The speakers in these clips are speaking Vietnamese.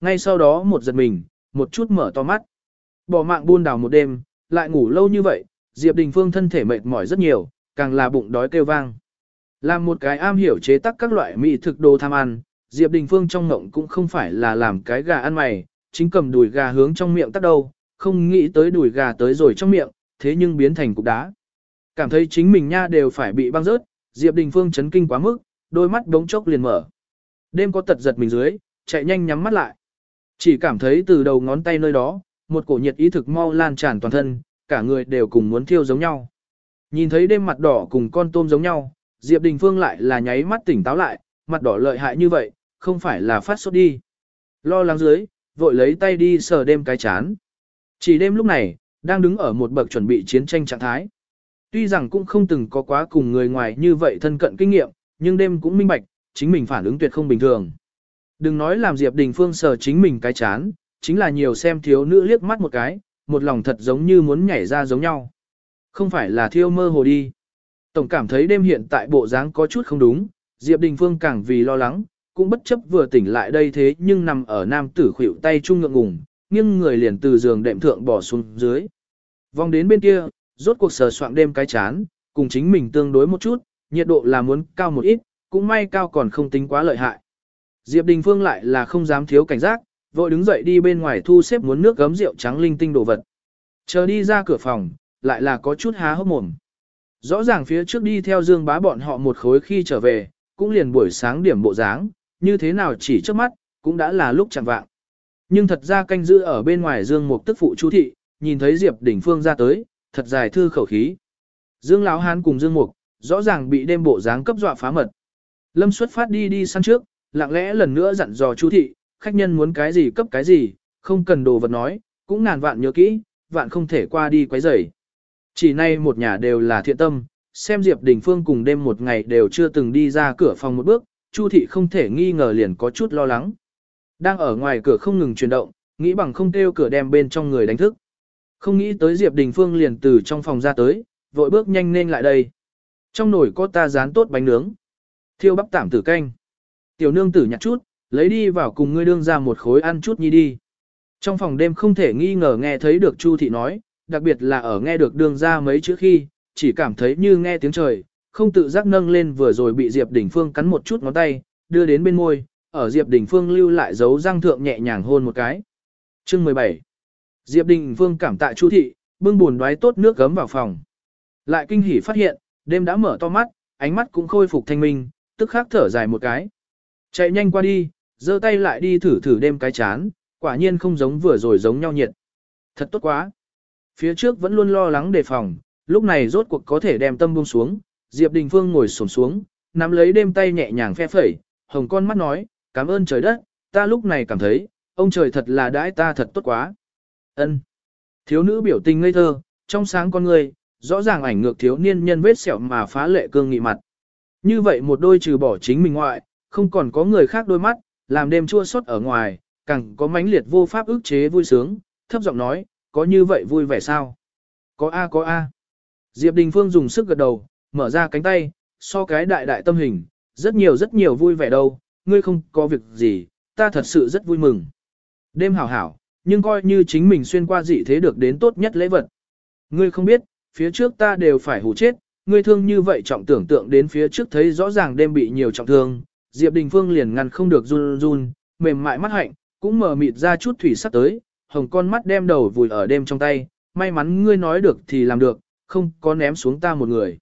ngay sau đó một giật mình, một chút mở to mắt. Bỏ mạng buôn đảo một đêm, lại ngủ lâu như vậy, Diệp Đình Phương thân thể mệt mỏi rất nhiều, càng là bụng đói kêu vang. Làm một cái am hiểu chế tác các loại mỹ thực đồ tham ăn, Diệp Đình Phương trong ngộng cũng không phải là làm cái gà ăn mày, chính cầm đùi gà hướng trong miệng tắt đâu, không nghĩ tới đùi gà tới rồi trong miệng, thế nhưng biến thành cục đá. Cảm thấy chính mình nha đều phải bị băng rớt, Diệp Đình Phương chấn kinh quá mức, đôi mắt đống chốc liền mở. Đêm có tật giật mình dưới, chạy nhanh nhắm mắt lại. Chỉ cảm thấy từ đầu ngón tay nơi đó, một cổ nhiệt ý thực mau lan tràn toàn thân, cả người đều cùng muốn thiêu giống nhau. Nhìn thấy đêm mặt đỏ cùng con tôm giống nhau, Diệp Đình Phương lại là nháy mắt tỉnh táo lại, mặt đỏ lợi hại như vậy, không phải là phát sốt đi. Lo lắng dưới, vội lấy tay đi sờ đêm cái chán. Chỉ đêm lúc này, đang đứng ở một bậc chuẩn bị chiến tranh trạng thái. Tuy rằng cũng không từng có quá cùng người ngoài như vậy thân cận kinh nghiệm, nhưng đêm cũng minh bạch, chính mình phản ứng tuyệt không bình thường. Đừng nói làm Diệp Đình Phương sờ chính mình cái chán, chính là nhiều xem thiếu nữ liếc mắt một cái, một lòng thật giống như muốn nhảy ra giống nhau. Không phải là thiêu mơ hồ đi. Tổng cảm thấy đêm hiện tại bộ dáng có chút không đúng, Diệp Đình Phương càng vì lo lắng, cũng bất chấp vừa tỉnh lại đây thế nhưng nằm ở nam tử khuỵu tay trung ngượng ngùng, nghiêng người liền từ giường đệm thượng bỏ xuống dưới. Vòng đến bên kia, rốt cuộc sờ soạn đêm cái chán, cùng chính mình tương đối một chút, nhiệt độ là muốn cao một ít, cũng may cao còn không tính quá lợi hại. Diệp Đình Phương lại là không dám thiếu cảnh giác, vội đứng dậy đi bên ngoài thu xếp muốn nước gấm rượu trắng linh tinh đồ vật. Chờ đi ra cửa phòng, lại là có chút há hốc mồm. Rõ ràng phía trước đi theo Dương Bá bọn họ một khối khi trở về, cũng liền buổi sáng điểm bộ dáng, như thế nào chỉ trước mắt, cũng đã là lúc chẳng vạng. Nhưng thật ra canh giữ ở bên ngoài Dương Mục tức phụ chú thị, nhìn thấy Diệp Đình Phương ra tới, thật dài thư khẩu khí. Dương Lão Hán cùng Dương Mục, rõ ràng bị đêm bộ dáng cấp dọa phá mật. Lâm xuất phát đi đi săn trước, lặng lẽ lần nữa dặn dò chú thị, khách nhân muốn cái gì cấp cái gì, không cần đồ vật nói, cũng ngàn vạn nhớ kỹ, vạn không thể qua đi quấy rầy. Chỉ nay một nhà đều là thiện tâm, xem Diệp Đình Phương cùng đêm một ngày đều chưa từng đi ra cửa phòng một bước, Chu thị không thể nghi ngờ liền có chút lo lắng. Đang ở ngoài cửa không ngừng chuyển động, nghĩ bằng không kêu cửa đem bên trong người đánh thức. Không nghĩ tới Diệp Đình Phương liền từ trong phòng ra tới, vội bước nhanh nên lại đây. Trong nồi có ta rán tốt bánh nướng. Thiêu bắp tạm tử canh. Tiểu nương tử nhặt chút, lấy đi vào cùng ngươi đương ra một khối ăn chút nhi đi. Trong phòng đêm không thể nghi ngờ nghe thấy được Chu thị nói, đặc biệt là ở nghe được đương ra mấy chữ khi, chỉ cảm thấy như nghe tiếng trời, không tự giác nâng lên vừa rồi bị Diệp Đình Phương cắn một chút ngón tay, đưa đến bên môi, ở Diệp Đình Phương lưu lại dấu răng thượng nhẹ nhàng hôn một cái. Chương 17 Diệp Đình Phương cảm tạ Chu thị, bưng buồn đoái tốt nước gấm vào phòng. Lại kinh hỉ phát hiện, đêm đã mở to mắt, ánh mắt cũng khôi phục thanh minh, tức khắc thở dài một cái. Chạy nhanh qua đi, giơ tay lại đi thử thử đêm cái chán, quả nhiên không giống vừa rồi giống nhau nhiệt. Thật tốt quá. Phía trước vẫn luôn lo lắng đề phòng, lúc này rốt cuộc có thể đem tâm buông xuống, Diệp Đình Phương ngồi xổm xuống, nắm lấy đêm tay nhẹ nhàng phe phẩy, hồng con mắt nói, cảm ơn trời đất, ta lúc này cảm thấy, ông trời thật là đãi ta thật tốt quá. Ân. Thiếu nữ biểu tình ngây thơ, trong sáng con người, rõ ràng ảnh ngược thiếu niên nhân vết sẹo mà phá lệ cương nghị mặt. Như vậy một đôi trừ bỏ chính mình ngoại, không còn có người khác đôi mắt, làm đêm chua xót ở ngoài, càng có mãnh liệt vô pháp ức chế vui sướng, thấp giọng nói, có như vậy vui vẻ sao? Có A có A. Diệp Đình Phương dùng sức gật đầu, mở ra cánh tay, so cái đại đại tâm hình, rất nhiều rất nhiều vui vẻ đâu, ngươi không có việc gì, ta thật sự rất vui mừng. Đêm hảo hảo, nhưng coi như chính mình xuyên qua dị thế được đến tốt nhất lễ vật. Ngươi không biết, phía trước ta đều phải hủ chết, ngươi thương như vậy trọng tưởng tượng đến phía trước thấy rõ ràng đêm bị nhiều trọng thương, Diệp Đình Phương liền ngăn không được run run, mềm mại mắt hạnh, cũng mở mịt ra chút thủy sắc tới, hồng con mắt đem đầu vùi ở đêm trong tay, may mắn ngươi nói được thì làm được, không có ném xuống ta một người.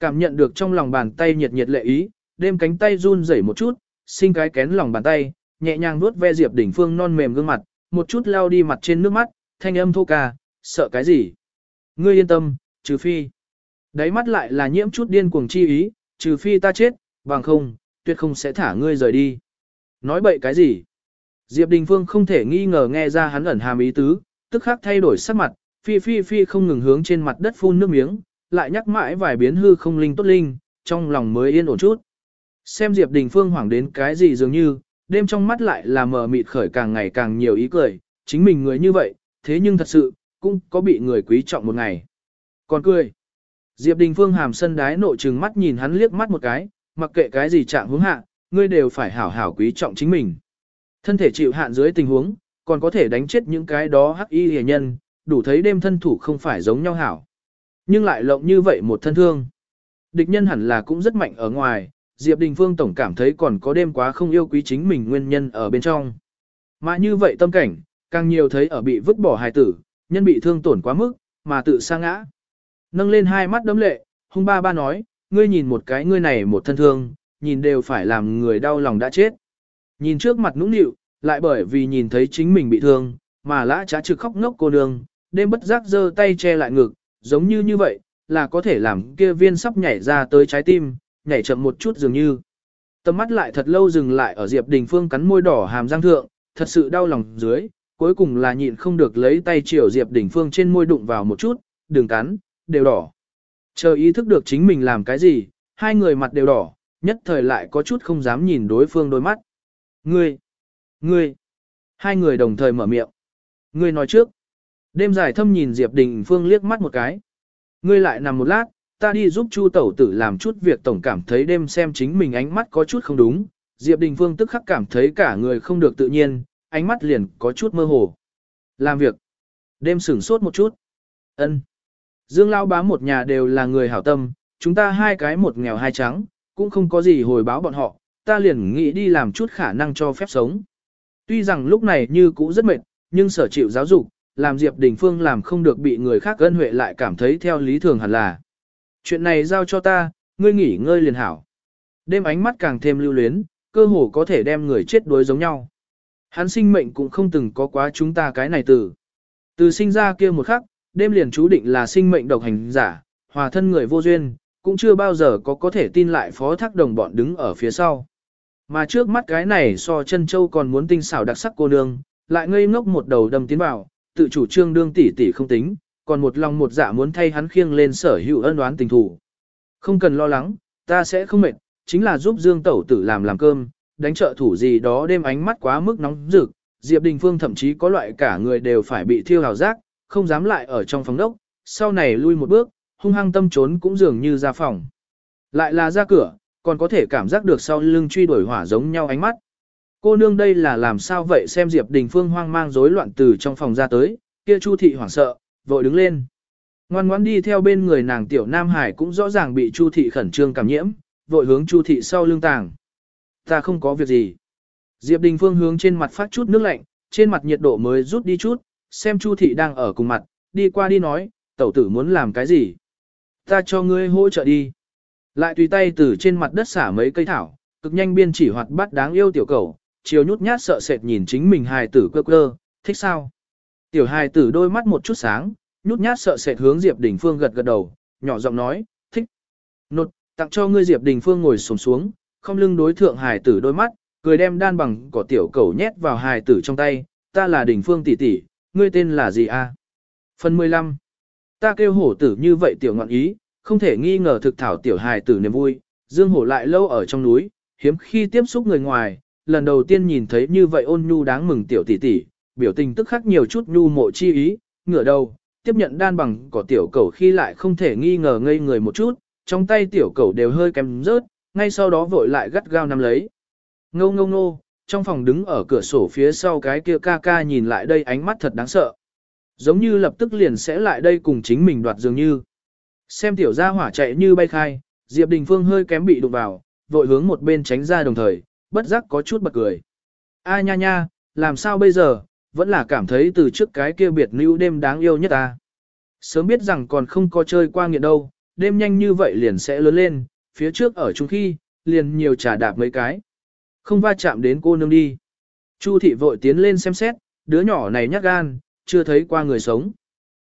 Cảm nhận được trong lòng bàn tay nhiệt nhiệt lệ ý, đêm cánh tay run rẩy một chút, sinh cái kén lòng bàn tay, nhẹ nhàng vuốt ve Diệp Đình Phương non mềm gương mặt, một chút lao đi mặt trên nước mắt, thanh âm thô ca, sợ cái gì? Ngươi yên tâm, trừ phi. Đáy mắt lại là nhiễm chút điên cuồng chi ý, trừ phi ta chết, bằng không, tuyệt không sẽ thả ngươi rời đi. Nói bậy cái gì? Diệp Đình Phương không thể nghi ngờ nghe ra hắn ẩn hàm ý tứ, tức khắc thay đổi sắc mặt, phi phi phi không ngừng hướng trên mặt đất phun nước miếng, lại nhắc mãi vài biến hư không linh tốt linh, trong lòng mới yên ổn chút. Xem Diệp Đình Phương hoảng đến cái gì dường như, đêm trong mắt lại là mờ mịt khởi càng ngày càng nhiều ý cười, chính mình người như vậy, thế nhưng thật sự, cũng có bị người quý trọng một ngày. Còn cười. Diệp Đình Phương hàm sân đái nội trừng mắt nhìn hắn liếc mắt một cái, mặc kệ cái gì trạng hướng hạ, ngươi đều phải hảo hảo quý trọng chính mình. Thân thể chịu hạn dưới tình huống, còn có thể đánh chết những cái đó hắc y hề nhân, đủ thấy đêm thân thủ không phải giống nhau hảo. Nhưng lại lộng như vậy một thân thương. Địch nhân hẳn là cũng rất mạnh ở ngoài, Diệp Đình Phương tổng cảm thấy còn có đêm quá không yêu quý chính mình nguyên nhân ở bên trong. Mà như vậy tâm cảnh, càng nhiều thấy ở bị vứt bỏ hài tử, nhân bị thương tổn quá mức, mà tự sa ngã. Nâng lên hai mắt đấm lệ, hung ba ba nói, ngươi nhìn một cái ngươi này một thân thương, nhìn đều phải làm người đau lòng đã chết. Nhìn trước mặt nũng nịu, lại bởi vì nhìn thấy chính mình bị thương, mà lã trá trực khóc ngốc cô nương, đêm bất giác giơ tay che lại ngực, giống như như vậy, là có thể làm kia viên sắp nhảy ra tới trái tim, nhảy chậm một chút dường như. Tầm mắt lại thật lâu dừng lại ở Diệp Đình Phương cắn môi đỏ hàm răng thượng, thật sự đau lòng dưới, cuối cùng là nhịn không được lấy tay chiều Diệp Đình Phương trên môi đụng vào một chút, đừng cắn, đều đỏ. Chờ ý thức được chính mình làm cái gì, hai người mặt đều đỏ, nhất thời lại có chút không dám nhìn đối phương đôi mắt. Ngươi, ngươi, hai người đồng thời mở miệng. Ngươi nói trước. Đêm dài thâm nhìn Diệp Đình Phương liếc mắt một cái. Ngươi lại nằm một lát, ta đi giúp Chu tẩu tử làm chút việc tổng cảm thấy đêm xem chính mình ánh mắt có chút không đúng. Diệp Đình Phương tức khắc cảm thấy cả người không được tự nhiên, ánh mắt liền có chút mơ hồ. Làm việc. Đêm sửng sốt một chút. ân Dương Lao bá một nhà đều là người hảo tâm, chúng ta hai cái một nghèo hai trắng, cũng không có gì hồi báo bọn họ, ta liền nghĩ đi làm chút khả năng cho phép sống. Tuy rằng lúc này như cũ rất mệt, nhưng sở chịu giáo dục, làm Diệp Đình Phương làm không được bị người khác ân huệ lại cảm thấy theo lý thường hẳn là. Chuyện này giao cho ta, ngươi nghỉ ngơi liền hảo. Đêm ánh mắt càng thêm lưu luyến, cơ hồ có thể đem người chết đối giống nhau. Hắn sinh mệnh cũng không từng có quá chúng ta cái này từ. Từ sinh ra kia một khắc, đêm liền chú định là sinh mệnh độc hành giả, hòa thân người vô duyên, cũng chưa bao giờ có có thể tin lại phó thác đồng bọn đứng ở phía sau. Mà trước mắt cái này so chân châu còn muốn tinh xảo đặc sắc cô nương, lại ngây ngốc một đầu đâm tiến vào, tự chủ trương đương tỷ tỷ không tính, còn một lòng một dạ muốn thay hắn khiêng lên sở hữu ân oán tình thủ. Không cần lo lắng, ta sẽ không mệt, chính là giúp Dương Tẩu tử làm làm cơm, đánh trợ thủ gì đó đêm ánh mắt quá mức nóng rực, Diệp Đình Phương thậm chí có loại cả người đều phải bị thiêu hào giác, không dám lại ở trong phòng đốc, sau này lui một bước, hung hăng tâm trốn cũng dường như ra phòng. Lại là ra cửa, còn có thể cảm giác được sau lưng truy đuổi hỏa giống nhau ánh mắt. Cô nương đây là làm sao vậy xem Diệp Đình Phương hoang mang rối loạn từ trong phòng ra tới, kia Chu thị hoảng sợ, vội đứng lên. Ngoan ngoãn đi theo bên người nàng tiểu Nam Hải cũng rõ ràng bị Chu thị khẩn trương cảm nhiễm, vội hướng Chu thị sau lưng tàng. Ta không có việc gì. Diệp Đình Phương hướng trên mặt phát chút nước lạnh, trên mặt nhiệt độ mới rút đi chút, xem Chu thị đang ở cùng mặt, đi qua đi nói, tẩu tử muốn làm cái gì? Ta cho ngươi hỗ trợ đi. Lại tùy tay từ trên mặt đất xả mấy cây thảo, cực nhanh biên chỉ hoạt bắt đáng yêu tiểu cầu, chiều nhút nhát sợ sệt nhìn chính mình hài tử cơ cơ, thích sao? Tiểu hài tử đôi mắt một chút sáng, nhút nhát sợ sệt hướng Diệp Đình Phương gật gật đầu, nhỏ giọng nói, thích. Nột, tặng cho ngươi Diệp Đình Phương ngồi xuống xuống, không lưng đối thượng hài tử đôi mắt, cười đem đan bằng cỏ tiểu cầu nhét vào hài tử trong tay, ta là Đình Phương tỷ tỷ, ngươi tên là gì a? Phần 15. Ta kêu hổ tử như vậy tiểu ngọn ý, không thể nghi ngờ thực thảo tiểu hài tử niềm vui, Dương hổ lại lâu ở trong núi, hiếm khi tiếp xúc người ngoài, lần đầu tiên nhìn thấy như vậy ôn nhu đáng mừng tiểu tỷ tỷ, biểu tình tức khắc nhiều chút nhu mộ chi ý, ngửa đầu, tiếp nhận đan bằng cỏ tiểu cầu khi lại không thể nghi ngờ ngây người một chút, trong tay tiểu cầu đều hơi kém rớt, ngay sau đó vội lại gắt gao nắm lấy. Ngô ngô ngô, trong phòng đứng ở cửa sổ phía sau cái kia ca ca nhìn lại đây ánh mắt thật đáng sợ. Giống như lập tức liền sẽ lại đây cùng chính mình đoạt dường như. Xem tiểu gia hỏa chạy như bay khai, Diệp Đình Phương hơi kém bị đụng vào, vội hướng một bên tránh ra đồng thời, bất giác có chút bật cười. A nha nha, làm sao bây giờ, vẫn là cảm thấy từ trước cái kia biệt lưu đêm đáng yêu nhất ta. Sớm biết rằng còn không có chơi qua nghiện đâu, đêm nhanh như vậy liền sẽ lớn lên, phía trước ở chung khi, liền nhiều trà đạp mấy cái. Không va chạm đến cô nương đi. Chu thị vội tiến lên xem xét, đứa nhỏ này nhát gan, chưa thấy qua người sống.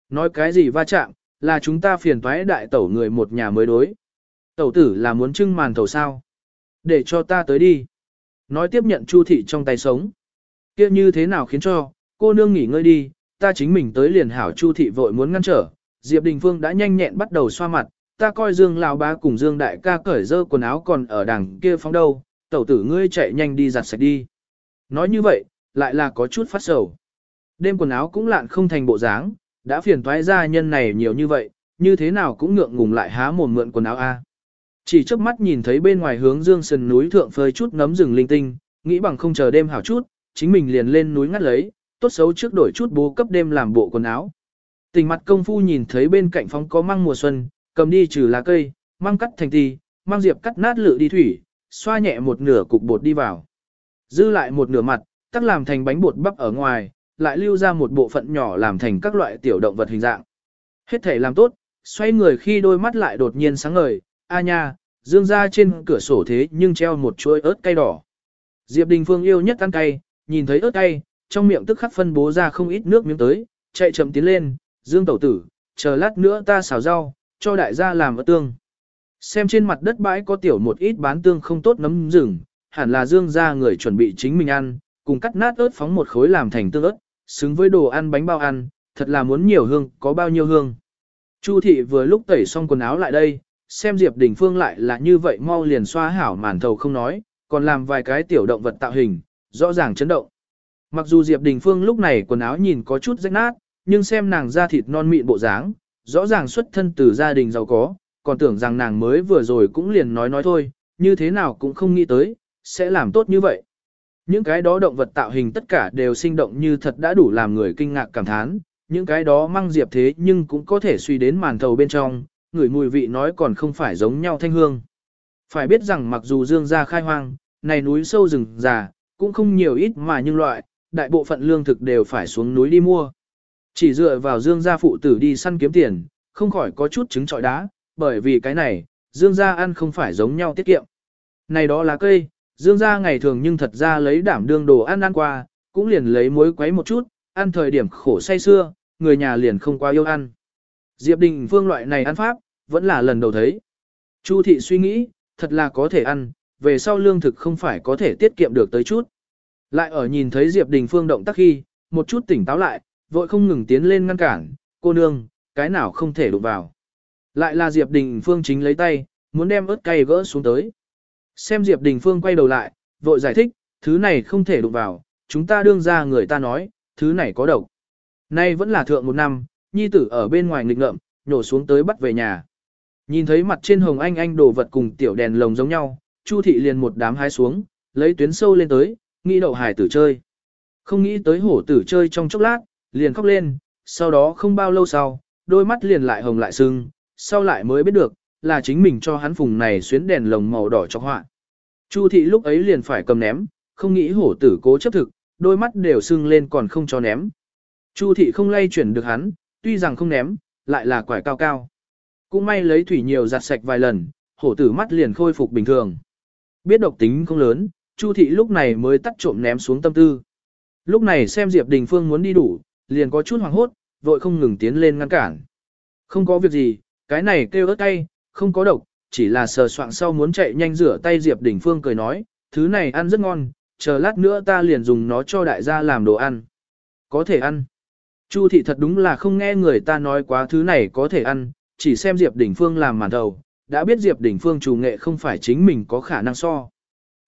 Nói cái gì va chạm, là chúng ta phiền toái đại tẩu người một nhà mới đối. Tẩu tử là muốn trưng màn tẩu sao. Để cho ta tới đi. Nói tiếp nhận Chu thị trong tay sống. kia như thế nào khiến cho, cô nương nghỉ ngơi đi, ta chính mình tới liền hảo Chu thị vội muốn ngăn trở. Diệp Đình Phương đã nhanh nhẹn bắt đầu xoa mặt, ta coi Dương Lão bá cùng Dương đại ca cởi dơ quần áo còn ở đằng kia phóng đâu, tẩu tử ngươi chạy nhanh đi giặt sạch đi. Nói như vậy, lại là có chút phát sầu. Đêm quần áo cũng lạn không thành bộ dáng, đã phiền toái ra nhân này nhiều như vậy, như thế nào cũng ngượng ngùng lại há mồm mượn quần áo a. Chỉ trước mắt nhìn thấy bên ngoài hướng dương sườn núi thượng phơi chút nấm rừng linh tinh, nghĩ bằng không chờ đêm hảo chút, chính mình liền lên núi ngắt lấy, tốt xấu trước đổi chút bố cấp đêm làm bộ quần áo. Tình mặt công phu nhìn thấy bên cạnh phóng có măng mùa xuân, cầm đi trừ lá cây, măng cắt thành tì, măng diệp cắt nát lự đi thủy, xoa nhẹ một nửa cục bột đi vào. Dư lại một nửa mặt, tắc làm thành bánh bột bắp ở ngoài, lại lưu ra một bộ phận nhỏ làm thành các loại tiểu động vật hình dạng. Hết thể làm tốt, xoay người khi đôi mắt lại đột nhiên sáng ngời, a nha, dương ra trên cửa sổ thế nhưng treo một chuỗi ớt cay đỏ. Diệp Đình Phương yêu nhất ăn cay, nhìn thấy ớt cay, trong miệng tức khắc phân bố ra không ít nước miếng tới, chạy chậm tiến lên, dương tẩu tử, chờ lát nữa ta xào rau, cho đại gia làm ớt tương. Xem trên mặt đất bãi có tiểu một ít bán tương không tốt nấm rừng, hẳn là dương ra người chuẩn bị chính mình ăn, cùng cắt nát ớt phóng một khối làm thành tương ớt, xứng với đồ ăn bánh bao ăn, thật là muốn nhiều hương, có bao nhiêu hương. Chu thị vừa lúc tẩy xong quần áo lại đây, xem Diệp Đình Phương lại là như vậy mau liền xoa hảo màn thầu không nói, còn làm vài cái tiểu động vật tạo hình, rõ ràng chấn động. Mặc dù Diệp Đình Phương lúc này quần áo nhìn có chút rách nát, nhưng xem nàng da thịt non mịn bộ dáng, rõ ràng xuất thân từ gia đình giàu có, còn tưởng rằng nàng mới vừa rồi cũng liền nói nói thôi, như thế nào cũng không nghĩ tới, sẽ làm tốt như vậy. Những cái đó động vật tạo hình tất cả đều sinh động như thật đã đủ làm người kinh ngạc cảm thán, những cái đó mang diệp thế nhưng cũng có thể suy đến màn thầu bên trong, người mùi vị nói còn không phải giống nhau thanh hương. Phải biết rằng mặc dù dương gia khai hoang, này núi sâu rừng già, cũng không nhiều ít mà nhưng loại, đại bộ phận lương thực đều phải xuống núi đi mua. Chỉ dựa vào dương gia phụ tử đi săn kiếm tiền, không khỏi có chút trứng trọi đá, bởi vì cái này, dương gia ăn không phải giống nhau tiết kiệm. Này đó là cây, dương gia ngày thường nhưng thật ra lấy đảm đương đồ ăn ăn qua, cũng liền lấy muối quấy một chút, ăn thời điểm khổ say xưa, người nhà liền không qua yêu ăn. Diệp Đình Phương loại này ăn pháp, vẫn là lần đầu thấy. Chu thị suy nghĩ, thật là có thể ăn, về sau lương thực không phải có thể tiết kiệm được tới chút. Lại ở nhìn thấy Diệp Đình Phương động tác khi, một chút tỉnh táo lại, vội không ngừng tiến lên ngăn cản, cô nương, cái nào không thể đụng vào. Lại là Diệp Đình Phương chính lấy tay, muốn đem ớt cay gỡ xuống tới. Xem Diệp Đình Phương quay đầu lại, vội giải thích, thứ này không thể đụng vào, chúng ta đương ra người ta nói, thứ này có độc. Nay vẫn là thượng một năm, nhi tử ở bên ngoài nghịch ngợm, nhổ xuống tới bắt về nhà. Nhìn thấy mặt trên hồng anh anh đồ vật cùng tiểu đèn lồng giống nhau, Chu thị liền một đám hái xuống, lấy tuyến sâu lên tới, nghĩ đậu hải tử chơi. Không nghĩ tới hổ tử chơi trong chốc lát, liền khóc lên, sau đó không bao lâu sau, đôi mắt liền lại hồng lại sưng, sau lại mới biết được, là chính mình cho hắn phùng này xuyến đèn lồng màu đỏ cho họa. Chu thị lúc ấy liền phải cầm ném, không nghĩ hổ tử cố chấp thực, đôi mắt đều sưng lên còn không cho ném. Chu thị không lay chuyển được hắn, tuy rằng không ném, lại là quải cao cao. Cũng may lấy thủy nhiều giặt sạch vài lần, hổ tử mắt liền khôi phục bình thường. Biết độc tính không lớn, Chu thị lúc này mới tắt trộm ném xuống tâm tư. Lúc này xem Diệp Đình Phương muốn đi đủ, liền có chút hoảng hốt, vội không ngừng tiến lên ngăn cản. Không có việc gì, cái này kêu ớt tay, không có độc, chỉ là sờ soạn sau muốn chạy nhanh rửa tay Diệp Đình Phương cười nói, thứ này ăn rất ngon, chờ lát nữa ta liền dùng nó cho đại gia làm đồ ăn. Có thể ăn. Chu thị thật đúng là không nghe người ta nói quá thứ này có thể ăn, chỉ xem Diệp Đình Phương làm màn đầu, đã biết Diệp Đình Phương chủ nghệ không phải chính mình có khả năng so.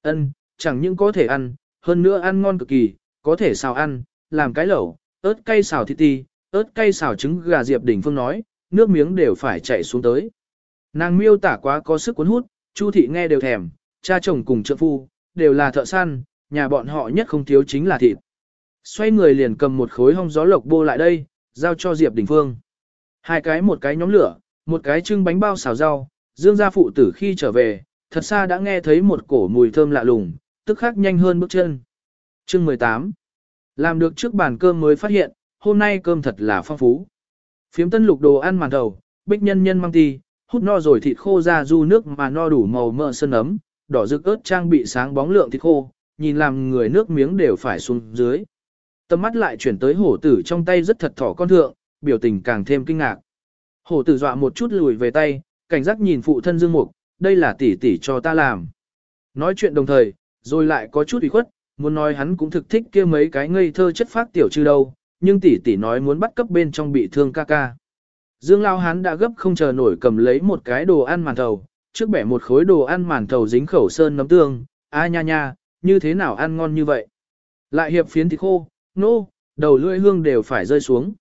Ân, chẳng những có thể ăn, hơn nữa ăn ngon cực kỳ, có thể xào ăn, làm cái lẩu, ớt cay xào thịt ti, ớt cay xào trứng gà Diệp Đình Phương nói, nước miếng đều phải chảy xuống tới. Nàng miêu tả quá có sức cuốn hút, Chu thị nghe đều thèm, cha chồng cùng trợ phu, đều là thợ săn, nhà bọn họ nhất không thiếu chính là thịt. Xoay người liền cầm một khối hong gió lộc bô lại đây, giao cho Diệp Đình Phương. Hai cái một cái nhóm lửa, một cái trưng bánh bao xào rau, dương gia phụ tử khi trở về, thật xa đã nghe thấy một cổ mùi thơm lạ lùng, tức khắc nhanh hơn bước chân. Chương 18 Làm được trước bàn cơm mới phát hiện, hôm nay cơm thật là phong phú. Phiếm tân lục đồ ăn màn đầu, bích nhân nhân mang ti, hút no rồi thịt khô ra du nước mà no đủ màu mỡ sơn ấm, đỏ rực ớt trang bị sáng bóng lượng thịt khô, nhìn làm người nước miếng đều phải xuống dưới. Tầm mắt lại chuyển tới hổ tử trong tay rất thật thỏ con thượng, biểu tình càng thêm kinh ngạc. Hổ tử dọa một chút lùi về tay, cảnh giác nhìn phụ thân Dương Mục, đây là tỷ tỷ cho ta làm. Nói chuyện đồng thời, rồi lại có chút ủy khuất, muốn nói hắn cũng thực thích kia mấy cái ngây thơ chất phác tiểu chư đâu, nhưng tỷ tỷ nói muốn bắt cấp bên trong bị thương ca ca. Dương Lao hắn đã gấp không chờ nổi cầm lấy một cái đồ ăn màn thầu, trước bẻ một khối đồ ăn màn thầu dính khẩu sơn nấm tương, a nha nha, như thế nào ăn ngon như vậy. Lại hiệp phiến thịt khô, nô, no, đầu lưỡi hương đều phải rơi xuống.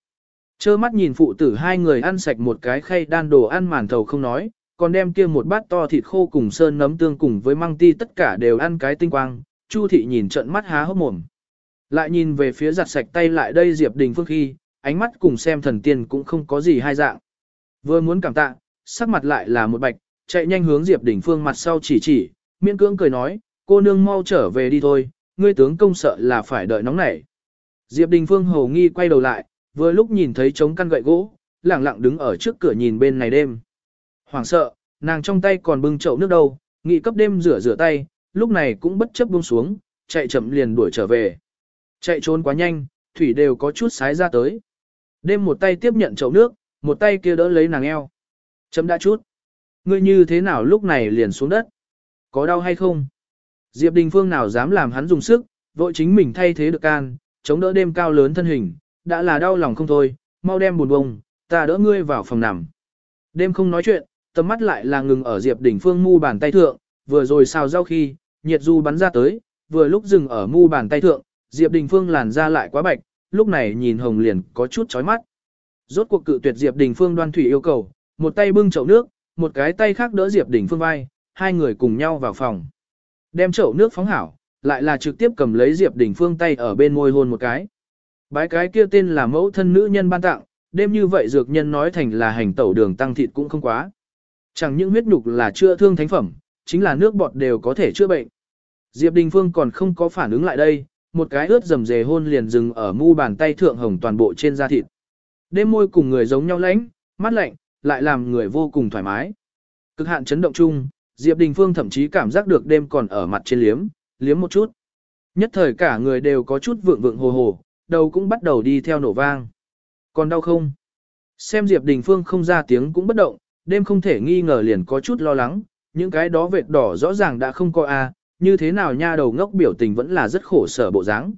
Chơ mắt nhìn phụ tử hai người ăn sạch một cái khay đan đồ ăn màn thầu không nói, còn đem kia một bát to thịt khô cùng sơn nấm tương cùng với măng ti tất cả đều ăn cái tinh quang, Chu thị nhìn trận mắt há hốc mồm. Lại nhìn về phía giặt sạch tay lại đây Diệp Đình Phương khi, ánh mắt cùng xem thần tiên cũng không có gì hai dạng. Vừa muốn cảm tạ, sắc mặt lại là một bạch, chạy nhanh hướng Diệp Đình Phương mặt sau chỉ chỉ, miễn cưỡng cười nói, cô nương mau trở về đi thôi, ngươi tướng công sợ là phải đợi nóng nảy. Diệp Đình Phương hầu nghi quay đầu lại, vừa lúc nhìn thấy trống căn gậy gỗ, lẳng lặng đứng ở trước cửa nhìn bên này đêm. Hoảng sợ, nàng trong tay còn bưng chậu nước đâu, nghị cấp đêm rửa rửa tay, lúc này cũng bất chấp buông xuống, chạy chậm liền đuổi trở về. Chạy trốn quá nhanh, thủy đều có chút sái ra tới. Đêm một tay tiếp nhận chậu nước, một tay kia đỡ lấy nàng eo. Chấm đã chút. Ngươi như thế nào lúc này liền xuống đất? Có đau hay không? Diệp Đình Phương nào dám làm hắn dùng sức, vội chính mình thay thế được can, chống đỡ đêm cao lớn thân hình, đã là đau lòng không thôi, mau đem buồn bông, ta đỡ ngươi vào phòng nằm. Đêm không nói chuyện, tầm mắt lại là ngừng ở Diệp Đình Phương mu bàn tay thượng, vừa rồi xào rau khi, nhiệt du bắn ra tới, vừa lúc dừng ở mu bàn tay thượng, Diệp Đình Phương làn ra lại quá bạch, lúc này nhìn hồng liền có chút chói mắt. Rốt cuộc cự tuyệt Diệp Đình Phương đoan thủy yêu cầu, một tay bưng chậu nước, một cái tay khác đỡ Diệp Đình Phương vai, hai người cùng nhau vào phòng. Đem chậu nước phóng hảo, lại là trực tiếp cầm lấy Diệp Đình Phương tay ở bên môi hôn một cái. Bái cái kia tên là mẫu thân nữ nhân ban tặng, đêm như vậy dược nhân nói thành là hành tẩu đường tăng thịt cũng không quá. Chẳng những huyết nhục là chữa thương thánh phẩm, chính là nước bọt đều có thể chữa bệnh. Diệp Đình Phương còn không có phản ứng lại đây, một cái ướt rầm rề hôn liền dừng ở mu bàn tay thượng hồng toàn bộ trên da thịt. Đêm môi cùng người giống nhau lãnh, mắt lạnh, lại làm người vô cùng thoải mái. Cực hạn chấn động chung, Diệp Đình Phương thậm chí cảm giác được đêm còn ở mặt trên liếm, liếm một chút. Nhất thời cả người đều có chút vượng vượng hồ hồ, đầu cũng bắt đầu đi theo nổ vang. Còn đau không? Xem Diệp Đình Phương không ra tiếng cũng bất động, đêm không thể nghi ngờ liền có chút lo lắng, những cái đó vệt đỏ rõ ràng đã không có a, như thế nào nha đầu ngốc biểu tình vẫn là rất khổ sở bộ dáng.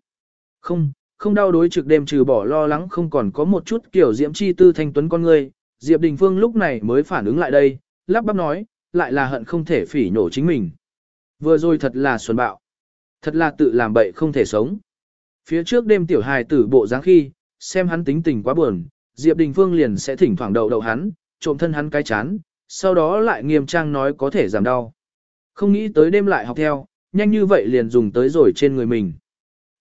Không, không đau đối trực đêm trừ bỏ lo lắng không còn có một chút kiểu diễm chi tư thanh tuấn con người, Diệp Đình Phương lúc này mới phản ứng lại đây, lắp bắp nói, lại là hận không thể phỉ nổ chính mình. Vừa rồi thật là xuân bạo. Thật là tự làm bậy không thể sống. Phía trước đêm tiểu hài tử bộ dáng khi, xem hắn tính tình quá buồn, Diệp Đình Phương liền sẽ thỉnh thoảng đầu đầu hắn, trộm thân hắn cái chán, sau đó lại nghiêm trang nói có thể giảm đau. Không nghĩ tới đêm lại học theo, nhanh như vậy liền dùng tới rồi trên người mình.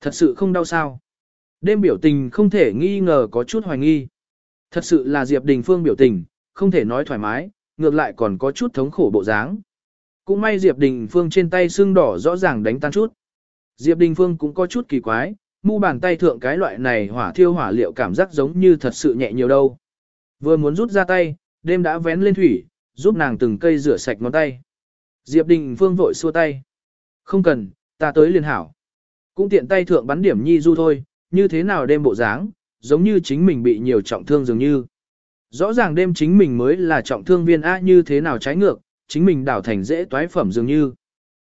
Thật sự không đau sao. Đêm biểu tình không thể nghi ngờ có chút hoài nghi. Thật sự là Diệp Đình Phương biểu tình, không thể nói thoải mái, ngược lại còn có chút thống khổ bộ dáng. Cũng may Diệp Đình Phương trên tay xương đỏ rõ ràng đánh tan chút. Diệp Đình Phương cũng có chút kỳ quái, mu bàn tay thượng cái loại này hỏa thiêu hỏa liệu cảm giác giống như thật sự nhẹ nhiều đâu. Vừa muốn rút ra tay, đêm đã vén lên thủy, giúp nàng từng cây rửa sạch ngón tay. Diệp Đình Phương vội xua tay. Không cần, ta tới liền hảo. Cũng tiện tay thượng bắn điểm nhi du thôi, như thế nào đêm bộ dáng, giống như chính mình bị nhiều trọng thương dường như. Rõ ràng đêm chính mình mới là trọng thương viên A như thế nào trái ngược, chính mình đảo thành dễ toái phẩm dường như.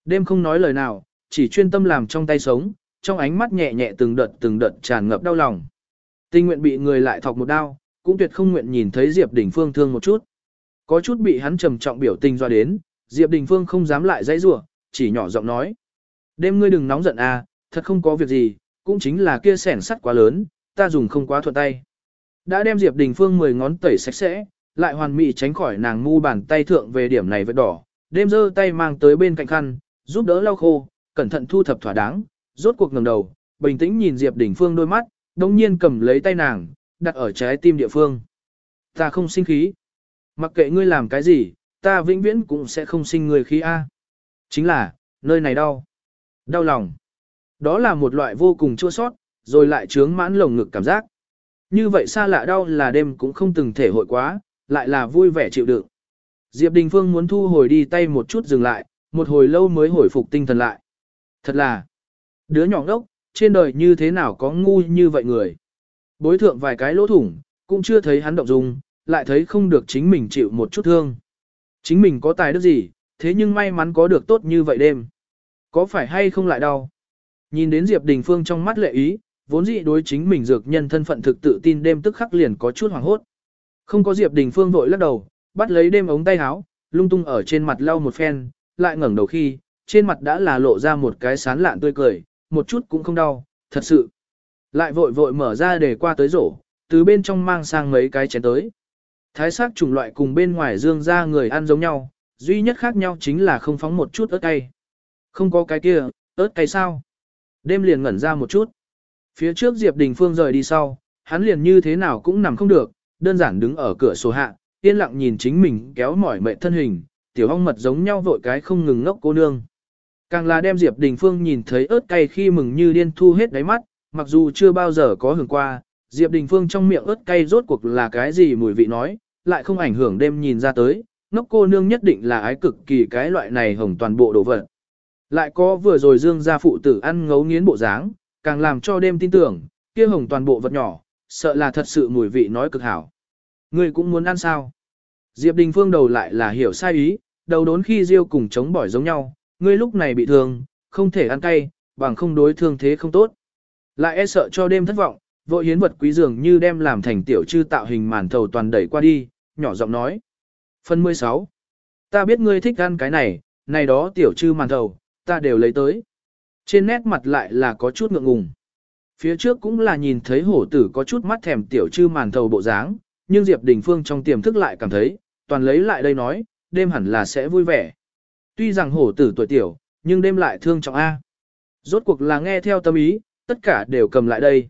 Đêm không nói lời nào, chỉ chuyên tâm làm trong tay sống, trong ánh mắt nhẹ nhẹ từng đợt từng đợt tràn ngập đau lòng. Tinh nguyện bị người lại thọc một đau, cũng tuyệt không nguyện nhìn thấy Diệp Đình Phương thương một chút. Có chút bị hắn trầm trọng biểu tình do đến, Diệp Đình Phương không dám lại dãy rủa, chỉ nhỏ giọng nói: "Đêm ngươi đừng nóng giận a, thật không có việc gì, cũng chính là kia sẻn sắt quá lớn, ta dùng không quá thuận tay." Đã đem Diệp Đình Phương 10 ngón tẩy sạch sẽ, lại hoàn mỹ tránh khỏi nàng mu bàn tay thượng về điểm này vết đỏ, đêm giơ tay mang tới bên cạnh khăn, giúp đỡ lau khô, cẩn thận thu thập thỏa đáng, rốt cuộc ngẩng đầu, bình tĩnh nhìn Diệp Đình Phương đôi mắt, đồng nhiên cầm lấy tay nàng, đặt ở trái tim địa phương. Ta không sinh khí. Mặc kệ ngươi làm cái gì, ta vĩnh viễn cũng sẽ không sinh người khí A. Chính là, nơi này đau. Đau lòng. Đó là một loại vô cùng chua sót, rồi lại trướng mãn lồng ngực cảm giác. Như vậy xa lạ đau là đêm cũng không từng thể hội quá, lại là vui vẻ chịu đựng. Diệp Đình Phương muốn thu hồi đi tay một chút dừng lại, một hồi lâu mới hồi phục tinh thần lại. Thật là, đứa nhỏ ngốc, trên đời như thế nào có ngu như vậy người. Bối thượng vài cái lỗ thủng, cũng chưa thấy hắn động dung, lại thấy không được chính mình chịu một chút thương. Chính mình có tài đức gì, thế nhưng may mắn có được tốt như vậy đêm. Có phải hay không lại đau? Nhìn đến Diệp Đình Phương trong mắt lệ ý, vốn dị đối chính mình dược nhân thân phận thực tự tin đêm tức khắc liền có chút hoảng hốt. Không có Diệp Đình Phương vội lắc đầu, bắt lấy đêm ống tay áo, lung tung ở trên mặt lau một phen, lại ngẩng đầu khi, trên mặt đã là lộ ra một cái sán lạn tươi cười, một chút cũng không đau, thật sự. Lại vội vội mở ra để qua tới rổ, từ bên trong mang sang mấy cái chén tới. Thái sắc chủng loại cùng bên ngoài dương ra người ăn giống nhau, duy nhất khác nhau chính là không phóng một chút ớt cay. Không có cái kia, ớt cay sao? Đêm liền ngẩn ra một chút. Phía trước Diệp Đình Phương rời đi sau, hắn liền như thế nào cũng nằm không được, đơn giản đứng ở cửa sổ hạ, yên lặng nhìn chính mình kéo mỏi mệt thân hình, tiểu hong mật giống nhau vội cái không ngừng ngốc cô nương. Càng là đem Diệp Đình Phương nhìn thấy ớt cay khi mừng như điên thu hết đáy mắt, mặc dù chưa bao giờ có hưởng qua, Diệp Đình Phương trong miệng ớt cay rốt cuộc là cái gì mùi vị nói, lại không ảnh hưởng đêm nhìn ra tới, ngốc cô nương nhất định là ái cực kỳ cái loại này hồng toàn bộ đồ vật. Lại có vừa rồi dương gia phụ tử ăn ngấu nghiến bộ dáng, càng làm cho đêm tin tưởng, kia hồng toàn bộ vật nhỏ, sợ là thật sự mùi vị nói cực hảo. Ngươi cũng muốn ăn sao? Diệp Đình Phương đầu lại là hiểu sai ý, đầu đốn khi riêu cùng chống bỏi giống nhau, ngươi lúc này bị thương, không thể ăn cay, bằng không đối thương thế không tốt. Lại e sợ cho đêm thất vọng, vội hiến vật quý dường như đem làm thành tiểu chư tạo hình màn thầu toàn đẩy qua đi, nhỏ giọng nói. Phần 16. Ta biết ngươi thích ăn cái này, này đó tiểu chư màn thầu, ta đều lấy tới. Trên nét mặt lại là có chút ngượng ngùng. Phía trước cũng là nhìn thấy hổ tử có chút mắt thèm tiểu chư màn thầu bộ dáng, nhưng Diệp Đình Phương trong tiềm thức lại cảm thấy, toàn lấy lại đây nói, đêm hẳn là sẽ vui vẻ. Tuy rằng hổ tử tuổi tiểu, nhưng đêm lại thương trọng A. Rốt cuộc là nghe theo tâm ý, tất cả đều cầm lại đây.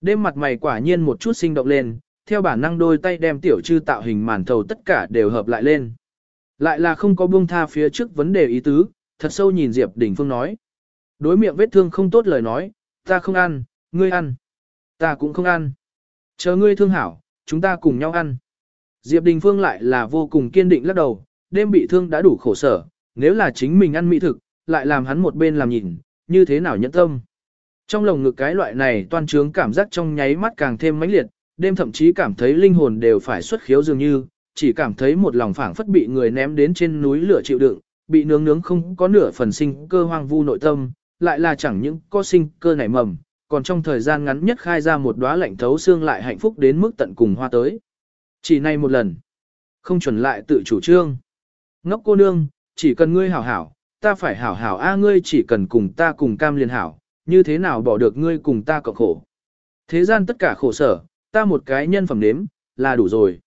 Đêm mặt mày quả nhiên một chút sinh động lên, theo bản năng đôi tay đem tiểu chư tạo hình màn thầu tất cả đều hợp lại lên. Lại là không có buông tha phía trước vấn đề ý tứ, thật sâu nhìn Diệp Đình Phương nói. Đối miệng vết thương không tốt lời nói, ta không ăn, ngươi ăn. Ta cũng không ăn. Chờ ngươi thương hảo, chúng ta cùng nhau ăn. Diệp Đình Phương lại là vô cùng kiên định lắc đầu, đêm bị thương đã đủ khổ sở, nếu là chính mình ăn mỹ thực, lại làm hắn một bên làm nhìn, như thế nào nhẫn tâm. Trong lồng ngực cái loại này toan trướng cảm giác trong nháy mắt càng thêm mãnh liệt, đêm thậm chí cảm thấy linh hồn đều phải xuất khiếu dường như, chỉ cảm thấy một lòng phảng phất bị người ném đến trên núi lửa chịu đựng, bị nướng nướng không có nửa phần sinh cơ hoang vu nội tâm, lại là chẳng những có sinh cơ nảy mầm, còn trong thời gian ngắn nhất khai ra một đóa lạnh thấu xương lại hạnh phúc đến mức tận cùng hoa tới. Chỉ này một lần, không chuẩn lại tự chủ trương. Ngốc cô nương, chỉ cần ngươi hảo hảo, ta phải hảo hảo a ngươi chỉ cần cùng ta cùng cam liền hảo, như thế nào bỏ được ngươi cùng ta cộng khổ. Thế gian tất cả khổ sở, ta một cái nhân phẩm nếm, là đủ rồi.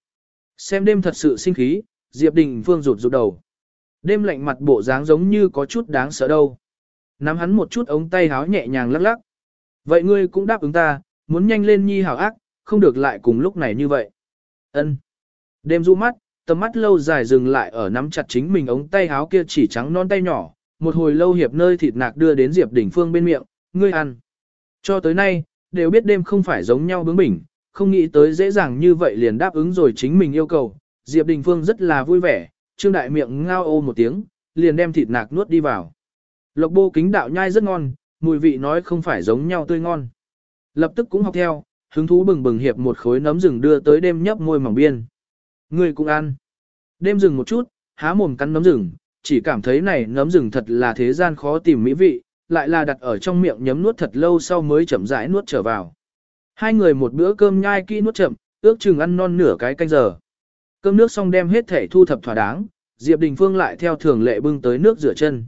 Xem đêm thật sự sinh khí, Diệp Đình Phương rụt rụt đầu. Đêm lạnh mặt bộ dáng giống như có chút đáng sợ đâu. Nắm hắn một chút ống tay háo nhẹ nhàng lắc lắc. Vậy ngươi cũng đáp ứng ta, muốn nhanh lên nhi hảo ác, không được lại cùng lúc này như vậy. Ân. Đêm du mắt, tầm mắt lâu dài dừng lại ở nắm chặt chính mình ống tay háo kia chỉ trắng non tay nhỏ, một hồi lâu hiệp nơi thịt nạc đưa đến Diệp Đình Phương bên miệng, ngươi ăn. Cho tới nay, đều biết đêm không phải giống nhau bướng bỉnh, không nghĩ tới dễ dàng như vậy liền đáp ứng rồi chính mình yêu cầu. Diệp Đình Phương rất là vui vẻ, trương đại miệng ngao ô một tiếng, liền đem thịt nạc nuốt đi vào. Lộc bô kính đạo nhai rất ngon, mùi vị nói không phải giống nhau tươi ngon. Lập tức cũng học theo, hứng thú bừng bừng hiệp một khối nấm rừng đưa tới đêm nhấp môi mỏng biên. Người cũng ăn. Đêm rừng một chút, há mồm cắn nấm rừng, chỉ cảm thấy này nấm rừng thật là thế gian khó tìm mỹ vị, lại là đặt ở trong miệng nhấm nuốt thật lâu sau mới chậm rãi nuốt trở vào. Hai người một bữa cơm nhai kỹ nuốt chậm, ước chừng ăn non nửa cái canh giờ. Cơm nước xong đem hết thể thu thập thỏa đáng, Diệp Đình Phương lại theo thường lệ bưng tới nước rửa chân.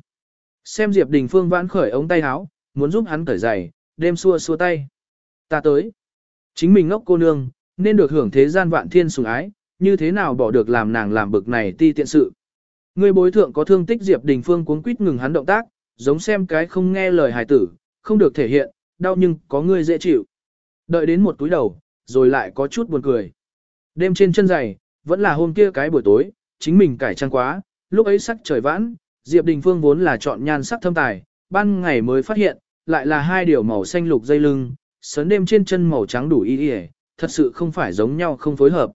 Xem Diệp Đình Phương vãn khởi ống tay áo, muốn giúp hắn cởi giày, đêm xua xua tay. Ta tới. Chính mình ngốc cô nương, nên được hưởng thế gian vạn thiên sủng ái, như thế nào bỏ được làm nàng làm bực này ti tiện sự. Người bối thượng có thương tích Diệp Đình Phương cuống quýt ngừng hắn động tác, giống xem cái không nghe lời hài tử, không được thể hiện, đau nhưng có người dễ chịu. Đợi đến một túi đầu, rồi lại có chút buồn cười. Đêm trên chân giày, vẫn là hôm kia cái buổi tối, chính mình cải trang quá, lúc ấy sắc trời vãn, Diệp Đình Phương vốn là chọn nhan sắc thâm tài, ban ngày mới phát hiện, lại là hai điều màu xanh lục dây lưng, sớn đêm trên chân màu trắng đủ y y, thật sự không phải giống nhau không phối hợp.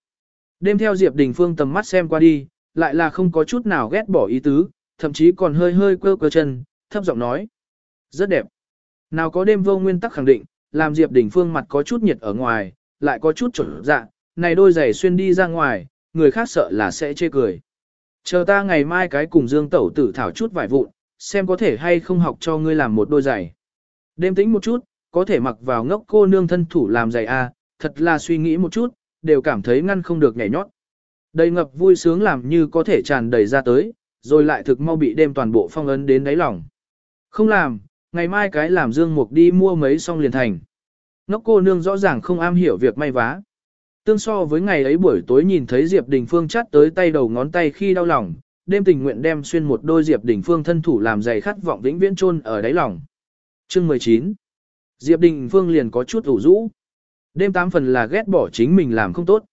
Đêm theo Diệp Đình Phương tầm mắt xem qua đi, lại là không có chút nào ghét bỏ ý tứ, thậm chí còn hơi hơi quơ quơ chân, thấp giọng nói. Rất đẹp. Nào có đêm vô nguyên tắc khẳng định, làm Diệp Đình Phương mặt có chút nhiệt ở ngoài, lại có chút trở dạ, này đôi giày xuyên đi ra ngoài, người khác sợ là sẽ chê cười. Chờ ta ngày mai cái cùng Dương Tẩu tử thảo chút vải vụn, xem có thể hay không học cho ngươi làm một đôi giày. Đêm tĩnh một chút, có thể mặc vào ngốc cô nương thân thủ làm giày a, à, thật là suy nghĩ một chút, đều cảm thấy ngăn không được nhảy nhót. Đầy ngập vui sướng làm như có thể tràn đầy ra tới, rồi lại thực mau bị đêm toàn bộ phong ấn đến đáy lòng. Không làm, ngày mai cái làm Dương Mục đi mua mấy xong liền thành. Ngốc cô nương rõ ràng không am hiểu việc may vá. Tương so với ngày ấy buổi tối nhìn thấy Diệp Đình Phương chắt tới tay đầu ngón tay khi đau lòng, đêm tình nguyện đem xuyên một đôi Diệp Đình Phương thân thủ làm giày khát vọng vĩnh viễn chôn ở đáy lòng. Chương 19 Diệp Đình Phương liền có chút ủ rũ. Đêm tám phần là ghét bỏ chính mình làm không tốt.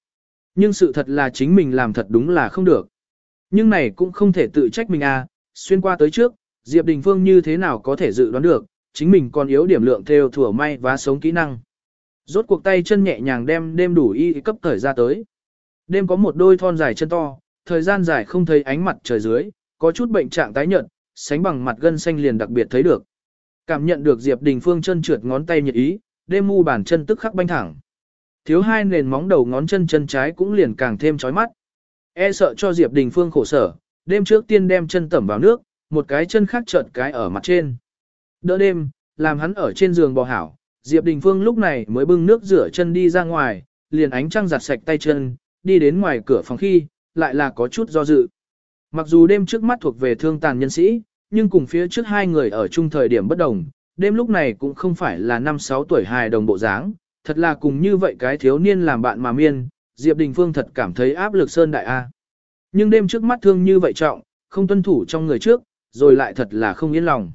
Nhưng sự thật là chính mình làm thật đúng là không được. Nhưng này cũng không thể tự trách mình à, xuyên qua tới trước, Diệp Đình Phương như thế nào có thể dự đoán được, chính mình còn yếu điểm lượng theo thừa may và sống kỹ năng. Rốt cuộc tay chân nhẹ nhàng đem đêm đủ y cấp thời ra tới. Đêm có một đôi thon dài chân to, thời gian dài không thấy ánh mặt trời dưới, có chút bệnh trạng tái nhợt, sánh bằng mặt gân xanh liền đặc biệt thấy được. Cảm nhận được Diệp Đình Phương chân trượt ngón tay nhiệt ý, đêm mu bàn chân tức khắc banh thẳng. Thiếu hai nền móng đầu ngón chân chân trái cũng liền càng thêm chói mắt. E sợ cho Diệp Đình Phương khổ sở, đêm trước tiên đem chân tẩm vào nước, một cái chân khác chợt cái ở mặt trên. Đỡ đêm, làm hắn ở trên giường bò hảo, Diệp Đình Phương lúc này mới bưng nước rửa chân đi ra ngoài, liền ánh trăng giặt sạch tay chân, đi đến ngoài cửa phòng khi, lại là có chút do dự. Mặc dù đêm trước mắt thuộc về thương tàn nhân sĩ, nhưng cùng phía trước hai người ở chung thời điểm bất đồng, đêm lúc này cũng không phải là năm sáu tuổi hài đồng bộ dáng, thật là cùng như vậy cái thiếu niên làm bạn mà miên, Diệp Đình Phương thật cảm thấy áp lực sơn đại A. Nhưng đêm trước mắt thương như vậy trọng, không tuân thủ trong người trước, rồi lại thật là không yên lòng.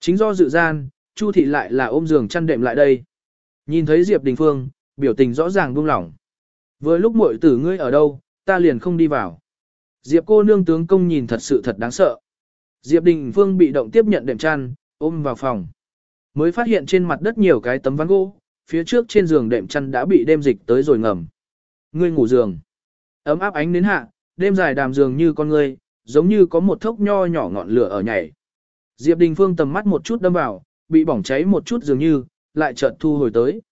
Chính do dự gian, Chu thị lại là ôm giường chăn đệm lại đây. Nhìn thấy Diệp Đình Phương, biểu tình rõ ràng buông lỏng. Vừa lúc muội tử ngươi ở đâu, ta liền không đi vào. Diệp cô nương tướng công nhìn thật sự thật đáng sợ. Diệp Đình Phương bị động tiếp nhận đệm chăn, ôm vào phòng. Mới phát hiện trên mặt đất nhiều cái tấm ván gỗ, phía trước trên giường đệm chăn đã bị đêm dịch tới rồi ngầm. Ngươi ngủ giường. Ấm áp ánh đến hạ, đêm dài đàm giường như con ngươi, giống như có một thốc nho nhỏ ngọn lửa ở nhảy. Diệp Đình Phương tầm mắt một chút đâm vào, bị bỏng cháy một chút dường như, lại chợt thu hồi tới.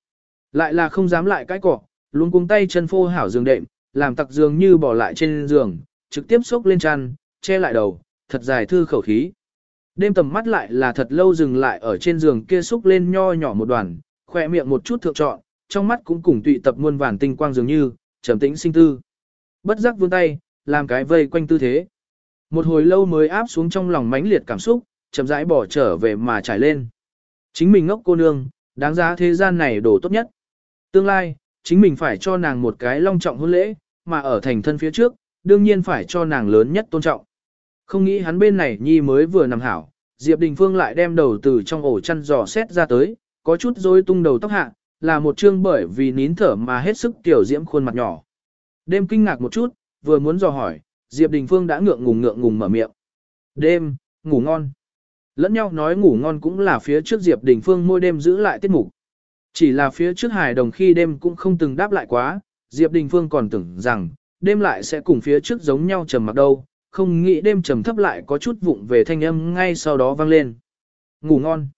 Lại là không dám lại cái cỏ, luôn cuống tay chân phô hảo giường đệm, làm tặc giường như bỏ lại trên giường, trực tiếp xốc lên chăn, che lại đầu, thật dài thư khẩu khí. Đêm tầm mắt lại là thật lâu dừng lại ở trên giường kia xúc lên nho nhỏ một đoàn, khỏe miệng một chút thượng trọn, trong mắt cũng cùng tụy tập muôn vàn tinh quang dường như, trầm tĩnh sinh tư. Bất giác vươn tay, làm cái vây quanh tư thế. Một hồi lâu mới áp xuống trong lòng mãnh liệt cảm xúc, chậm rãi bỏ trở về mà trải lên. Chính mình ngốc cô nương, đáng giá thế gian này đồ tốt nhất. Tương lai, chính mình phải cho nàng một cái long trọng hôn lễ, mà ở thành thân phía trước, đương nhiên phải cho nàng lớn nhất tôn trọng. Không nghĩ hắn bên này nhi mới vừa nằm hảo, Diệp Đình Phương lại đem đầu từ trong ổ chăn giò xét ra tới, có chút rối tung đầu tóc hạ, là một chương bởi vì nín thở mà hết sức tiểu diễm khuôn mặt nhỏ. Đêm kinh ngạc một chút, vừa muốn dò hỏi, Diệp Đình Phương đã ngượng ngùng ngượng ngùng mở miệng. Đêm, ngủ ngon. Lẫn nhau nói ngủ ngon cũng là phía trước Diệp Đình Phương môi đêm giữ lại tiết mục. Chỉ là phía trước hài đồng khi đêm cũng không từng đáp lại quá, Diệp Đình Phương còn tưởng rằng, đêm lại sẽ cùng phía trước giống nhau trầm mặc đâu, không nghĩ đêm trầm thấp lại có chút vụng về thanh âm ngay sau đó vang lên. Ngủ ngon,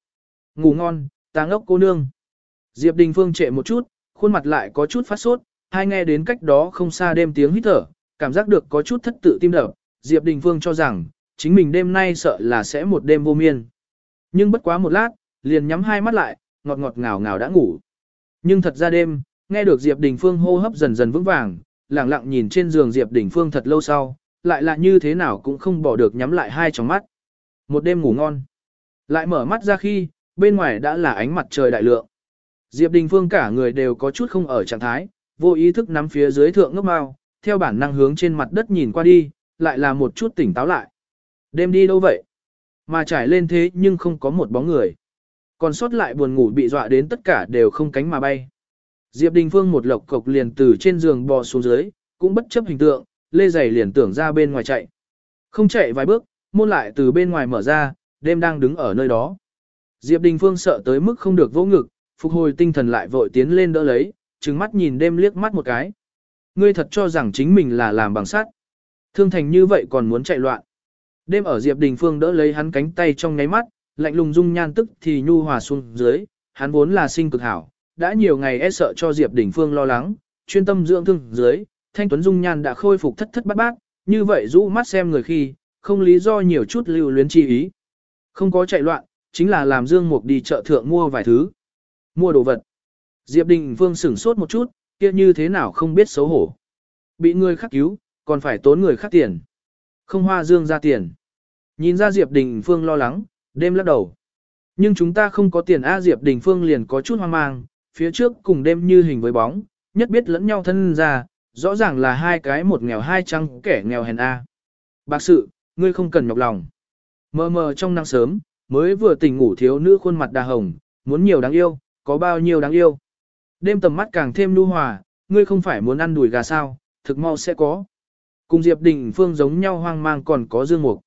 ngủ ngon, ta ngốc cô nương. Diệp Đình Phương trệ một chút, khuôn mặt lại có chút phát sốt, hai nghe đến cách đó không xa đêm tiếng hít thở, cảm giác được có chút thất tự tim đập. Diệp Đình Phương cho rằng, chính mình đêm nay sợ là sẽ một đêm vô miên. Nhưng bất quá một lát, liền nhắm hai mắt lại, ngọt ngọt ngào ngào đã ngủ. Nhưng thật ra đêm, nghe được Diệp Đình Phương hô hấp dần dần vững vàng, lặng lặng nhìn trên giường Diệp Đình Phương thật lâu sau, lại là như thế nào cũng không bỏ được nhắm lại hai tròng mắt. Một đêm ngủ ngon. Lại mở mắt ra khi, bên ngoài đã là ánh mặt trời đại lượng. Diệp Đình Phương cả người đều có chút không ở trạng thái, vô ý thức nắm phía dưới thượng ngốc mau, theo bản năng hướng trên mặt đất nhìn qua đi, lại là một chút tỉnh táo lại. Đêm đi đâu vậy? Mà trải lên thế nhưng không có một bóng người. Còn sót lại buồn ngủ bị dọa đến tất cả đều không cánh mà bay. Diệp Đình Phương một lộc cộc liền từ trên giường bò xuống dưới, cũng bất chấp hình tượng, lê giày liền tưởng ra bên ngoài chạy. Không chạy vài bước, môn lại từ bên ngoài mở ra, đêm đang đứng ở nơi đó. Diệp Đình Phương sợ tới mức không được vô ngực, phục hồi tinh thần lại vội tiến lên đỡ lấy, trừng mắt nhìn đêm liếc mắt một cái. Ngươi thật cho rằng chính mình là làm bằng sắt. Thương thành như vậy còn muốn chạy loạn. Đêm ở Diệp Đình Phương đỡ lấy hắn cánh tay trong nháy mắt, lạnh lùng dung nhan tức thì nhu hòa xuống dưới, hắn vốn là sinh cực hảo, đã nhiều ngày e sợ cho Diệp Đình Phương lo lắng, chuyên tâm dưỡng thương dưới, thanh tuấn dung nhan đã khôi phục thất thất bát bát, như vậy rũ mắt xem người khi, không lý do nhiều chút lưu luyến chi ý. Không có chạy loạn, chính là làm Dương Mục đi chợ thượng mua vài thứ. Mua đồ vật. Diệp Đình Phương sửng sốt một chút, kia như thế nào không biết xấu hổ. Bị người khác cứu, còn phải tốn người khác tiền. Không hoa Dương ra tiền. Nhìn ra Diệp Đình Phương lo lắng, đêm lắc đầu. Nhưng chúng ta không có tiền A Diệp Đình Phương liền có chút hoang mang, phía trước cùng đêm như hình với bóng, nhất biết lẫn nhau thân ra, rõ ràng là hai cái một nghèo hai trăng kẻ nghèo hèn A. Bạc sự, ngươi không cần nhọc lòng. Mờ mờ trong nắng sớm, mới vừa tỉnh ngủ thiếu nữ khuôn mặt đà hồng, muốn nhiều đáng yêu, có bao nhiêu đáng yêu. Đêm tầm mắt càng thêm nu hòa, ngươi không phải muốn ăn đùi gà sao, thực mau sẽ có. Cùng Diệp Đình Phương giống nhau hoang mang còn có Dương Mục.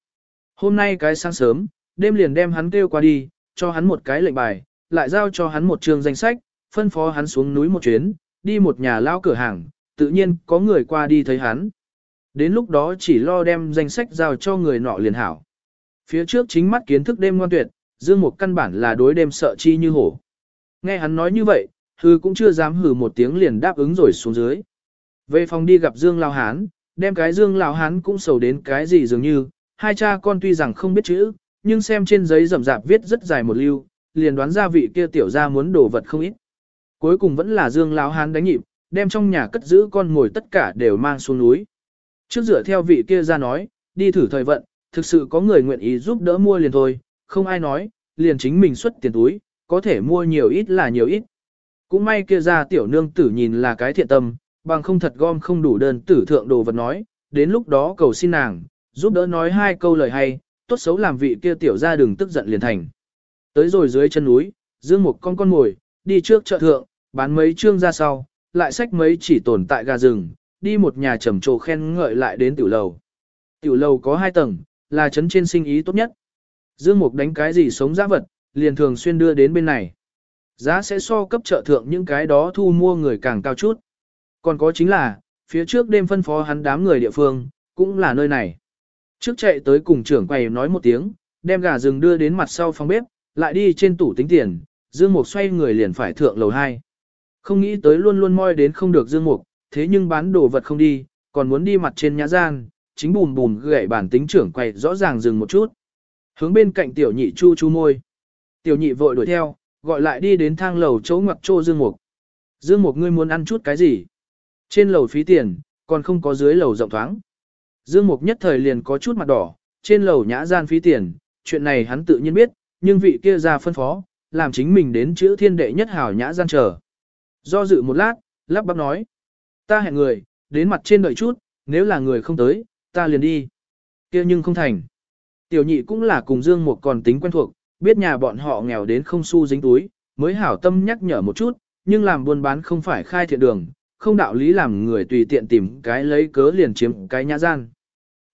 Hôm nay cái sáng sớm, đêm liền đem hắn kêu qua đi, cho hắn một cái lệnh bài, lại giao cho hắn một trường danh sách, phân phó hắn xuống núi một chuyến, đi một nhà lao cửa hàng, tự nhiên có người qua đi thấy hắn. Đến lúc đó chỉ lo đem danh sách giao cho người nọ liền hảo. Phía trước chính mắt kiến thức đêm ngoan tuyệt, Dương Mục căn bản là đối đêm sợ chi như hổ. Nghe hắn nói như vậy, hư cũng chưa dám hừ một tiếng liền đáp ứng rồi xuống dưới. Về phòng đi gặp Dương Lao Hán, đem cái Dương Lao Hán cũng sầu đến cái gì dường như, hai cha con tuy rằng không biết chữ, nhưng xem trên giấy rậm rạp viết rất dài một lưu, liền đoán ra vị kia tiểu ra muốn đổ vật không ít. Cuối cùng vẫn là Dương lao Hán đánh nhịp, đem trong nhà cất giữ con ngồi tất cả đều mang xuống núi. Trước dựa theo vị kia ra nói, đi thử thời vận, thực sự có người nguyện ý giúp đỡ mua liền thôi, không ai nói, liền chính mình xuất tiền túi, có thể mua nhiều ít là nhiều ít. Cũng may kia ra tiểu nương tử nhìn là cái thiện tâm, bằng không thật gom không đủ đơn tử thượng đồ vật nói, đến lúc đó cầu xin nàng, giúp đỡ nói hai câu lời hay, tốt xấu làm vị kia tiểu ra đừng tức giận liền thành. Tới rồi dưới chân núi, dương một con con ngồi, đi trước chợ thượng, bán mấy trương ra sau, lại xách mấy chỉ tồn tại gà rừng, đi một nhà trầm trồ khen ngợi lại đến tiểu lầu. Tiểu lầu có hai tầng, là trấn trên sinh ý tốt nhất. Dương Mục đánh cái gì sống giá vật, liền thường xuyên đưa đến bên này. Giá sẽ so cấp trợ thượng những cái đó thu mua người càng cao chút. Còn có chính là, phía trước đêm phân phó hắn đám người địa phương, cũng là nơi này. Trước chạy tới cùng trưởng quầy nói một tiếng, đem gà rừng đưa đến mặt sau phòng bếp, lại đi trên tủ tính tiền, Dương Mục xoay người liền phải thượng lầu 2. Không nghĩ tới luôn luôn moi đến không được Dương Mục, thế nhưng bán đồ vật không đi, còn muốn đi mặt trên nhã gian, chính bùm bùm gậy bản tính trưởng quầy rõ ràng dừng một chút. Hướng bên cạnh tiểu nhị chu chu môi. Tiểu nhị vội đuổi theo, gọi lại đi đến thang lầu chỗ ngoặc chỗ Dương Mục. Dương Mục ngươi muốn ăn chút cái gì? Trên lầu phí tiền, còn không có dưới lầu rộng thoáng. Dương Mục nhất thời liền có chút mặt đỏ, trên lầu nhã gian phí tiền, chuyện này hắn tự nhiên biết, nhưng vị kia ra phân phó, làm chính mình đến chữ thiên đệ nhất hảo nhã gian chờ. Do dự một lát, lắp bắp nói. Ta hẹn người, đến mặt trên đợi chút, nếu là người không tới, ta liền đi. kia nhưng không thành. Tiểu nhị cũng là cùng Dương Mục còn tính quen thuộc, biết nhà bọn họ nghèo đến không xu dính túi, mới hảo tâm nhắc nhở một chút, nhưng làm buôn bán không phải khai thiện đường, không đạo lý làm người tùy tiện tìm cái lấy cớ liền chiếm cái nhã gian.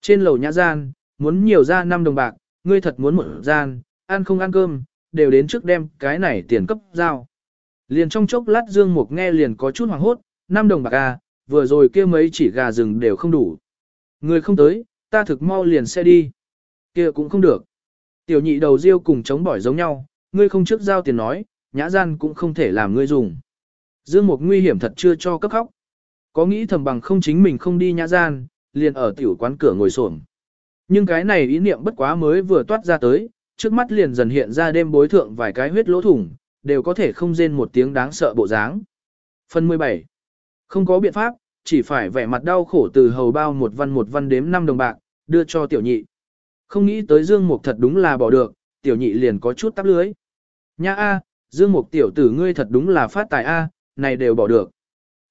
Trên lầu nhã gian, muốn nhiều ra 5 đồng bạc, ngươi thật muốn một gian, ăn không ăn cơm, đều đến trước đem cái này tiền cấp giao. Liền trong chốc lát Dương Mục nghe liền có chút hoảng hốt, 5 đồng bạc à, vừa rồi kia mấy chỉ gà rừng đều không đủ. Người không tới, ta thực mau liền sẽ đi. kia cũng không được. Tiểu nhị đầu riêu cùng chống bỏi giống nhau, ngươi không trước giao tiền nói, nhã gian cũng không thể làm ngươi dùng. Dương Mục nguy hiểm thật chưa cho cấp khóc. Có nghĩ thầm bằng không chính mình không đi nhã gian, liền ở tiểu quán cửa ngồi xổm. Nhưng cái này ý niệm bất quá mới vừa toát ra tới, trước mắt liền dần hiện ra đêm bối thượng vài cái huyết lỗ thủng, đều có thể không rên một tiếng đáng sợ bộ dáng. Phần 17. Không có biện pháp, chỉ phải vẻ mặt đau khổ từ hầu bao một văn một văn đếm năm đồng bạc, đưa cho tiểu nhị. Không nghĩ tới Dương Mục thật đúng là bỏ được, tiểu nhị liền có chút tắp lưới. Nha a, Dương Mục tiểu tử ngươi thật đúng là phát tài a, này đều bỏ được.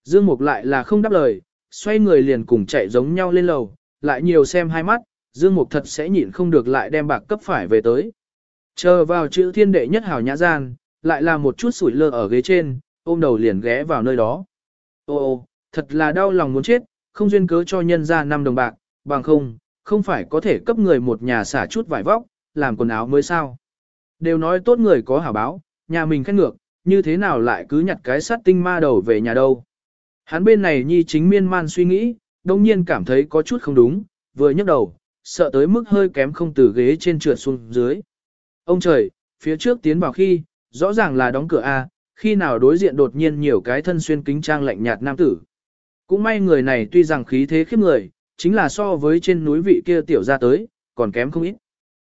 Dương Mục lại là không đáp lời, xoay người liền cùng chạy giống nhau lên lầu, lại nhiều xem hai mắt, Dương Mục thật sẽ nhịn không được lại đem bạc cấp phải về tới. Chờ vào chữ thiên đệ nhất hảo nhã gian, lại là một chút sủi lơ ở ghế trên, ôm đầu liền ghé vào nơi đó. Ô ô, thật là đau lòng muốn chết, không duyên cớ cho nhân ra năm đồng bạc, bằng không, không phải có thể cấp người một nhà xả chút vải vóc, làm quần áo mới sao. Đều nói tốt người có hảo báo, nhà mình khét ngược, như thế nào lại cứ nhặt cái sát tinh ma đầu về nhà đâu. Hắn bên này nhi chính miên man suy nghĩ, đồng nhiên cảm thấy có chút không đúng, vừa nhấc đầu, sợ tới mức hơi kém không từ ghế trên trượt xuống dưới. Ông trời, phía trước tiến vào khi, rõ ràng là đóng cửa A, khi nào đối diện đột nhiên nhiều cái thân xuyên kính trang lạnh nhạt nam tử. Cũng may người này tuy rằng khí thế khiếp người, chính là so với trên núi vị kia tiểu ra tới, còn kém không ít.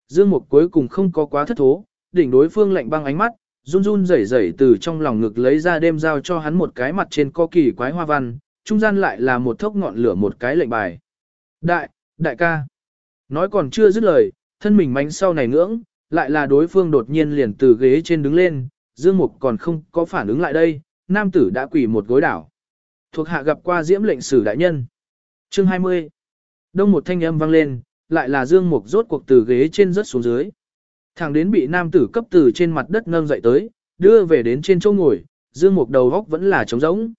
Dương Mục cuối cùng không có quá thất thố, đỉnh đối phương lạnh băng ánh mắt, run run rẩy rẩy từ trong lòng ngực lấy ra đem giao cho hắn một cái mặt trên co kỳ quái hoa văn, trung gian lại là một thốc ngọn lửa một cái lệnh bài. Đại, đại ca. Nói còn chưa dứt lời, thân mình mánh sau này ngưỡng, lại là đối phương đột nhiên liền từ ghế trên đứng lên, Dương Mục còn không có phản ứng lại đây, nam tử đã quỳ một gối đảo. Thuộc hạ gặp qua diễm lệnh sử đại nhân. Chương 20. Đông một thanh âm vang lên, lại là Dương Mục rốt cuộc từ ghế trên rớt xuống dưới. Thằng đến bị nam tử cấp từ trên mặt đất nâng dậy tới, đưa về đến trên chỗ ngồi, Dương Mục đầu góc vẫn là trống rỗng.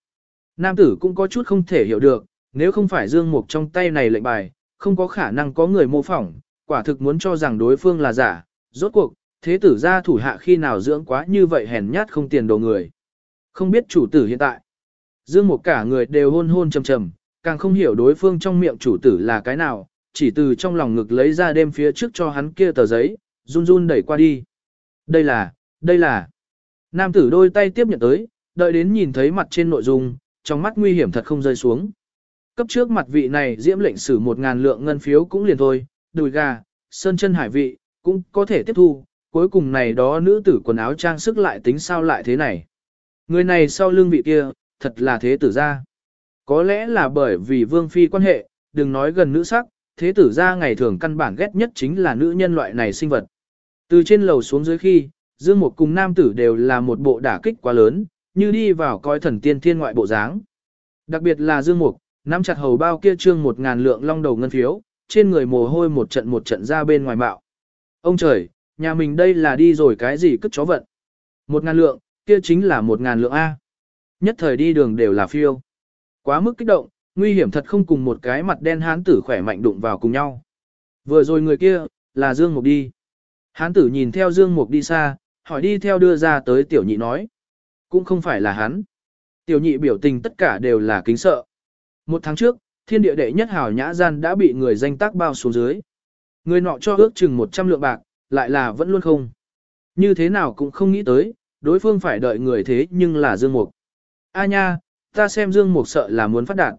Nam tử cũng có chút không thể hiểu được, nếu không phải Dương Mục trong tay này lệnh bài, không có khả năng có người mô phỏng, quả thực muốn cho rằng đối phương là giả, rốt cuộc, thế tử gia thủ hạ khi nào dưỡng quá như vậy hèn nhát không tiền đồ người. Không biết chủ tử hiện tại. Dương Mục cả người đều hôn hôn trầm trầm, càng không hiểu đối phương trong miệng chủ tử là cái nào, chỉ từ trong lòng ngực lấy ra đêm phía trước cho hắn kia tờ giấy, run run đẩy qua đi. Đây là, đây là. Nam tử đôi tay tiếp nhận tới, đợi đến nhìn thấy mặt trên nội dung, trong mắt nguy hiểm thật không rơi xuống. Cấp trước mặt vị này diễm lệnh sử một ngàn lượng ngân phiếu cũng liền thôi, đùi gà, sơn chân hải vị, cũng có thể tiếp thu, cuối cùng này đó nữ tử quần áo trang sức lại tính sao lại thế này. Người này sau lưng vị kia, thật là thế tử gia. Có lẽ là bởi vì vương phi quan hệ, đừng nói gần nữ sắc, thế tử gia ngày thường căn bản ghét nhất chính là nữ nhân loại này sinh vật. Từ trên lầu xuống dưới khi, Dương Mục cùng nam tử đều là một bộ đả kích quá lớn, như đi vào coi thần tiên thiên ngoại bộ dáng. Đặc biệt là Dương Mục, nắm chặt hầu bao kia trương một ngàn lượng long đầu ngân phiếu, trên người mồ hôi một trận một trận ra bên ngoài bạo. Ông trời, nhà mình đây là đi rồi cái gì cất chó vận. Một ngàn lượng, kia chính là một ngàn lượng A. Nhất thời đi đường đều là phiêu. Quá mức kích động, nguy hiểm thật không cùng một cái mặt đen hán tử khỏe mạnh đụng vào cùng nhau. Vừa rồi người kia, là Dương Mục đi. Hán tử nhìn theo Dương Mục đi xa, hỏi đi theo đưa ra tới tiểu nhị nói. Cũng không phải là hắn. Tiểu nhị biểu tình tất cả đều là kính sợ. Một tháng trước, thiên địa đệ nhất hảo nhã gian đã bị người danh tác bao xuống dưới. Người nọ cho ước chừng 100 lượng bạc, lại là vẫn luôn không. Như thế nào cũng không nghĩ tới, đối phương phải đợi người thế nhưng là Dương Mục. A nha, ta xem Dương Mục sợ là muốn phát đạt.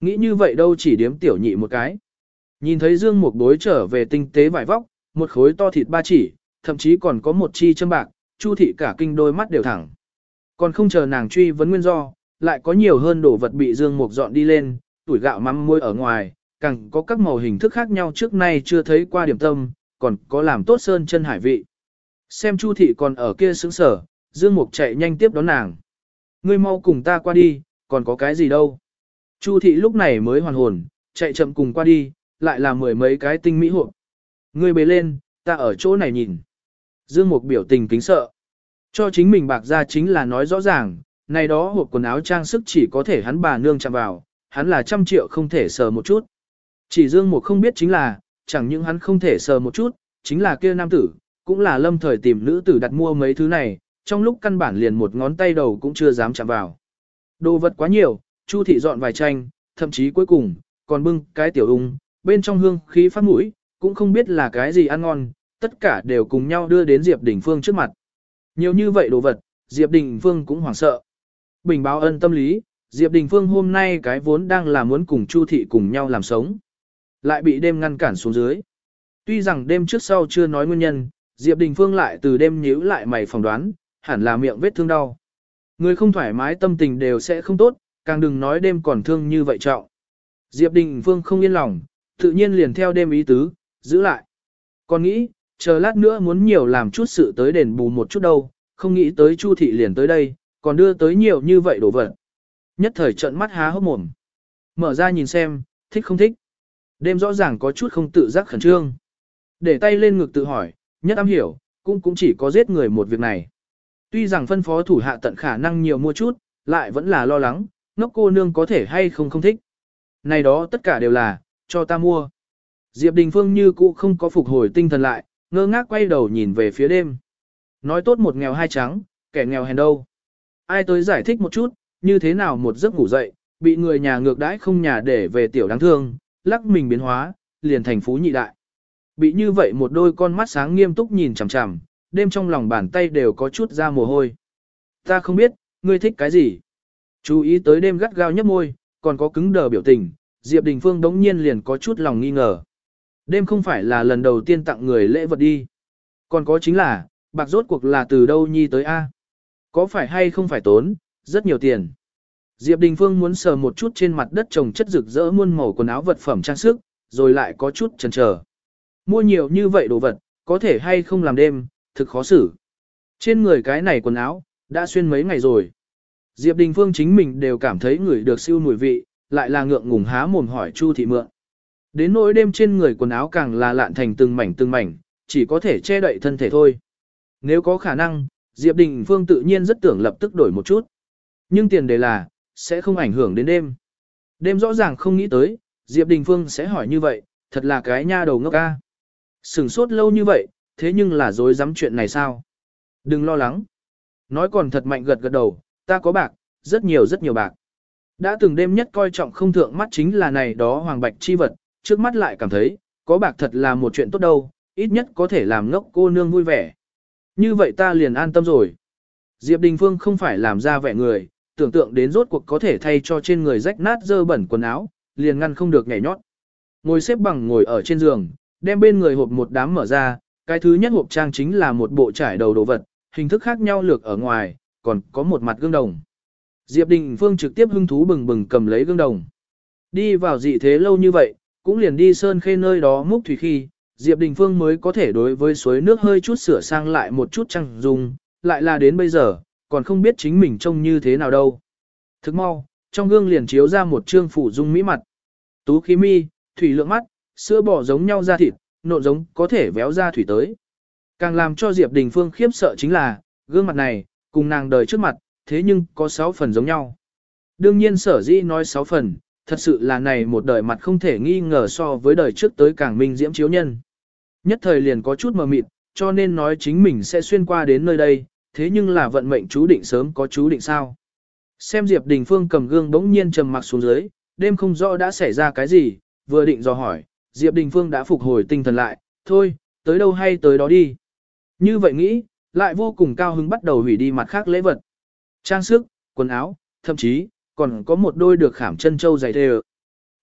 Nghĩ như vậy đâu chỉ điếm tiểu nhị một cái. Nhìn thấy Dương Mục đối trở về tinh tế vải vóc, một khối to thịt ba chỉ, thậm chí còn có một chi châm bạc, Chu thị cả kinh đôi mắt đều thẳng. Còn không chờ nàng truy vấn nguyên do, lại có nhiều hơn đồ vật bị Dương Mục dọn đi lên, tuổi gạo mắm muối ở ngoài, càng có các màu hình thức khác nhau trước nay chưa thấy qua điểm tâm, còn có làm tốt sơn chân hải vị. Xem Chu thị còn ở kia sững sở, Dương Mục chạy nhanh tiếp đón nàng. Ngươi mau cùng ta qua đi, còn có cái gì đâu. Chu thị lúc này mới hoàn hồn, chạy chậm cùng qua đi, lại là mười mấy cái tinh mỹ hộp. Ngươi bế lên, ta ở chỗ này nhìn. Dương Mục biểu tình kính sợ. Cho chính mình bạc ra chính là nói rõ ràng, này đó hộp quần áo trang sức chỉ có thể hắn bà nương chạm vào, hắn là trăm triệu không thể sờ một chút. Chỉ Dương Mục không biết chính là, chẳng những hắn không thể sờ một chút, chính là kia nam tử, cũng là lâm thời tìm nữ tử đặt mua mấy thứ này, trong lúc căn bản liền một ngón tay đầu cũng chưa dám chạm vào. Đồ vật quá nhiều, Chu thị dọn vài tranh, thậm chí cuối cùng, còn bưng cái tiểu ung, bên trong hương khí phát mũi, cũng không biết là cái gì ăn ngon, tất cả đều cùng nhau đưa đến Diệp Đình Phương trước mặt. Nhiều như vậy đồ vật, Diệp Đình Phương cũng hoảng sợ. Bình báo ân tâm lý, Diệp Đình Phương hôm nay cái vốn đang là muốn cùng Chu thị cùng nhau làm sống. Lại bị đêm ngăn cản xuống dưới. Tuy rằng đêm trước sau chưa nói nguyên nhân, Diệp Đình Phương lại từ đêm nhíu lại mày phỏng đoán, hẳn là miệng vết thương đau. Người không thoải mái tâm tình đều sẽ không tốt, càng đừng nói đêm còn thương như vậy trọng. Diệp Đình Phương không yên lòng, tự nhiên liền theo đêm ý tứ, giữ lại. Còn nghĩ, chờ lát nữa muốn nhiều làm chút sự tới đền bù một chút đâu, không nghĩ tới Chu thị liền tới đây, còn đưa tới nhiều như vậy đồ vật. Nhất thời trận mắt há hốc mồm. Mở ra nhìn xem, thích không thích. Đêm rõ ràng có chút không tự giác khẩn trương. Để tay lên ngực tự hỏi, nhất am hiểu, cũng cũng chỉ có giết người một việc này. Tuy rằng phân phó thủ hạ tận khả năng nhiều mua chút, lại vẫn là lo lắng, ngốc cô nương có thể hay không không thích. Này đó tất cả đều là, cho ta mua. Diệp Đình Phương như cũ không có phục hồi tinh thần lại, ngơ ngác quay đầu nhìn về phía đêm. Nói tốt một nghèo hai trắng, kẻ nghèo hèn đâu. Ai tới giải thích một chút, như thế nào một giấc ngủ dậy, bị người nhà ngược đãi không nhà để về tiểu đáng thương, lắc mình biến hóa, liền thành phú nhị đại. Bị như vậy một đôi con mắt sáng nghiêm túc nhìn chằm chằm, đêm trong lòng bàn tay đều có chút ra mồ hôi. Ta không biết, ngươi thích cái gì. Chú ý tới đêm gắt gao nhấp môi, còn có cứng đờ biểu tình, Diệp Đình Phương đống nhiên liền có chút lòng nghi ngờ. Đêm không phải là lần đầu tiên tặng người lễ vật đi. Còn có chính là, bạc rốt cuộc là từ đâu nhi tới A. Có phải hay không phải tốn, rất nhiều tiền. Diệp Đình Phương muốn sờ một chút trên mặt đất trồng chất rực rỡ muôn màu quần áo vật phẩm trang sức, rồi lại có chút chần chờ. Mua nhiều như vậy đồ vật, có thể hay không làm đêm, thực khó xử. Trên người cái này quần áo, đã xuyên mấy ngày rồi. Diệp Đình Phương chính mình đều cảm thấy người được siêu mùi vị, lại là ngượng ngùng há mồm hỏi Chu thị mượn. Đến nỗi đêm trên người quần áo càng là lạn thành từng mảnh từng mảnh, chỉ có thể che đậy thân thể thôi. Nếu có khả năng, Diệp Đình Phương tự nhiên rất tưởng lập tức đổi một chút. Nhưng tiền đề là, sẽ không ảnh hưởng đến đêm. Đêm rõ ràng không nghĩ tới, Diệp Đình Phương sẽ hỏi như vậy, thật là cái nha đầu ngốc ca. Sừng sốt lâu như vậy, thế nhưng là dối dám chuyện này sao? Đừng lo lắng. Nói còn thật mạnh gật gật đầu, ta có bạc, rất nhiều rất nhiều bạc. Đã từng đêm nhất coi trọng không thượng mắt chính là này đó hoàng bạch chi vật, trước mắt lại cảm thấy, có bạc thật là một chuyện tốt đâu, ít nhất có thể làm ngốc cô nương vui vẻ. Như vậy ta liền an tâm rồi. Diệp Đình Phương không phải làm ra vẻ người, tưởng tượng đến rốt cuộc có thể thay cho trên người rách nát dơ bẩn quần áo, liền ngăn không được nhảy nhót. Ngồi xếp bằng ngồi ở trên giường, đem bên người hộp một đám mở ra, cái thứ nhất hộp trang chính là một bộ trải đầu đồ vật, hình thức khác nhau lược ở ngoài, còn có một mặt gương đồng. Diệp Đình Phương trực tiếp hưng thú bừng bừng cầm lấy gương đồng. Đi vào dị thế lâu như vậy, cũng liền đi sơn khê nơi đó múc thủy khi, Diệp Đình Phương mới có thể đối với suối nước hơi chút sửa sang lại một chút trăng dùng, lại là đến bây giờ, còn không biết chính mình trông như thế nào đâu. Thức mau, trong gương liền chiếu ra một trương phủ dung mỹ mặt. Tú khí mi, thủy lượng mắt, sữa bỏ giống nhau ra thịt, nộn giống có thể véo ra thủy tới. Càng làm cho Diệp Đình Phương khiếp sợ chính là, gương mặt này, cùng nàng đời trước mặt, thế nhưng có 6 phần giống nhau. Đương nhiên sở dĩ nói 6 phần, thật sự là này một đời mặt không thể nghi ngờ so với đời trước tới càng minh diễm chiếu nhân. Nhất thời liền có chút mờ mịt, cho nên nói chính mình sẽ xuyên qua đến nơi đây, thế nhưng là vận mệnh chú định sớm có chú định sao. Xem Diệp Đình Phương cầm gương bỗng nhiên trầm mặc xuống dưới, đêm không rõ đã xảy ra cái gì, vừa định dò hỏi, Diệp Đình Phương đã phục hồi tinh thần lại, thôi, tới đâu hay tới đó đi. Như vậy nghĩ, lại vô cùng cao hứng bắt đầu hủy đi mặt khác lễ vật. Trang sức, quần áo, thậm chí, còn có một đôi được khảm chân châu dày thề.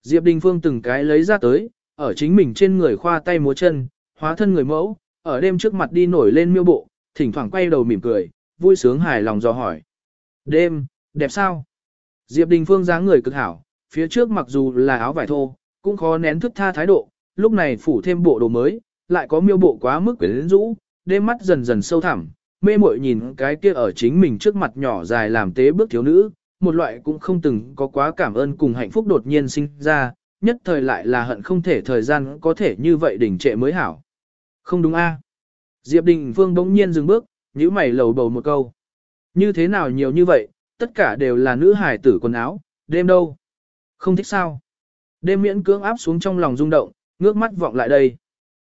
Diệp Đình Phương từng cái lấy ra tới, ở chính mình trên người khoa tay múa chân, hóa thân người mẫu, ở đêm trước mặt đi nổi lên miêu bộ, thỉnh thoảng quay đầu mỉm cười, vui sướng hài lòng dò hỏi. Đêm, đẹp sao? Diệp Đình Phương dáng người cực hảo, phía trước mặc dù là áo vải thô, cũng khó nén thức tha thái độ, lúc này phủ thêm bộ đồ mới, lại có miêu bộ quá mức quyến rũ, đêm mắt dần dần sâu thẳm, mê muội nhìn cái kia ở chính mình trước mặt nhỏ dài làm tế bước thiếu nữ, một loại cũng không từng có quá cảm ơn cùng hạnh phúc đột nhiên sinh ra, nhất thời lại là hận không thể thời gian có thể như vậy đỉnh trệ mới hảo. Không đúng a? Diệp Đình Phương bỗng nhiên dừng bước, nhíu mày lầu bầu một câu. Như thế nào nhiều như vậy, tất cả đều là nữ hài tử quần áo, đêm đâu? Không thích sao? Đêm miễn cưỡng áp xuống trong lòng rung động, ngước mắt vọng lại đây.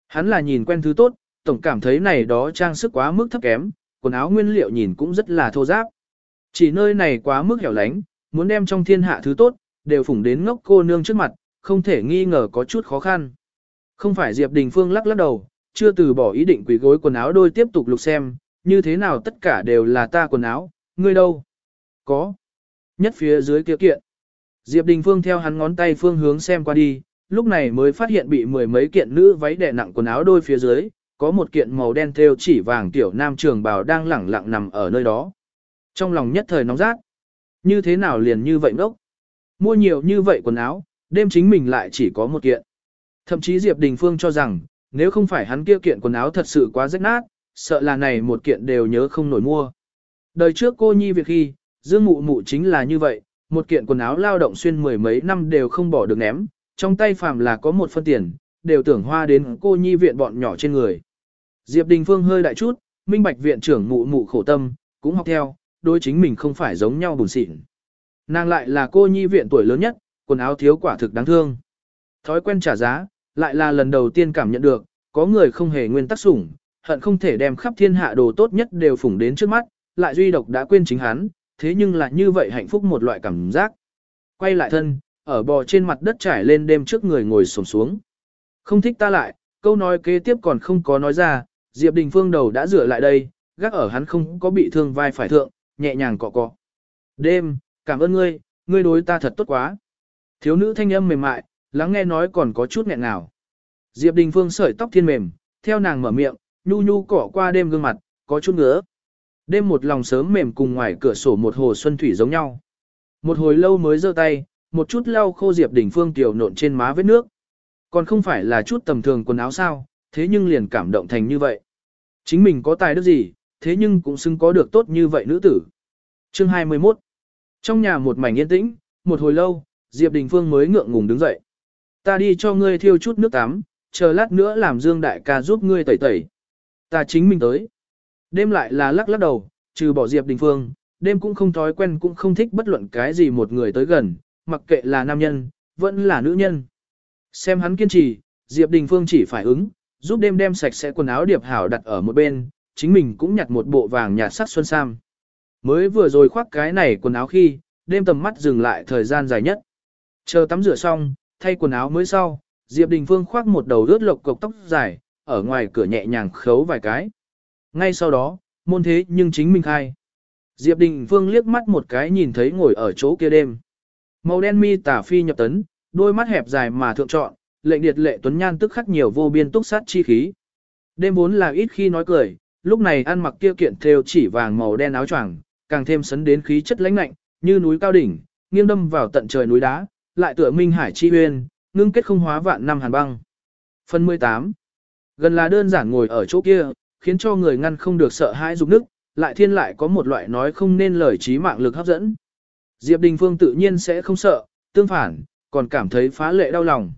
Hắn là nhìn quen thứ tốt, tổng cảm thấy này đó trang sức quá mức thấp kém, quần áo nguyên liệu nhìn cũng rất là thô giáp. Chỉ nơi này quá mức hẻo lánh, muốn đem trong thiên hạ thứ tốt, đều phủng đến ngốc cô nương trước mặt, không thể nghi ngờ có chút khó khăn. Không phải Diệp Đình Phương lắc lắc đầu, chưa từ bỏ ý định quỳ gối quần áo đôi tiếp tục lục xem, như thế nào tất cả đều là ta quần áo, ngươi đâu? Có. Nhất phía dưới kia kiện. Diệp Đình Phương theo hắn ngón tay phương hướng xem qua đi, lúc này mới phát hiện bị mười mấy kiện nữ váy đè nặng quần áo đôi phía dưới, có một kiện màu đen thêu chỉ vàng tiểu nam trường bào đang lẳng lặng nằm ở nơi đó. Trong lòng nhất thời nóng rát. Như thế nào liền như vậy ngốc? Mua nhiều như vậy quần áo, đêm chính mình lại chỉ có một kiện. Thậm chí Diệp Đình Phương cho rằng, nếu không phải hắn kia kiện quần áo thật sự quá rách nát, sợ là này một kiện đều nhớ không nổi mua. Đời trước cô nhi việc khi, Dương Mụ Mụ chính là như vậy, một kiện quần áo lao động xuyên mười mấy năm đều không bỏ được ném, trong tay phàm là có một phân tiền, đều tưởng hoa đến cô nhi viện bọn nhỏ trên người. Diệp Đình Phương hơi đại chút, minh bạch viện trưởng mụ mụ khổ tâm, cũng học theo, đối chính mình không phải giống nhau buồn xịn. Nàng lại là cô nhi viện tuổi lớn nhất, quần áo thiếu quả thực đáng thương. Thói quen trả giá, lại là lần đầu tiên cảm nhận được, có người không hề nguyên tắc sủng, hận không thể đem khắp thiên hạ đồ tốt nhất đều phủng đến trước mắt, lại duy độc đã quên chính hắn, thế nhưng lại như vậy hạnh phúc một loại cảm giác. Quay lại thân, ở bò trên mặt đất trải lên đêm trước người ngồi xổm xuống. Không thích ta lại, câu nói kế tiếp còn không có nói ra, Diệp Đình Phương đầu đã rửa lại đây, gác ở hắn không có bị thương vai phải thượng, nhẹ nhàng cọ cọ. Đêm, cảm ơn ngươi, ngươi đối ta thật tốt quá. Thiếu nữ thanh âm mềm mại, lắng nghe nói còn có chút nghẹn ngào. Diệp Đình Phương sợi tóc thiên mềm, theo nàng mở miệng, nhu nhu cọ qua đêm gương mặt, có chút ngứa. Đêm một lòng sớm mềm cùng ngoài cửa sổ một hồ xuân thủy giống nhau. Một hồi lâu mới giơ tay, một chút lau khô Diệp Đình Phương tiểu nộn trên má vết nước. Còn không phải là chút tầm thường quần áo sao, thế nhưng liền cảm động thành như vậy. Chính mình có tài đức gì, thế nhưng cũng xứng có được tốt như vậy nữ tử. Chương 21 Trong nhà một mảnh yên tĩnh, một hồi lâu, Diệp Đình Phương mới ngượng ngùng đứng dậy. Ta đi cho ngươi thiêu chút nước tắm, chờ lát nữa làm Dương Đại ca giúp ngươi tẩy tẩy. Ta chính mình tới. Đêm lại là lắc lắc đầu, trừ bỏ Diệp Đình Phương, đêm cũng không thói quen cũng không thích bất luận cái gì một người tới gần, mặc kệ là nam nhân, vẫn là nữ nhân. Xem hắn kiên trì, Diệp Đình Phương chỉ phải ứng, giúp đêm đem sạch sẽ quần áo điệp hảo đặt ở một bên, chính mình cũng nhặt một bộ vàng nhạt sắc xuân sam. Mới vừa rồi khoác cái này quần áo khi, đêm tầm mắt dừng lại thời gian dài nhất. Chờ tắm rửa xong, thay quần áo mới sau, Diệp Đình Phương khoác một đầu rướt lộc cộc tóc dài, ở ngoài cửa nhẹ nhàng khấu vài cái. Ngay sau đó, môn thế nhưng chính mình khai. Diệp Đình Phương liếc mắt một cái nhìn thấy ngồi ở chỗ kia đêm. Màu đen mi tả phi nhập tấn, đôi mắt hẹp dài mà thượng trọn, lệnh điệt lệ tuấn nhan tức khắc nhiều vô biên túc sát chi khí. Đêm vốn là ít khi nói cười, lúc này ăn mặc kia kiện thêu chỉ vàng màu đen áo choàng, càng thêm sấn đến khí chất lãnh lạnh, như núi cao đỉnh, nghiêng đâm vào tận trời núi đá, lại tựa minh hải chi uyên, ngưng kết không hóa vạn năm hàn băng. Phần 18. Gần là đơn giản ngồi ở chỗ kia, khiến cho người ngăn không được sợ hãi dục nức, lại thiên lại có một loại nói không nên lời trí mạng lực hấp dẫn. Diệp Đình Phương tự nhiên sẽ không sợ, tương phản, còn cảm thấy phá lệ đau lòng.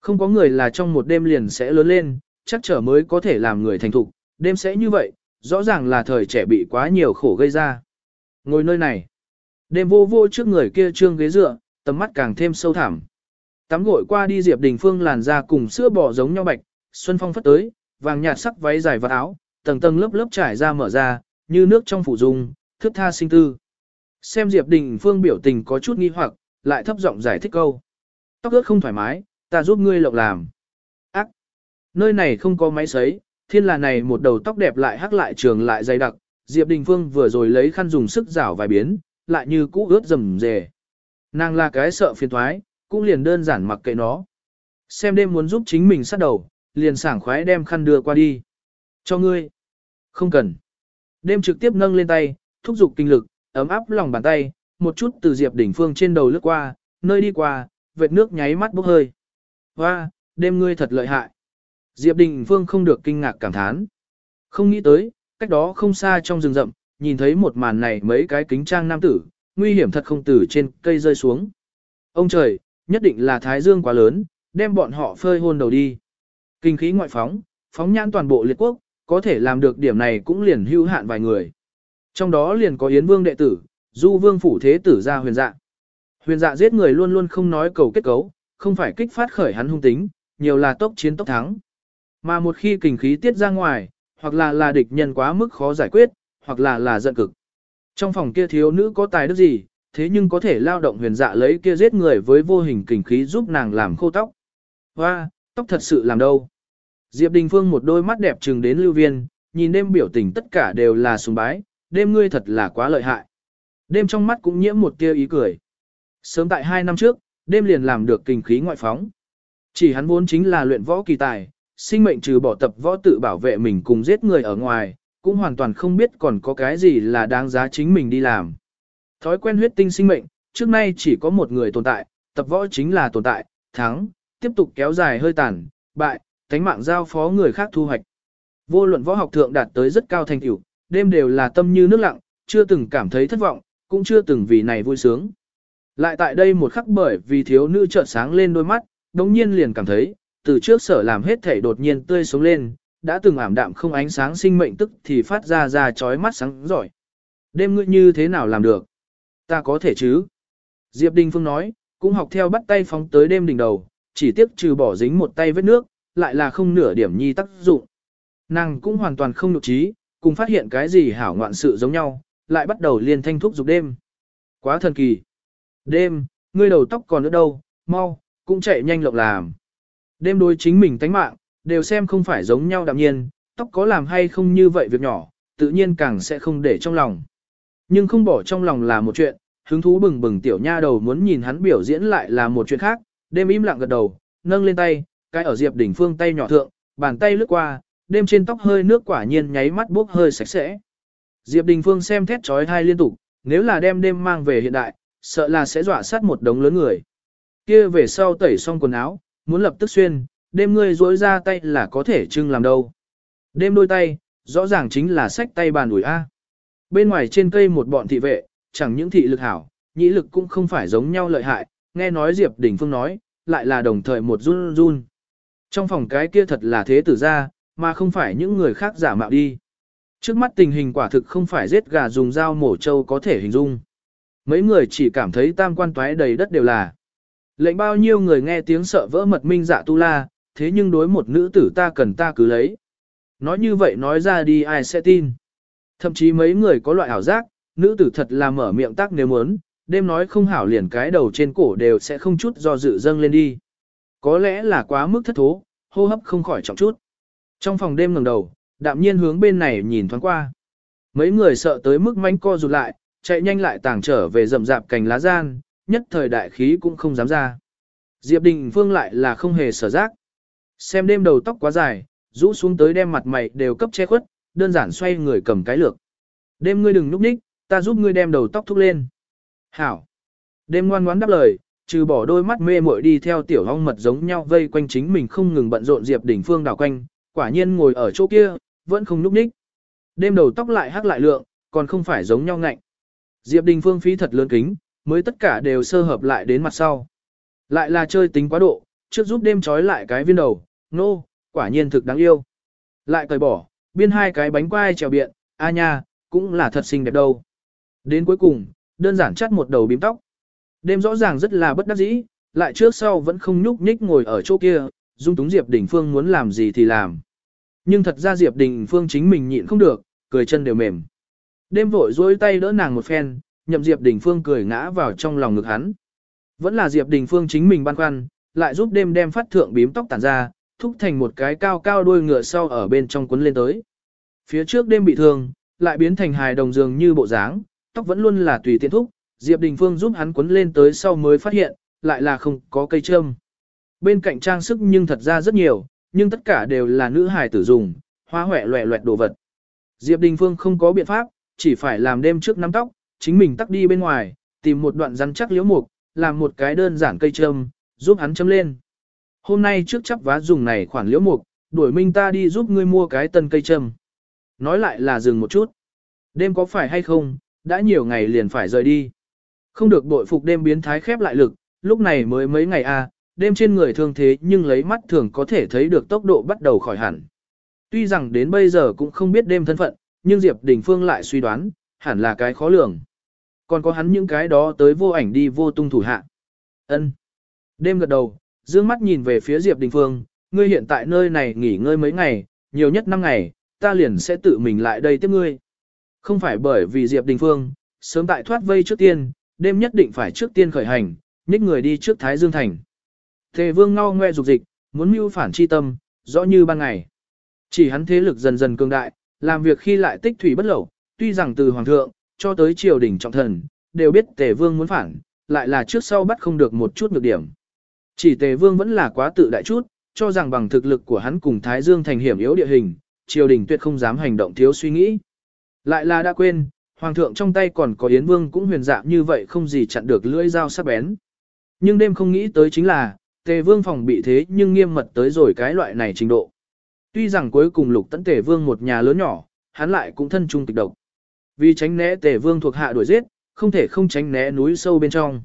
Không có người là trong một đêm liền sẽ lớn lên, chắc trở mới có thể làm người thành thục, đêm sẽ như vậy, rõ ràng là thời trẻ bị quá nhiều khổ gây ra. Ngồi nơi này, đêm vô vô trước người kia trương ghế dựa, tầm mắt càng thêm sâu thẳm. Tắm gội qua đi Diệp Đình Phương làn da cùng sữa bò giống nhau bạch, xuân phong phất tới, vàng nhạt sắc váy dài và áo, tầng tầng lớp lớp trải ra mở ra, như nước trong phủ dung, thước tha sinh tư. Xem Diệp Đình Phương biểu tình có chút nghi hoặc, lại thấp giọng giải thích câu. Tóc ướt không thoải mái, ta giúp ngươi lộng làm. Ác! Nơi này không có máy sấy, thiên là này một đầu tóc đẹp lại hắc lại trường lại dày đặc, Diệp Đình Phương vừa rồi lấy khăn dùng sức rảo vài biến, lại như cũ ướt rầm rề. Nàng là cái sợ phiền thoái, cũng liền đơn giản mặc kệ nó. Xem đêm muốn giúp chính mình sát đầu, liền sảng khoái đem khăn đưa qua đi. Cho ngươi. Không cần. Đêm trực tiếp nâng lên tay, thúc giục kinh lực, ấm áp lòng bàn tay, một chút từ Diệp Đỉnh Phương trên đầu lướt qua, nơi đi qua, vệt nước nháy mắt bốc hơi. Hoa, đêm ngươi thật lợi hại. Diệp Đình Phương không được kinh ngạc cảm thán. Không nghĩ tới, cách đó không xa trong rừng rậm, nhìn thấy một màn này mấy cái kính trang nam tử, nguy hiểm thật không tử trên cây rơi xuống. Ông trời, nhất định là thái dương quá lớn, đem bọn họ phơi hôn đầu đi. Kinh khí ngoại phóng, phóng nhãn toàn bộ liệt quốc, có thể làm được điểm này cũng liền hữu hạn vài người. Trong đó liền có Yến Vương đệ tử, Du Vương phủ thế tử ra huyền dạ. Huyền dạ giết người luôn luôn không nói cầu kết cấu, không phải kích phát khởi hắn hung tính, nhiều là tốc chiến tốc thắng. Mà một khi kinh khí tiết ra ngoài, hoặc là là địch nhân quá mức khó giải quyết, hoặc là là giận cực. Trong phòng kia thiếu nữ có tài đức gì, thế nhưng có thể lao động huyền dạ lấy kia giết người với vô hình kinh khí giúp nàng làm khô tóc. Hoa, tóc thật sự làm đâu. Diệp Đình Phương một đôi mắt đẹp trừng đến lưu viên, nhìn đêm biểu tình tất cả đều là sùng bái, đêm ngươi thật là quá lợi hại. Đêm trong mắt cũng nhiễm một tia ý cười. Sớm tại hai năm trước, đêm liền làm được kinh khí ngoại phóng. Chỉ hắn vốn chính là luyện võ kỳ tài, sinh mệnh trừ bỏ tập võ tự bảo vệ mình cùng giết người ở ngoài, cũng hoàn toàn không biết còn có cái gì là đáng giá chính mình đi làm. Thói quen huyết tinh sinh mệnh, trước nay chỉ có một người tồn tại, tập võ chính là tồn tại, thắng, tiếp tục kéo dài hơi tàn, bại, tánh mạng giao phó người khác thu hoạch. Vô luận võ học thượng đạt tới rất cao thành tựu, đêm đều là tâm như nước lặng, chưa từng cảm thấy thất vọng, cũng chưa từng vì này vui sướng. Lại tại đây một khắc bởi vì thiếu nữ chợt sáng lên đôi mắt, đống nhiên liền cảm thấy, từ trước sở làm hết thể đột nhiên tươi sống lên, đã từng ảm đạm không ánh sáng sinh mệnh tức thì phát ra ra chói mắt sáng giỏi. Đêm ngươi như thế nào làm được? Ta có thể chứ? Diệp Đình Phương nói, cũng học theo bắt tay phóng tới đêm đỉnh đầu, chỉ tiếc trừ bỏ dính một tay vết nước, lại là không nửa điểm nhi tác dụng. Nàng cũng hoàn toàn không nhục trí, cùng phát hiện cái gì hảo ngoạn sự giống nhau, lại bắt đầu liên thanh thúc dục đêm. Quá thần kỳ. Đêm, ngươi đầu tóc còn ở đâu, mau, cũng chạy nhanh lộng làm. Đêm đối chính mình tánh mạng, đều xem không phải giống nhau đạm nhiên, tóc có làm hay không như vậy việc nhỏ, tự nhiên càng sẽ không để trong lòng. Nhưng không bỏ trong lòng là một chuyện, hứng thú bừng bừng tiểu nha đầu muốn nhìn hắn biểu diễn lại là một chuyện khác, đêm im lặng gật đầu, nâng lên tay, cái ở Diệp Đình Phương tay nhỏ thượng, bàn tay lướt qua, đêm trên tóc hơi nước quả nhiên nháy mắt bốc hơi sạch sẽ. Diệp Đình Phương xem thét trói thai liên tục, nếu là đem đêm mang về hiện đại, sợ là sẽ dọa sát một đống lớn người. Kia về sau tẩy xong quần áo, muốn lập tức xuyên, đêm ngươi duỗi ra tay là có thể trưng làm đâu. Đêm đôi tay, rõ ràng chính là sách tay bàn ủi A. Bên ngoài trên cây một bọn thị vệ, chẳng những thị lực hảo, nhĩ lực cũng không phải giống nhau lợi hại, nghe nói Diệp Đình Phương nói, lại là đồng thời một run run. Trong phòng cái kia thật là thế tử ra, mà không phải những người khác giả mạo đi. Trước mắt tình hình quả thực không phải giết gà dùng dao mổ trâu có thể hình dung. Mấy người chỉ cảm thấy tam quan toái đầy đất đều là. Lệnh bao nhiêu người nghe tiếng sợ vỡ mật minh dạ tu la, thế nhưng đối một nữ tử ta cần ta cứ lấy. Nói như vậy nói ra đi ai sẽ tin. Thậm chí mấy người có loại ảo giác, nữ tử thật là mở miệng tác nếu muốn, đêm nói không hảo liền cái đầu trên cổ đều sẽ không chút do dự dâng lên đi. Có lẽ là quá mức thất thố, hô hấp không khỏi trọng chút. Trong phòng đêm ngẩng đầu, đạm nhiên hướng bên này nhìn thoáng qua. Mấy người sợ tới mức manh co rụt lại, chạy nhanh lại tàng trở về rậm rạp cành lá gian, nhất thời đại khí cũng không dám ra. Diệp Đình Phương lại là không hề sở giác. Xem đêm đầu tóc quá dài, rũ xuống tới đem mặt mày đều cấp che khuất, đơn giản xoay người cầm cái lược. Đêm ngươi đừng núp ních, ta giúp ngươi đem đầu tóc thúc lên. Hảo. Đêm ngoan ngoãn đáp lời, trừ bỏ đôi mắt mê muội đi theo tiểu hong mật giống nhau vây quanh chính mình không ngừng bận rộn Diệp Đỉnh Phương đảo quanh, quả nhiên ngồi ở chỗ kia, vẫn không núp ních. Đêm đầu tóc lại hắc lại lượng, còn không phải giống nhau ngạnh. Diệp Đình Phương phí thật lớn kính, mới tất cả đều sơ hợp lại đến mặt sau. Lại là chơi tính quá độ, trước giúp đêm trói lại cái viên đầu, nô, no, quả nhiên thực đáng yêu. Lại cởi bỏ, biên hai cái bánh quai trèo biện, a nha, cũng là thật xinh đẹp đâu. Đến cuối cùng, đơn giản chắt một đầu bím tóc. Đêm rõ ràng rất là bất đắc dĩ, lại trước sau vẫn không nhúc nhích ngồi ở chỗ kia, dung túng Diệp Đình Phương muốn làm gì thì làm. Nhưng thật ra Diệp Đình Phương chính mình nhịn không được, cười chân đều mềm. Đêm vội dối tay đỡ nàng một phen, nhậm Diệp Đình Phương cười ngã vào trong lòng ngực hắn. Vẫn là Diệp Đình Phương chính mình băn khoăn, lại giúp đêm đem phát thượng bím tóc tản ra, thúc thành một cái cao cao đuôi ngựa sau ở bên trong cuốn lên tới. Phía trước đêm bị thương, lại biến thành hài đồng dường như bộ dáng, tóc vẫn luôn là tùy tiện thúc, Diệp Đình Phương giúp hắn quấn lên tới sau mới phát hiện, lại là không có cây trơm. Bên cạnh trang sức nhưng thật ra rất nhiều, nhưng tất cả đều là nữ hài tử dùng, hoa hoẹ loẹ loẹt đồ vật. Diệp Đình Phương không có biện pháp, chỉ phải làm đêm trước nắm tóc, chính mình tắt đi bên ngoài, tìm một đoạn rắn chắc liễu mục, làm một cái đơn giản cây trơm, giúp hắn châm lên. Hôm nay trước chắp vá dùng này khoản liễu mục, đuổi minh ta đi giúp ngươi mua cái tân cây trâm. Nói lại là dừng một chút. Đêm có phải hay không, đã nhiều ngày liền phải rời đi. Không được bội phục đêm biến thái khép lại lực, lúc này mới mấy ngày a, à, đêm trên người thương thế nhưng lấy mắt thường có thể thấy được tốc độ bắt đầu khỏi hẳn. Tuy rằng đến bây giờ cũng không biết đêm thân phận, nhưng Diệp Đình Phương lại suy đoán, hẳn là cái khó lường. Còn có hắn những cái đó tới vô ảnh đi vô tung thủ hạ. Ân. Đêm gật đầu, dương mắt nhìn về phía Diệp Đình Phương, ngươi hiện tại nơi này nghỉ ngơi mấy ngày, nhiều nhất 5 ngày, ta liền sẽ tự mình lại đây tiếp ngươi. Không phải bởi vì Diệp Đình Phương, sớm tại thoát vây trước tiên, đêm nhất định phải trước tiên khởi hành, nhích người đi trước Thái Dương Thành. Thề vương ngao ngoe dục dịch, muốn mưu phản chi tâm, rõ như ban ngày. Chỉ hắn thế lực dần dần cường đại, làm việc khi lại tích thủy bất lẩu, tuy rằng từ hoàng thượng, cho tới triều đình trọng thần, đều biết tề vương muốn phản, lại là trước sau bắt không được một chút nhược điểm. Chỉ tề vương vẫn là quá tự đại chút, cho rằng bằng thực lực của hắn cùng Thái Dương thành hiểm yếu địa hình, triều đình tuyệt không dám hành động thiếu suy nghĩ. Lại là đã quên, hoàng thượng trong tay còn có Yến Vương cũng huyền dạng như vậy không gì chặn được lưỡi dao sắc bén. Nhưng đêm không nghĩ tới chính là, tề vương phòng bị thế nhưng nghiêm mật tới rồi cái loại này trình độ. Tuy rằng cuối cùng lục tấn tề vương một nhà lớn nhỏ, hắn lại cũng thân trung kịch độc. Vì tránh né tề vương thuộc hạ đuổi giết, không thể không tránh né núi sâu bên trong.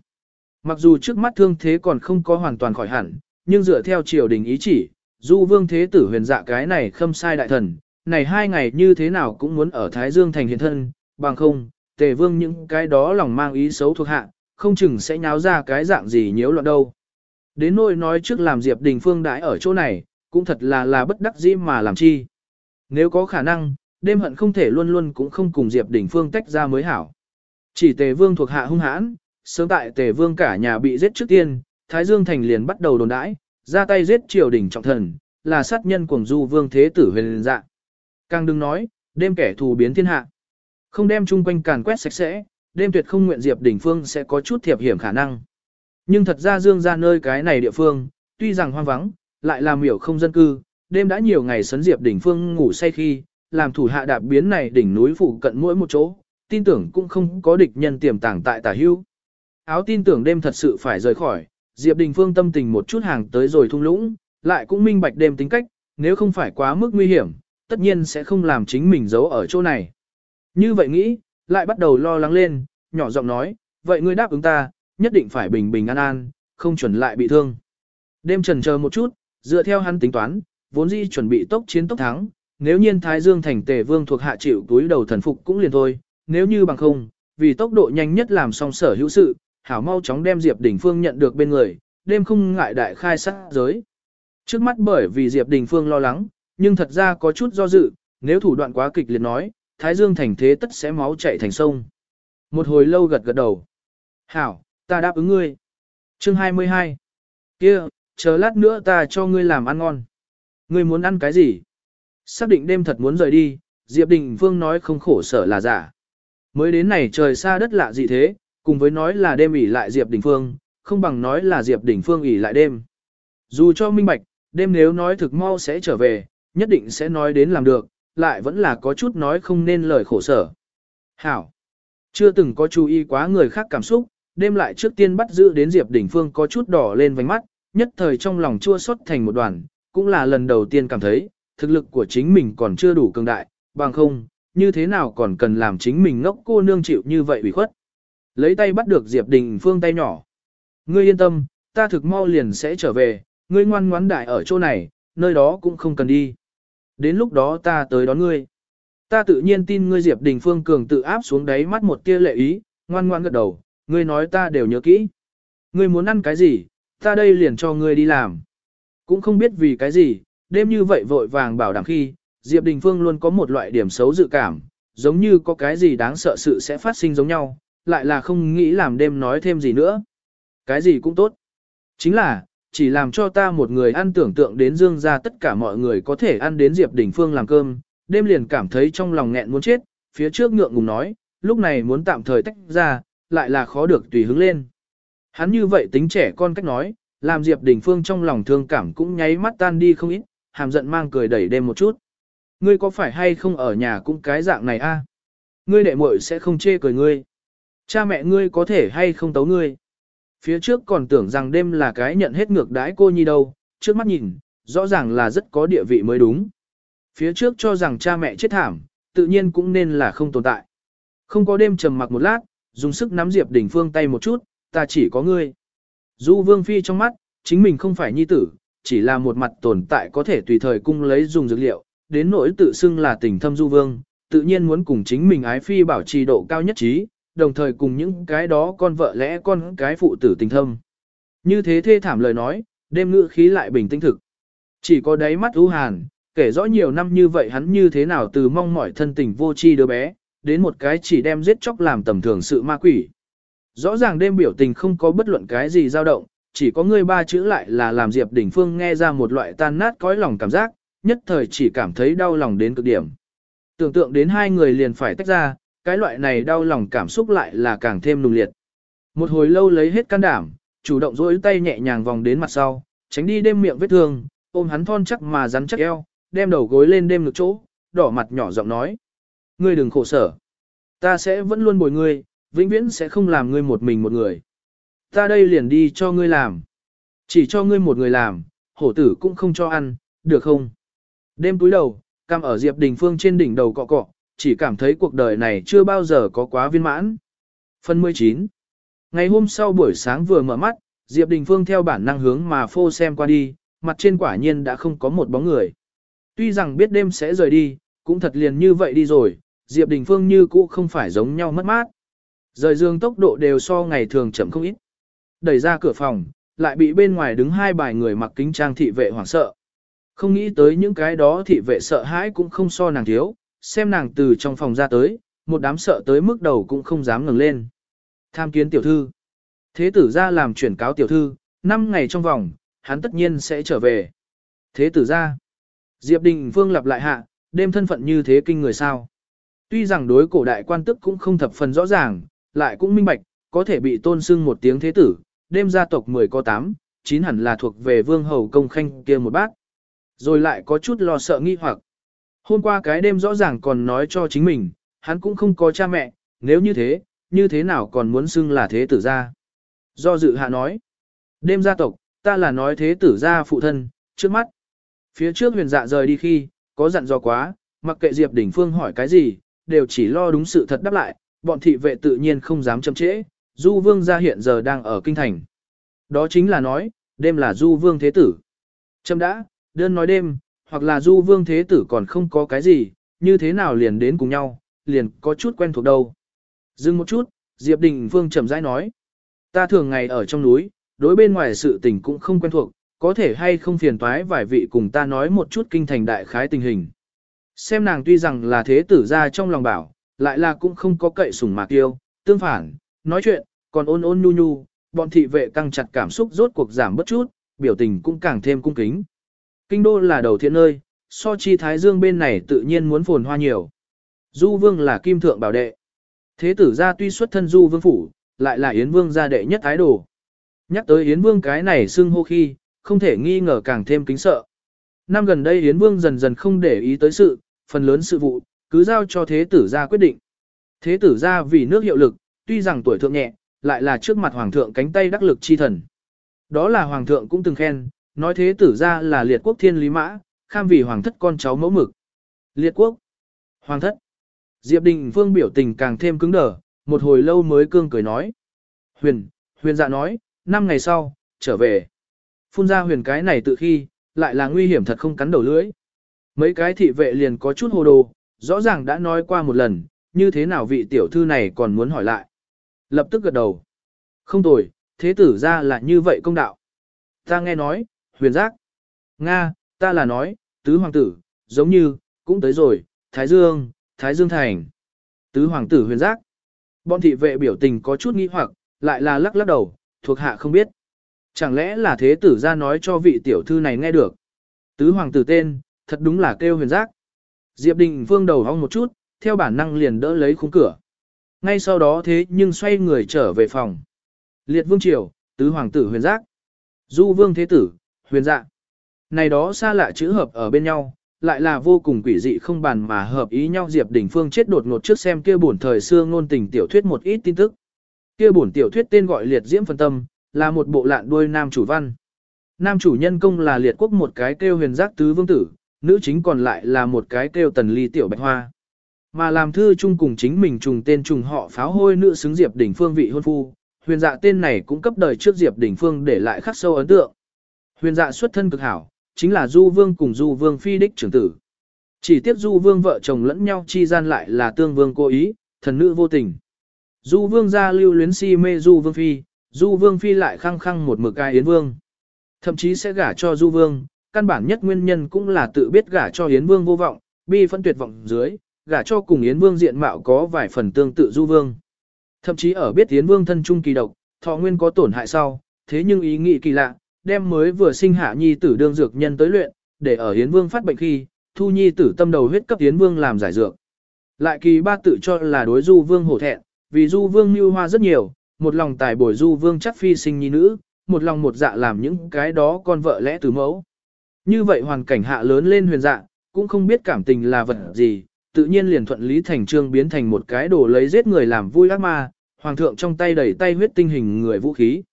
Mặc dù trước mắt thương thế còn không có hoàn toàn khỏi hẳn, nhưng dựa theo triều đình ý chỉ, du vương thế tử huyền dạ cái này khâm sai đại thần, này hai ngày như thế nào cũng muốn ở Thái Dương thành hiện thân, bằng không, tề vương những cái đó lòng mang ý xấu thuộc hạ, không chừng sẽ nháo ra cái dạng gì nhiễu loạn đâu. Đến nỗi nói trước làm Diệp Đình Phương đãi ở chỗ này, cũng thật là là bất đắc dĩ mà làm chi. Nếu có khả năng, đêm hận không thể luôn luôn cũng không cùng Diệp Đình Phương tách ra mới hảo. Chỉ tề vương thuộc hạ hung hãn, sớm tại tề vương cả nhà bị giết trước tiên, Thái Dương Thành liền bắt đầu đồn đãi, ra tay giết triều đình trọng thần, là sát nhân cuồng du vương thế tử huyền dạng. Càng đừng nói, đêm kẻ thù biến thiên hạ. Không đem chung quanh càn quét sạch sẽ, đêm tuyệt không nguyện Diệp Đình Phương sẽ có chút thiệp hiểm khả năng. Nhưng thật ra dương ra nơi cái này địa phương, tuy rằng hoang vắng, lại làm miểu không dân cư, đêm đã nhiều ngày sấn Diệp Đình Phương ngủ say khi, làm thủ hạ đạp biến này đỉnh núi phụ cận mỗi một chỗ, tin tưởng cũng không có địch nhân tiềm tàng tại tả hưu. Áo tin tưởng đêm thật sự phải rời khỏi, Diệp Đình Phương tâm tình một chút hàng tới rồi thung lũng, lại cũng minh bạch đêm tính cách, nếu không phải quá mức nguy hiểm, tất nhiên sẽ không làm chính mình giấu ở chỗ này. Như vậy nghĩ, lại bắt đầu lo lắng lên, nhỏ giọng nói, vậy ngươi đáp ứng ta, nhất định phải bình bình an an, không chuẩn lại bị thương. Đêm trần chờ một chút, dựa theo hắn tính toán, vốn dĩ chuẩn bị tốc chiến tốc thắng, nếu nhiên Thái Dương thành tề vương thuộc hạ chịu túi đầu thần phục cũng liền thôi, nếu như bằng không, vì tốc độ nhanh nhất làm xong sở hữu sự, hảo mau chóng đem Diệp Đình Phương nhận được bên người, đêm không ngại đại khai sát giới. Trước mắt bởi vì Diệp Đình Phương lo lắng, nhưng thật ra có chút do dự, nếu thủ đoạn quá kịch liệt nói, Thái Dương thành thế tất sẽ máu chảy thành sông. Một hồi lâu gật gật đầu. Hảo, ta đáp ứng ngươi. Chương 22. kia chờ lát nữa ta cho ngươi làm ăn ngon. Ngươi muốn ăn cái gì? Xác định đêm thật muốn rời đi, Diệp Đình Phương nói không khổ sở là giả. Mới đến này trời xa đất lạ gì thế, cùng với nói là đêm ỉ lại Diệp Đình Phương, không bằng nói là Diệp Đình Phương ỉ lại đêm. Dù cho minh bạch, đêm nếu nói thực mau sẽ trở về, nhất định sẽ nói đến làm được, lại vẫn là có chút nói không nên lời khổ sở. Hảo! Chưa từng có chú ý quá người khác cảm xúc, đêm lại trước tiên bắt giữ đến Diệp Đình Phương có chút đỏ lên vành mắt, nhất thời trong lòng chua xót thành một đoàn, cũng là lần đầu tiên cảm thấy, thực lực của chính mình còn chưa đủ cường đại, bằng không, như thế nào còn cần làm chính mình ngốc cô nương chịu như vậy ủy khuất. Lấy tay bắt được Diệp Đình Phương tay nhỏ. Ngươi yên tâm, ta thực mau liền sẽ trở về, ngươi ngoan ngoãn đại ở chỗ này, nơi đó cũng không cần đi. Đến lúc đó ta tới đón ngươi. Ta tự nhiên tin ngươi Diệp Đình Phương cường tự áp xuống đáy mắt một tia lệ ý, ngoan ngoan gật đầu, ngươi nói ta đều nhớ kỹ. Ngươi muốn ăn cái gì, ta đây liền cho ngươi đi làm. Cũng không biết vì cái gì, đêm như vậy vội vàng bảo đảm khi, Diệp Đình Phương luôn có một loại điểm xấu dự cảm, giống như có cái gì đáng sợ sự sẽ phát sinh giống nhau, lại là không nghĩ làm đêm nói thêm gì nữa. Cái gì cũng tốt. Chính là, chỉ làm cho ta một người ăn tưởng tượng đến dương ra tất cả mọi người có thể ăn đến Diệp Đình Phương làm cơm, đêm liền cảm thấy trong lòng nghẹn muốn chết, phía trước ngượng ngùng nói, lúc này muốn tạm thời tách ra, lại là khó được tùy hứng lên. Hắn như vậy tính trẻ con cách nói, làm Diệp Đình Phương trong lòng thương cảm cũng nháy mắt tan đi không ít, hàm giận mang cười đẩy đêm một chút. Ngươi có phải hay không ở nhà cũng cái dạng này a? Ngươi đệ muội sẽ không chê cười ngươi. Cha mẹ ngươi có thể hay không tấu ngươi. Phía trước còn tưởng rằng đêm là cái nhận hết ngược đãi cô nhi đâu, trước mắt nhìn, rõ ràng là rất có địa vị mới đúng. Phía trước cho rằng cha mẹ chết thảm, tự nhiên cũng nên là không tồn tại. Không có đêm trầm mặc một lát, dùng sức nắm Diệp Đình Phương tay một chút, ta chỉ có ngươi. Du Vương Phi trong mắt, chính mình không phải nhi tử, chỉ là một mặt tồn tại có thể tùy thời cung lấy dùng dược liệu, đến nỗi tự xưng là tình thâm Du Vương, tự nhiên muốn cùng chính mình ái phi bảo trì độ cao nhất trí, đồng thời cùng những cái đó con vợ lẽ con cái phụ tử tình thâm. Như thế thê thảm lời nói, đêm ngự khí lại bình tĩnh thực. Chỉ có đáy mắt ưu hàn, kể rõ nhiều năm như vậy hắn như thế nào từ mong mỏi thân tình vô chi đứa bé, đến một cái chỉ đem giết chóc làm tầm thường sự ma quỷ. Rõ ràng đêm biểu tình không có bất luận cái gì dao động, chỉ có người ba chữ lại là làm Diệp Đỉnh Phương nghe ra một loại tan nát cõi lòng cảm giác, nhất thời chỉ cảm thấy đau lòng đến cực điểm. Tưởng tượng đến hai người liền phải tách ra, cái loại này đau lòng cảm xúc lại là càng thêm nùng liệt. Một hồi lâu lấy hết can đảm, chủ động duỗi tay nhẹ nhàng vòng đến mặt sau, tránh đi đêm miệng vết thương, ôm hắn thon chắc mà rắn chắc eo, đem đầu gối lên đêm ngực chỗ, đỏ mặt nhỏ giọng nói. Ngươi đừng khổ sở. Ta sẽ vẫn luôn bồi ngươi, vĩnh viễn sẽ không làm ngươi một mình một người. Ta đây liền đi cho ngươi làm. Chỉ cho ngươi một người làm, hổ tử cũng không cho ăn, được không? Đêm túi đầu, cam ở Diệp Đình Phương trên đỉnh đầu cọ cọ, chỉ cảm thấy cuộc đời này chưa bao giờ có quá viên mãn. Phần 19 Ngày hôm sau buổi sáng vừa mở mắt, Diệp Đình Phương theo bản năng hướng mà phô xem qua đi, mặt trên quả nhiên đã không có một bóng người. Tuy rằng biết đêm sẽ rời đi, cũng thật liền như vậy đi rồi, Diệp Đình Phương như cũ không phải giống nhau mất mát. Rời giường tốc độ đều so ngày thường chậm không ít. Đẩy ra cửa phòng, lại bị bên ngoài đứng hai bài người mặc kính trang thị vệ hoảng sợ. Không nghĩ tới những cái đó thị vệ sợ hãi cũng không so nàng thiếu, xem nàng từ trong phòng ra tới, một đám sợ tới mức đầu cũng không dám ngừng lên. Tham kiến tiểu thư. Thế tử ra làm chuyển cáo tiểu thư, 5 ngày trong vòng, hắn tất nhiên sẽ trở về. Thế tử ra. Diệp Đình Phương lặp lại hạ, đêm thân phận như thế kinh người sao. Tuy rằng đối cổ đại quan tức cũng không thập phần rõ ràng, lại cũng minh bạch, có thể bị tôn sưng một tiếng thế tử, đêm gia tộc 10 có 8, 9 hẳn là thuộc về vương hầu công khanh kia một bác. Rồi lại có chút lo sợ nghi hoặc. Hôm qua cái đêm rõ ràng còn nói cho chính mình, hắn cũng không có cha mẹ, nếu như thế, như thế nào còn muốn xưng là thế tử gia. Do dự hạ nói, đêm gia tộc, ta là nói thế tử gia phụ thân, trước mắt. Phía trước huyền dạ rời đi khi, có dặn dò quá, mặc kệ Diệp Đỉnh Phương hỏi cái gì, đều chỉ lo đúng sự thật đáp lại, bọn thị vệ tự nhiên không dám chậm trễ, Du Vương gia hiện giờ đang ở kinh thành. Đó chính là nói, đêm là Du Vương thế tử. Châm đã, đơn nói đêm, hoặc là du vương thế tử còn không có cái gì, như thế nào liền đến cùng nhau, liền có chút quen thuộc đâu. Dừng một chút, Diệp Đình Phương chậm rãi nói. Ta thường ngày ở trong núi, đối bên ngoài sự tình cũng không quen thuộc, có thể hay không phiền toái vài vị cùng ta nói một chút kinh thành đại khái tình hình. Xem nàng tuy rằng là thế tử ra trong lòng bảo, lại là cũng không có cậy sủng mạc tiêu tương phản, nói chuyện, còn ôn ôn nhu nhu, bọn thị vệ căng chặt cảm xúc rốt cuộc giảm bất chút, biểu tình cũng càng thêm cung kính. Kinh đô là đầu thiện nơi, so chi thái dương bên này tự nhiên muốn phồn hoa nhiều. Du vương là kim thượng bảo đệ. Thế tử gia tuy xuất thân du vương phủ, lại là yến vương gia đệ nhất thái đồ. Nhắc tới yến vương cái này xưng hô khi, không thể nghi ngờ càng thêm kính sợ. Năm gần đây yến vương dần dần không để ý tới sự, phần lớn sự vụ, cứ giao cho thế tử gia quyết định. Thế tử gia vì nước hiệu lực, tuy rằng tuổi thượng nhẹ, lại là trước mặt hoàng thượng cánh tay đắc lực chi thần. Đó là hoàng thượng cũng từng khen, nói thế tử gia là liệt quốc thiên lý mã, kham vì hoàng thất con cháu mẫu mực. Liệt quốc, hoàng thất. Diệp Đình Phương biểu tình càng thêm cứng đờ, một hồi lâu mới cương cười nói. Huyền, huyền dạ nói, năm ngày sau, trở về. Phun ra huyền cái này tự khi, lại là nguy hiểm thật không cắn đầu lưỡi. Mấy cái thị vệ liền có chút hồ đồ, rõ ràng đã nói qua một lần, như thế nào vị tiểu thư này còn muốn hỏi lại. Lập tức gật đầu. Không tồi, thế tử ra là như vậy công đạo. Ta nghe nói, huyền giác. Nga, ta là nói, tứ hoàng tử, giống như, cũng tới rồi, Thái Dương, Thái Dương Thành. Tứ hoàng tử huyền giác. Bọn thị vệ biểu tình có chút nghi hoặc, lại là lắc lắc đầu, thuộc hạ không biết. Chẳng lẽ là thế tử ra nói cho vị tiểu thư này nghe được. Tứ hoàng tử tên, thật đúng là kêu huyền giác. Diệp Đình Phương đầu hong một chút, theo bản năng liền đỡ lấy khung cửa. Ngay sau đó thế nhưng xoay người trở về phòng. Liệt vương triều, tứ hoàng tử huyền giác. Du vương thế tử, huyền dạ. Này đó xa lạ chữ hợp ở bên nhau, lại là vô cùng quỷ dị không bàn mà hợp ý nhau Diệp Đình Phương chết đột ngột trước xem kia bổn thời xưa ngôn tình tiểu thuyết một ít tin tức. Kia bổn tiểu thuyết tên gọi Liệt Diễm phân tâm, là một bộ lạn đuôi nam chủ văn. Nam chủ nhân công là liệt quốc một cái kêu huyền giác tứ vương tử, nữ chính còn lại là một cái kêu tần ly tiểu bạch hoa. Mà làm thư chung cùng chính mình trùng tên trùng họ pháo hôi nữ xứng Diệp Đình Phương vị hôn phu, huyền dạ tên này cũng cấp đời trước Diệp Đình Phương để lại khắc sâu ấn tượng. Huyền dạ xuất thân cực hảo, chính là Du Vương cùng Du Vương phi đích trưởng tử. Chỉ tiếp Du Vương vợ chồng lẫn nhau chi gian lại là tương vương cố ý, thần nữ vô tình. Du Vương gia lưu luyến si mê Du Vương phi, Du Vương phi lại khăng khăng một mực ai Yến Vương. Thậm chí sẽ gả cho Du Vương, căn bản nhất nguyên nhân cũng là tự biết gả cho Yến Vương vô vọng, bi phân tuyệt vọng dưới, gả cho cùng Yến Vương diện mạo có vài phần tương tự Du Vương. Thậm chí ở biết Yến Vương thân trung kỳ độc, thọ nguyên có tổn hại sau, thế nhưng ý nghĩ kỳ lạ, đem mới vừa sinh hạ nhi tử đương dược nhân tới luyện, để ở Yến Vương phát bệnh khi, thu nhi tử tâm đầu huyết cấp Yến Vương làm giải dược. Lại kỳ ba tự cho là đối Du Vương hổ thẹn, vì Du Vương mưu hoa rất nhiều, một lòng tài bồi Du Vương chắc phi sinh nhi nữ, một lòng một dạ làm những cái đó con vợ lẽ từ mẫu. Như vậy hoàn cảnh hạ lớn lên huyền dạ, cũng không biết cảm tình là vật gì, tự nhiên liền thuận lý thành trương biến thành một cái đồ lấy giết người làm vui ác ma, hoàng thượng trong tay đẩy tay huyết tinh hình người vũ khí.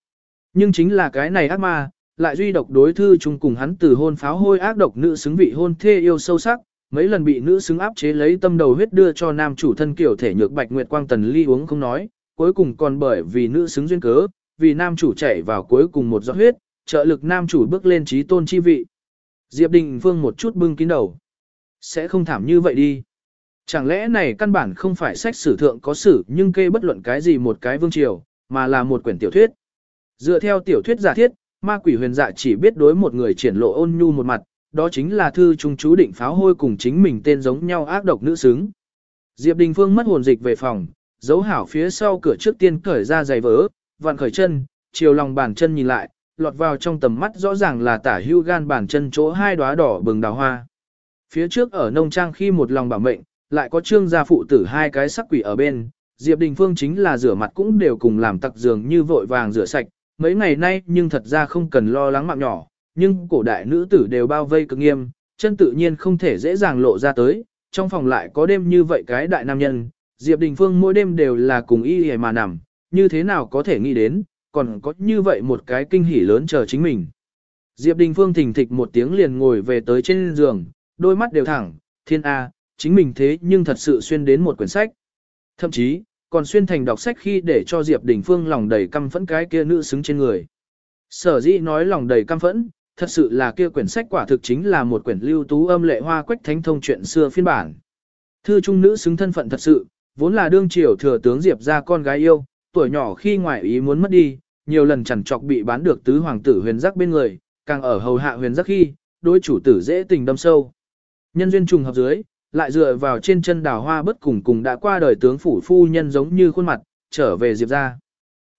Nhưng chính là cái này ác ma, lại duy độc đối thư chung cùng hắn từ hôn pháo hôi ác độc nữ xứng vị hôn thê yêu sâu sắc, mấy lần bị nữ xứng áp chế lấy tâm đầu huyết đưa cho nam chủ thân kiểu thể nhược bạch nguyệt quang tần ly uống không nói, cuối cùng còn bởi vì nữ xứng duyên cớ, vì nam chủ chảy vào cuối cùng một giọt huyết, trợ lực nam chủ bước lên trí tôn chi vị. Diệp Đình Phương một chút bưng kín đầu. Sẽ không thảm như vậy đi. Chẳng lẽ này căn bản không phải sách sử thượng có sử nhưng kê bất luận cái gì một cái vương triều, mà là một quyển tiểu thuyết. Dựa theo tiểu thuyết giả thiết, ma quỷ huyền dạ chỉ biết đối một người triển lộ ôn nhu một mặt, đó chính là thư trung chú định pháo hôi cùng chính mình tên giống nhau ác độc nữ xứng. Diệp Đình Phương mất hồn dịch về phòng, dấu hảo phía sau cửa trước tiên cởi ra giày vỡ, vặn khởi chân, chiều lòng bàn chân nhìn lại, lọt vào trong tầm mắt rõ ràng là tả hưu gan bàn chân chỗ hai đóa đỏ bừng đào hoa. Phía trước ở nông trang khi một lòng bảo mệnh, lại có trương gia phụ tử hai cái sắc quỷ ở bên, Diệp Đình Phương chính là rửa mặt cũng đều cùng làm tặc giường như vội vàng rửa sạch, mấy ngày nay nhưng thật ra không cần lo lắng mạng nhỏ, nhưng cổ đại nữ tử đều bao vây cực nghiêm, chân tự nhiên không thể dễ dàng lộ ra tới, trong phòng lại có đêm như vậy cái đại nam nhân, Diệp Đình Phương mỗi đêm đều là cùng y hề mà nằm, như thế nào có thể nghĩ đến, còn có như vậy một cái kinh hỉ lớn chờ chính mình. Diệp Đình Phương thình thịch một tiếng liền ngồi về tới trên giường, đôi mắt đều thẳng, thiên A, chính mình thế nhưng thật sự xuyên đến một quyển sách. Thậm chí, còn xuyên thành đọc sách khi để cho Diệp Đình Phương lòng đầy căm phẫn cái kia nữ xứng trên người. Sở dĩ nói lòng đầy căm phẫn, thật sự là kia quyển sách quả thực chính là một quyển lưu tú âm lệ hoa quách thánh thông chuyện xưa phiên bản. Thư trung nữ xứng thân phận thật sự, vốn là đương triều thừa tướng Diệp ra con gái yêu, tuổi nhỏ khi ngoại ý muốn mất đi, nhiều lần chẳng chọc bị bán được tứ hoàng tử huyền giác bên người, càng ở hầu hạ huyền giác khi, đối chủ tử dễ tình đâm sâu. Nhân duyên trùng hợp dưới, lại dựa vào trên chân đào hoa bất cùng cùng đã qua đời tướng phủ phu nhân giống như khuôn mặt, trở về Diệp ra.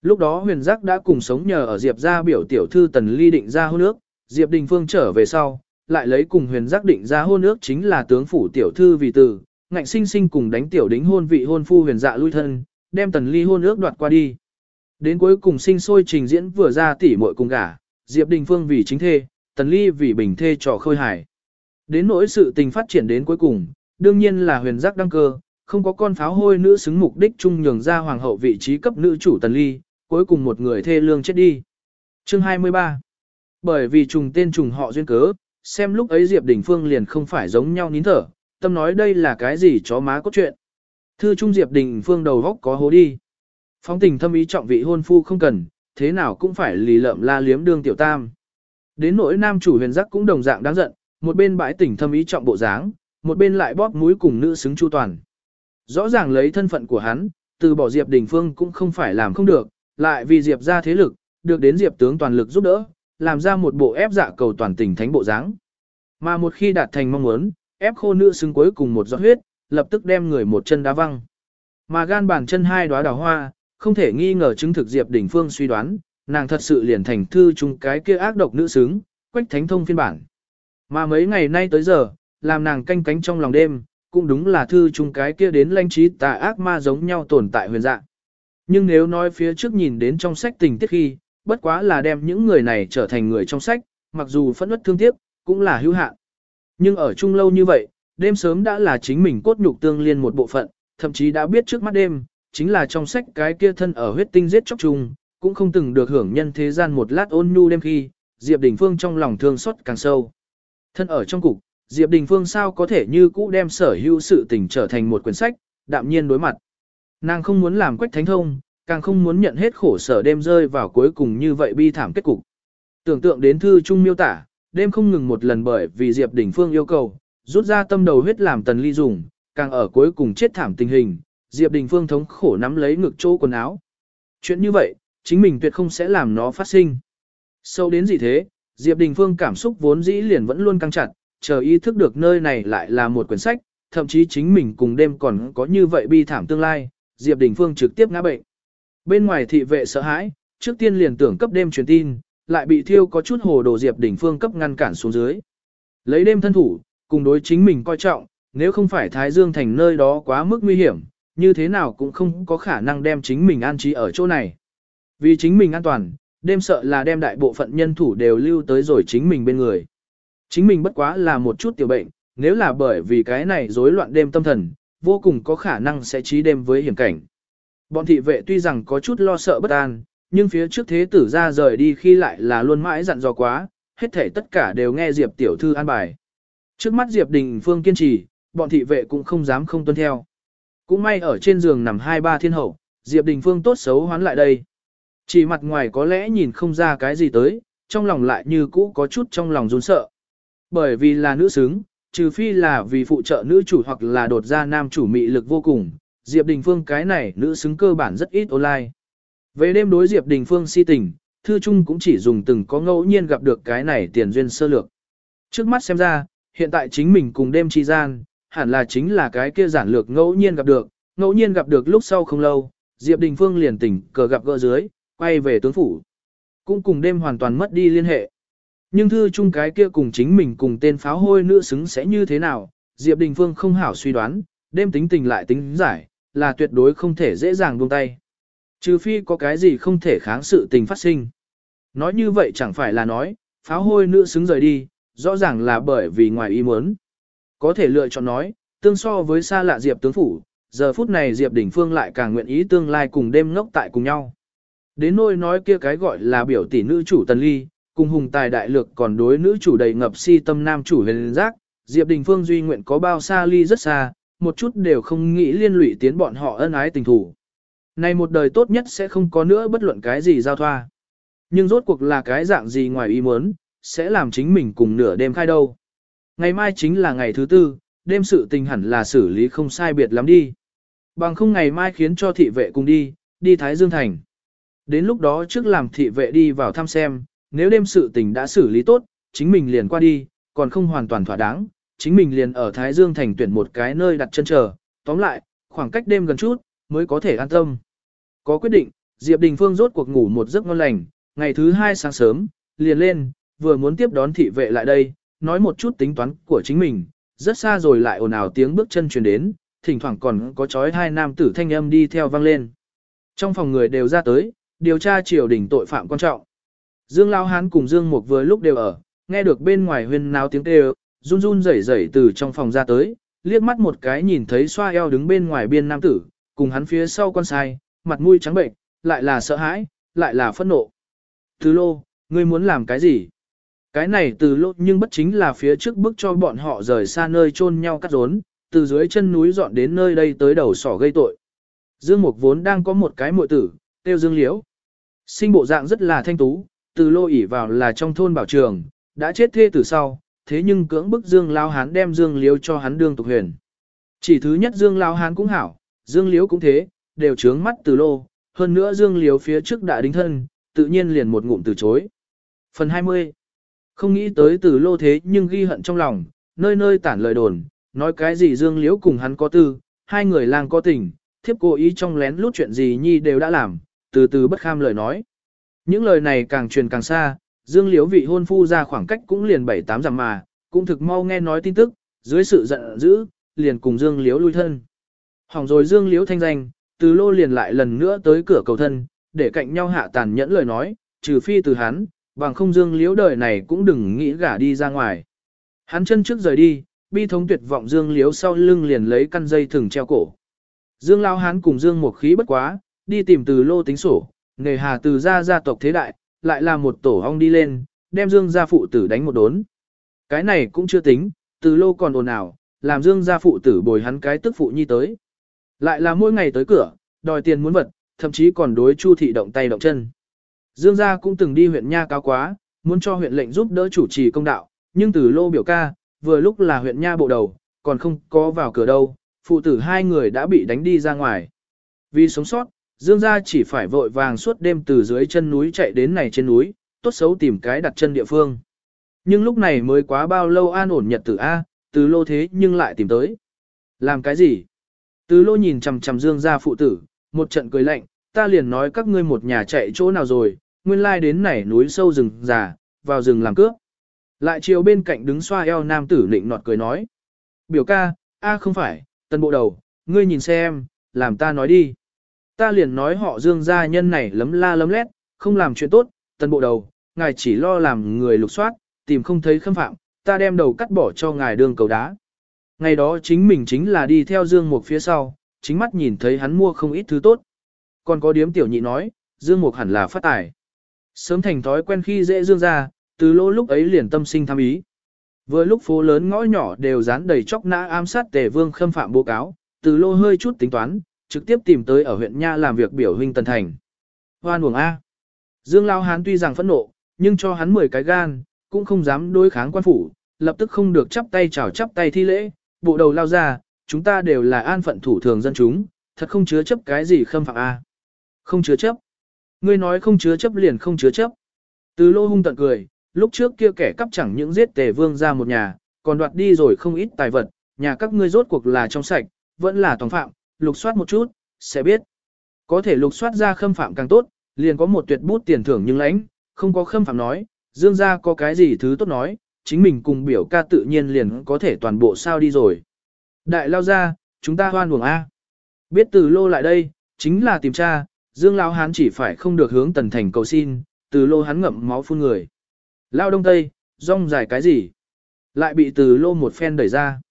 Lúc đó huyền giác đã cùng sống nhờ ở Diệp ra biểu tiểu thư tần ly định ra hôn ước, Diệp Đình Phương trở về sau, lại lấy cùng huyền giác định ra hôn ước chính là tướng phủ tiểu thư vì từ, ngạnh sinh sinh cùng đánh tiểu đính hôn vị hôn phu huyền dạ lui thân, đem tần ly hôn ước đoạt qua đi. Đến cuối cùng sinh sôi trình diễn vừa ra tỉ muội cùng gả, Diệp Đình Phương vì chính thê, tần ly vì bình thê trò khôi hài. Đến nỗi sự tình phát triển đến cuối cùng, đương nhiên là huyền giác đăng cơ, không có con pháo hôi nữ xứng mục đích chung nhường ra hoàng hậu vị trí cấp nữ chủ tần ly, cuối cùng một người thê lương chết đi. Chương 23 Bởi vì trùng tên trùng họ duyên cớ, xem lúc ấy Diệp Đình Phương liền không phải giống nhau nín thở, tâm nói đây là cái gì chó má có chuyện. Thư Trung Diệp Đình Phương đầu góc có hố đi. Phóng tình thâm ý trọng vị hôn phu không cần, thế nào cũng phải lì lợm la liếm đương tiểu tam. Đến nỗi nam chủ huyền giác cũng đồng dạng đáng giận, một bên bãi tình thâm ý trọng bộ dáng, một bên lại bóp mũi cùng nữ xứng chu toàn. Rõ ràng lấy thân phận của hắn, từ bỏ Diệp Đình Phương cũng không phải làm không được, lại vì Diệp ra thế lực, được đến Diệp tướng toàn lực giúp đỡ, làm ra một bộ ép dạ cầu toàn tình thánh bộ dáng. Mà một khi đạt thành mong muốn, ép khô nữ xứng cuối cùng một giọt huyết, lập tức đem người một chân đá văng. Mà gan bàn chân hai đóa đào hoa, không thể nghi ngờ chứng thực Diệp Đình Phương suy đoán, nàng thật sự liền thành thư chung cái kia ác độc nữ xứng, quách thánh thông phiên bản. Mà mấy ngày nay tới giờ, làm nàng canh cánh trong lòng đêm, cũng đúng là thư chung cái kia đến lanh trí tà ác ma giống nhau tồn tại huyền dạng. Nhưng nếu nói phía trước nhìn đến trong sách tình tiết khi, bất quá là đem những người này trở thành người trong sách, mặc dù phẫn nứt thương tiếc, cũng là hữu hạn. Nhưng ở chung lâu như vậy, đêm sớm đã là chính mình cốt nhục tương liên một bộ phận, thậm chí đã biết trước mắt đêm, chính là trong sách cái kia thân ở huyết tinh giết chóc chung, cũng không từng được hưởng nhân thế gian một lát ôn nhu đêm khi, Diệp Đình Phương trong lòng thương xót càng sâu. Thân ở trong cục, Diệp Đình Phương sao có thể như cũ đem sở hữu sự tình trở thành một quyển sách, đạm nhiên đối mặt. Nàng không muốn làm quách thánh thông, càng không muốn nhận hết khổ sở đêm rơi vào cuối cùng như vậy bi thảm kết cục. Tưởng tượng đến thư trung miêu tả, đêm không ngừng một lần bởi vì Diệp Đình Phương yêu cầu, rút ra tâm đầu huyết làm tần ly dùng, càng ở cuối cùng chết thảm tình hình, Diệp Đình Phương thống khổ nắm lấy ngực chỗ quần áo. Chuyện như vậy, chính mình tuyệt không sẽ làm nó phát sinh. Sâu đến gì thế, Diệp Đình Phương cảm xúc vốn dĩ liền vẫn luôn căng chặt, chờ ý thức được nơi này lại là một quyển sách, thậm chí chính mình cùng đêm còn có như vậy bi thảm tương lai, Diệp Đình Phương trực tiếp ngã bệnh. Bên ngoài thị vệ sợ hãi, trước tiên liền tưởng cấp đêm truyền tin, lại bị thiêu có chút hồ đồ Diệp Đình Phương cấp ngăn cản xuống dưới. Lấy đêm thân thủ, cùng đối chính mình coi trọng, nếu không phải Thái Dương thành nơi đó quá mức nguy hiểm, như thế nào cũng không có khả năng đem chính mình an trí ở chỗ này. Vì chính mình an toàn, đêm sợ là đem đại bộ phận nhân thủ đều lưu tới rồi chính mình bên người. Chính mình bất quá là một chút tiểu bệnh, nếu là bởi vì cái này rối loạn đêm tâm thần, vô cùng có khả năng sẽ trí đêm với hiểm cảnh. Bọn thị vệ tuy rằng có chút lo sợ bất an, nhưng phía trước thế tử ra rời đi khi lại là luôn mãi dặn dò quá, hết thể tất cả đều nghe Diệp tiểu thư an bài. Trước mắt Diệp Đình Phương kiên trì, bọn thị vệ cũng không dám không tuân theo. Cũng may ở trên giường nằm hai ba thiên hậu, Diệp Đình Phương tốt xấu hoán lại đây. Chỉ mặt ngoài có lẽ nhìn không ra cái gì tới, trong lòng lại như cũ có chút trong lòng run sợ. Bởi vì là nữ xứng, trừ phi là vì phụ trợ nữ chủ hoặc là đột ra nam chủ mị lực vô cùng, Diệp Đình Phương cái này nữ xứng cơ bản rất ít online. Về đêm đối Diệp Đình Phương si tình, Thư Trung cũng chỉ dùng từng có ngẫu nhiên gặp được cái này tiền duyên sơ lược. Trước mắt xem ra, hiện tại chính mình cùng đêm chi gian, hẳn là chính là cái kia giản lược ngẫu nhiên gặp được, ngẫu nhiên gặp được lúc sau không lâu, Diệp Đình Phương liền tỉnh cờ gặp gỡ dưới, quay về tướng phủ. Cũng cùng đêm hoàn toàn mất đi liên hệ. Nhưng thư chung cái kia cùng chính mình cùng tên pháo hôi nữ xứng sẽ như thế nào, Diệp Đình Phương không hảo suy đoán, đêm tính tình lại tính giải, là tuyệt đối không thể dễ dàng buông tay. Trừ phi có cái gì không thể kháng sự tình phát sinh. Nói như vậy chẳng phải là nói, pháo hôi nữ xứng rời đi, rõ ràng là bởi vì ngoài ý muốn. Có thể lựa chọn nói, tương so với xa lạ Diệp tướng phủ, giờ phút này Diệp Đình Phương lại càng nguyện ý tương lai cùng đêm ngốc tại cùng nhau. Đến nôi nói kia cái gọi là biểu tỷ nữ chủ Tần Ly, cùng hùng tài đại lược còn đối nữ chủ đầy ngập si tâm nam chủ huyền giác, Diệp Đình Phương duy nguyện có bao xa ly rất xa, một chút đều không nghĩ liên lụy tiến bọn họ ân ái tình thủ. Này một đời tốt nhất sẽ không có nữa bất luận cái gì giao thoa. Nhưng rốt cuộc là cái dạng gì ngoài ý muốn, sẽ làm chính mình cùng nửa đêm khai đâu. Ngày mai chính là ngày thứ tư, đêm sự tình hẳn là xử lý không sai biệt lắm đi. Bằng không ngày mai khiến cho thị vệ cùng đi, đi Thái Dương Thành. Đến lúc đó trước làm thị vệ đi vào thăm xem, nếu đêm sự tình đã xử lý tốt, chính mình liền qua đi, còn không hoàn toàn thỏa đáng, chính mình liền ở Thái Dương Thành tuyển một cái nơi đặt chân chờ, tóm lại, khoảng cách đêm gần chút, mới có thể an tâm. Có quyết định, Diệp Đình Phương rốt cuộc ngủ một giấc ngon lành, ngày thứ hai sáng sớm, liền lên, vừa muốn tiếp đón thị vệ lại đây, nói một chút tính toán của chính mình, rất xa rồi lại ồn ào tiếng bước chân truyền đến, thỉnh thoảng còn có chói hai nam tử thanh âm đi theo vang lên. Trong phòng người đều ra tới, điều tra triều đình tội phạm quan trọng. Dương Lao Hán cùng Dương Mục vừa lúc đều ở, nghe được bên ngoài huyên náo tiếng kêu, run run rẩy rẩy từ trong phòng ra tới, liếc mắt một cái nhìn thấy xoa eo đứng bên ngoài biên nam tử, cùng hắn phía sau con sai, mặt mũi trắng bệnh, lại là sợ hãi, lại là phẫn nộ. Từ lô, ngươi muốn làm cái gì? Cái này từ lô nhưng bất chính là phía trước bước cho bọn họ rời xa nơi chôn nhau cắt rốn, từ dưới chân núi dọn đến nơi đây tới đầu sỏ gây tội. Dương Mục vốn đang có một cái muội tử, tiêu Dương Liễu. Sinh bộ dạng rất là thanh tú, từ lô ỉ vào là trong thôn bảo trường, đã chết thê từ sau, thế nhưng cưỡng bức Dương Lao Hán đem Dương Liễu cho hắn đương tục huyền. Chỉ thứ nhất Dương Lao Hán cũng hảo, Dương Liễu cũng thế, đều trướng mắt từ lô, hơn nữa Dương Liễu phía trước đã đính thân, tự nhiên liền một ngụm từ chối. Phần 20 Không nghĩ tới từ lô thế nhưng ghi hận trong lòng, nơi nơi tản lời đồn, nói cái gì Dương Liễu cùng hắn có tư, hai người lang có tình, thiếp cố ý trong lén lút chuyện gì nhi đều đã làm, từ từ bất kham lời nói. Những lời này càng truyền càng xa, Dương Liễu vị hôn phu ra khoảng cách cũng liền bảy tám dặm mà, cũng thực mau nghe nói tin tức, dưới sự giận dữ, liền cùng Dương Liễu lui thân. Hỏng rồi Dương Liễu thanh danh, từ lô liền lại lần nữa tới cửa cầu thân, để cạnh nhau hạ tàn nhẫn lời nói, trừ phi từ hắn, bằng không Dương Liễu đời này cũng đừng nghĩ gả đi ra ngoài. Hắn chân trước rời đi, bi thống tuyệt vọng Dương Liễu sau lưng liền lấy căn dây thừng treo cổ. Dương Lao Hán cùng Dương một khí bất quá, đi tìm từ lô tính sổ, nghề hà từ gia gia tộc thế đại, lại là một tổ ong đi lên, đem Dương gia phụ tử đánh một đốn. Cái này cũng chưa tính, từ lô còn ồn ào, làm Dương gia phụ tử bồi hắn cái tức phụ nhi tới. Lại là mỗi ngày tới cửa, đòi tiền muốn vật, thậm chí còn đối Chu thị động tay động chân. Dương gia cũng từng đi huyện Nha cáo quá, muốn cho huyện lệnh giúp đỡ chủ trì công đạo, nhưng từ lô biểu ca, vừa lúc là huyện Nha bộ đầu, còn không có vào cửa đâu, phụ tử hai người đã bị đánh đi ra ngoài. Vì sống sót, Dương gia chỉ phải vội vàng suốt đêm từ dưới chân núi chạy đến này trên núi, tốt xấu tìm cái đặt chân địa phương. Nhưng lúc này mới quá bao lâu an ổn nhật tử A, từ lô thế nhưng lại tìm tới. Làm cái gì? Từ lô nhìn chằm chằm Dương gia phụ tử, một trận cười lạnh, ta liền nói các ngươi một nhà chạy chỗ nào rồi, nguyên lai đến này núi sâu rừng già, vào rừng làm cướp. Lại chiều bên cạnh đứng xoa eo nam tử nịnh nọt cười nói. Biểu ca, a không phải, tân bộ đầu, ngươi nhìn xem, làm ta nói đi. Ta liền nói họ dương gia nhân này lấm la lấm lét, không làm chuyện tốt, tần bộ đầu, ngài chỉ lo làm người lục soát, tìm không thấy khâm phạm, ta đem đầu cắt bỏ cho ngài đường cầu đá. Ngày đó chính mình chính là đi theo Dương Mục phía sau, chính mắt nhìn thấy hắn mua không ít thứ tốt. Còn có điếm tiểu nhị nói, Dương Mục hẳn là phát tài. Sớm thành thói quen khi dễ Dương ra, từ lỗ lúc ấy liền tâm sinh tham ý. Vừa lúc phố lớn ngõ nhỏ đều dán đầy chóc nã ám sát tề vương khâm phạm bố cáo, từ lô hơi chút tính toán, trực tiếp tìm tới ở huyện Nha làm việc biểu huynh Tần Thành. Hoan uổng A. Dương Lao Hán tuy rằng phẫn nộ, nhưng cho hắn 10 cái gan, cũng không dám đối kháng quan phủ, lập tức không được chắp tay chào chắp tay thi lễ, bộ đầu lao ra, chúng ta đều là an phận thủ thường dân chúng, thật không chứa chấp cái gì khâm phạm A. Không chứa chấp. Ngươi nói không chứa chấp liền không chứa chấp. Từ lô hung tận cười, lúc trước kia kẻ cắp chẳng những giết tề vương ra một nhà, còn đoạt đi rồi không ít tài vật, nhà các ngươi rốt cuộc là trong sạch, vẫn là toàn phạm, lục soát một chút, sẽ biết. Có thể lục soát ra khâm phạm càng tốt, liền có một tuyệt bút tiền thưởng nhưng lãnh, không có khâm phạm nói, dương gia có cái gì thứ tốt nói, chính mình cùng biểu ca tự nhiên liền có thể toàn bộ sao đi rồi. Đại lao ra, chúng ta hoan buồng A. Biết từ lô lại đây, chính là tìm tra, dương lao hán chỉ phải không được hướng tần thành cầu xin, từ lô hắn ngậm máu phun người. Lao đông tây, rong dài cái gì? Lại bị từ lô một phen đẩy ra.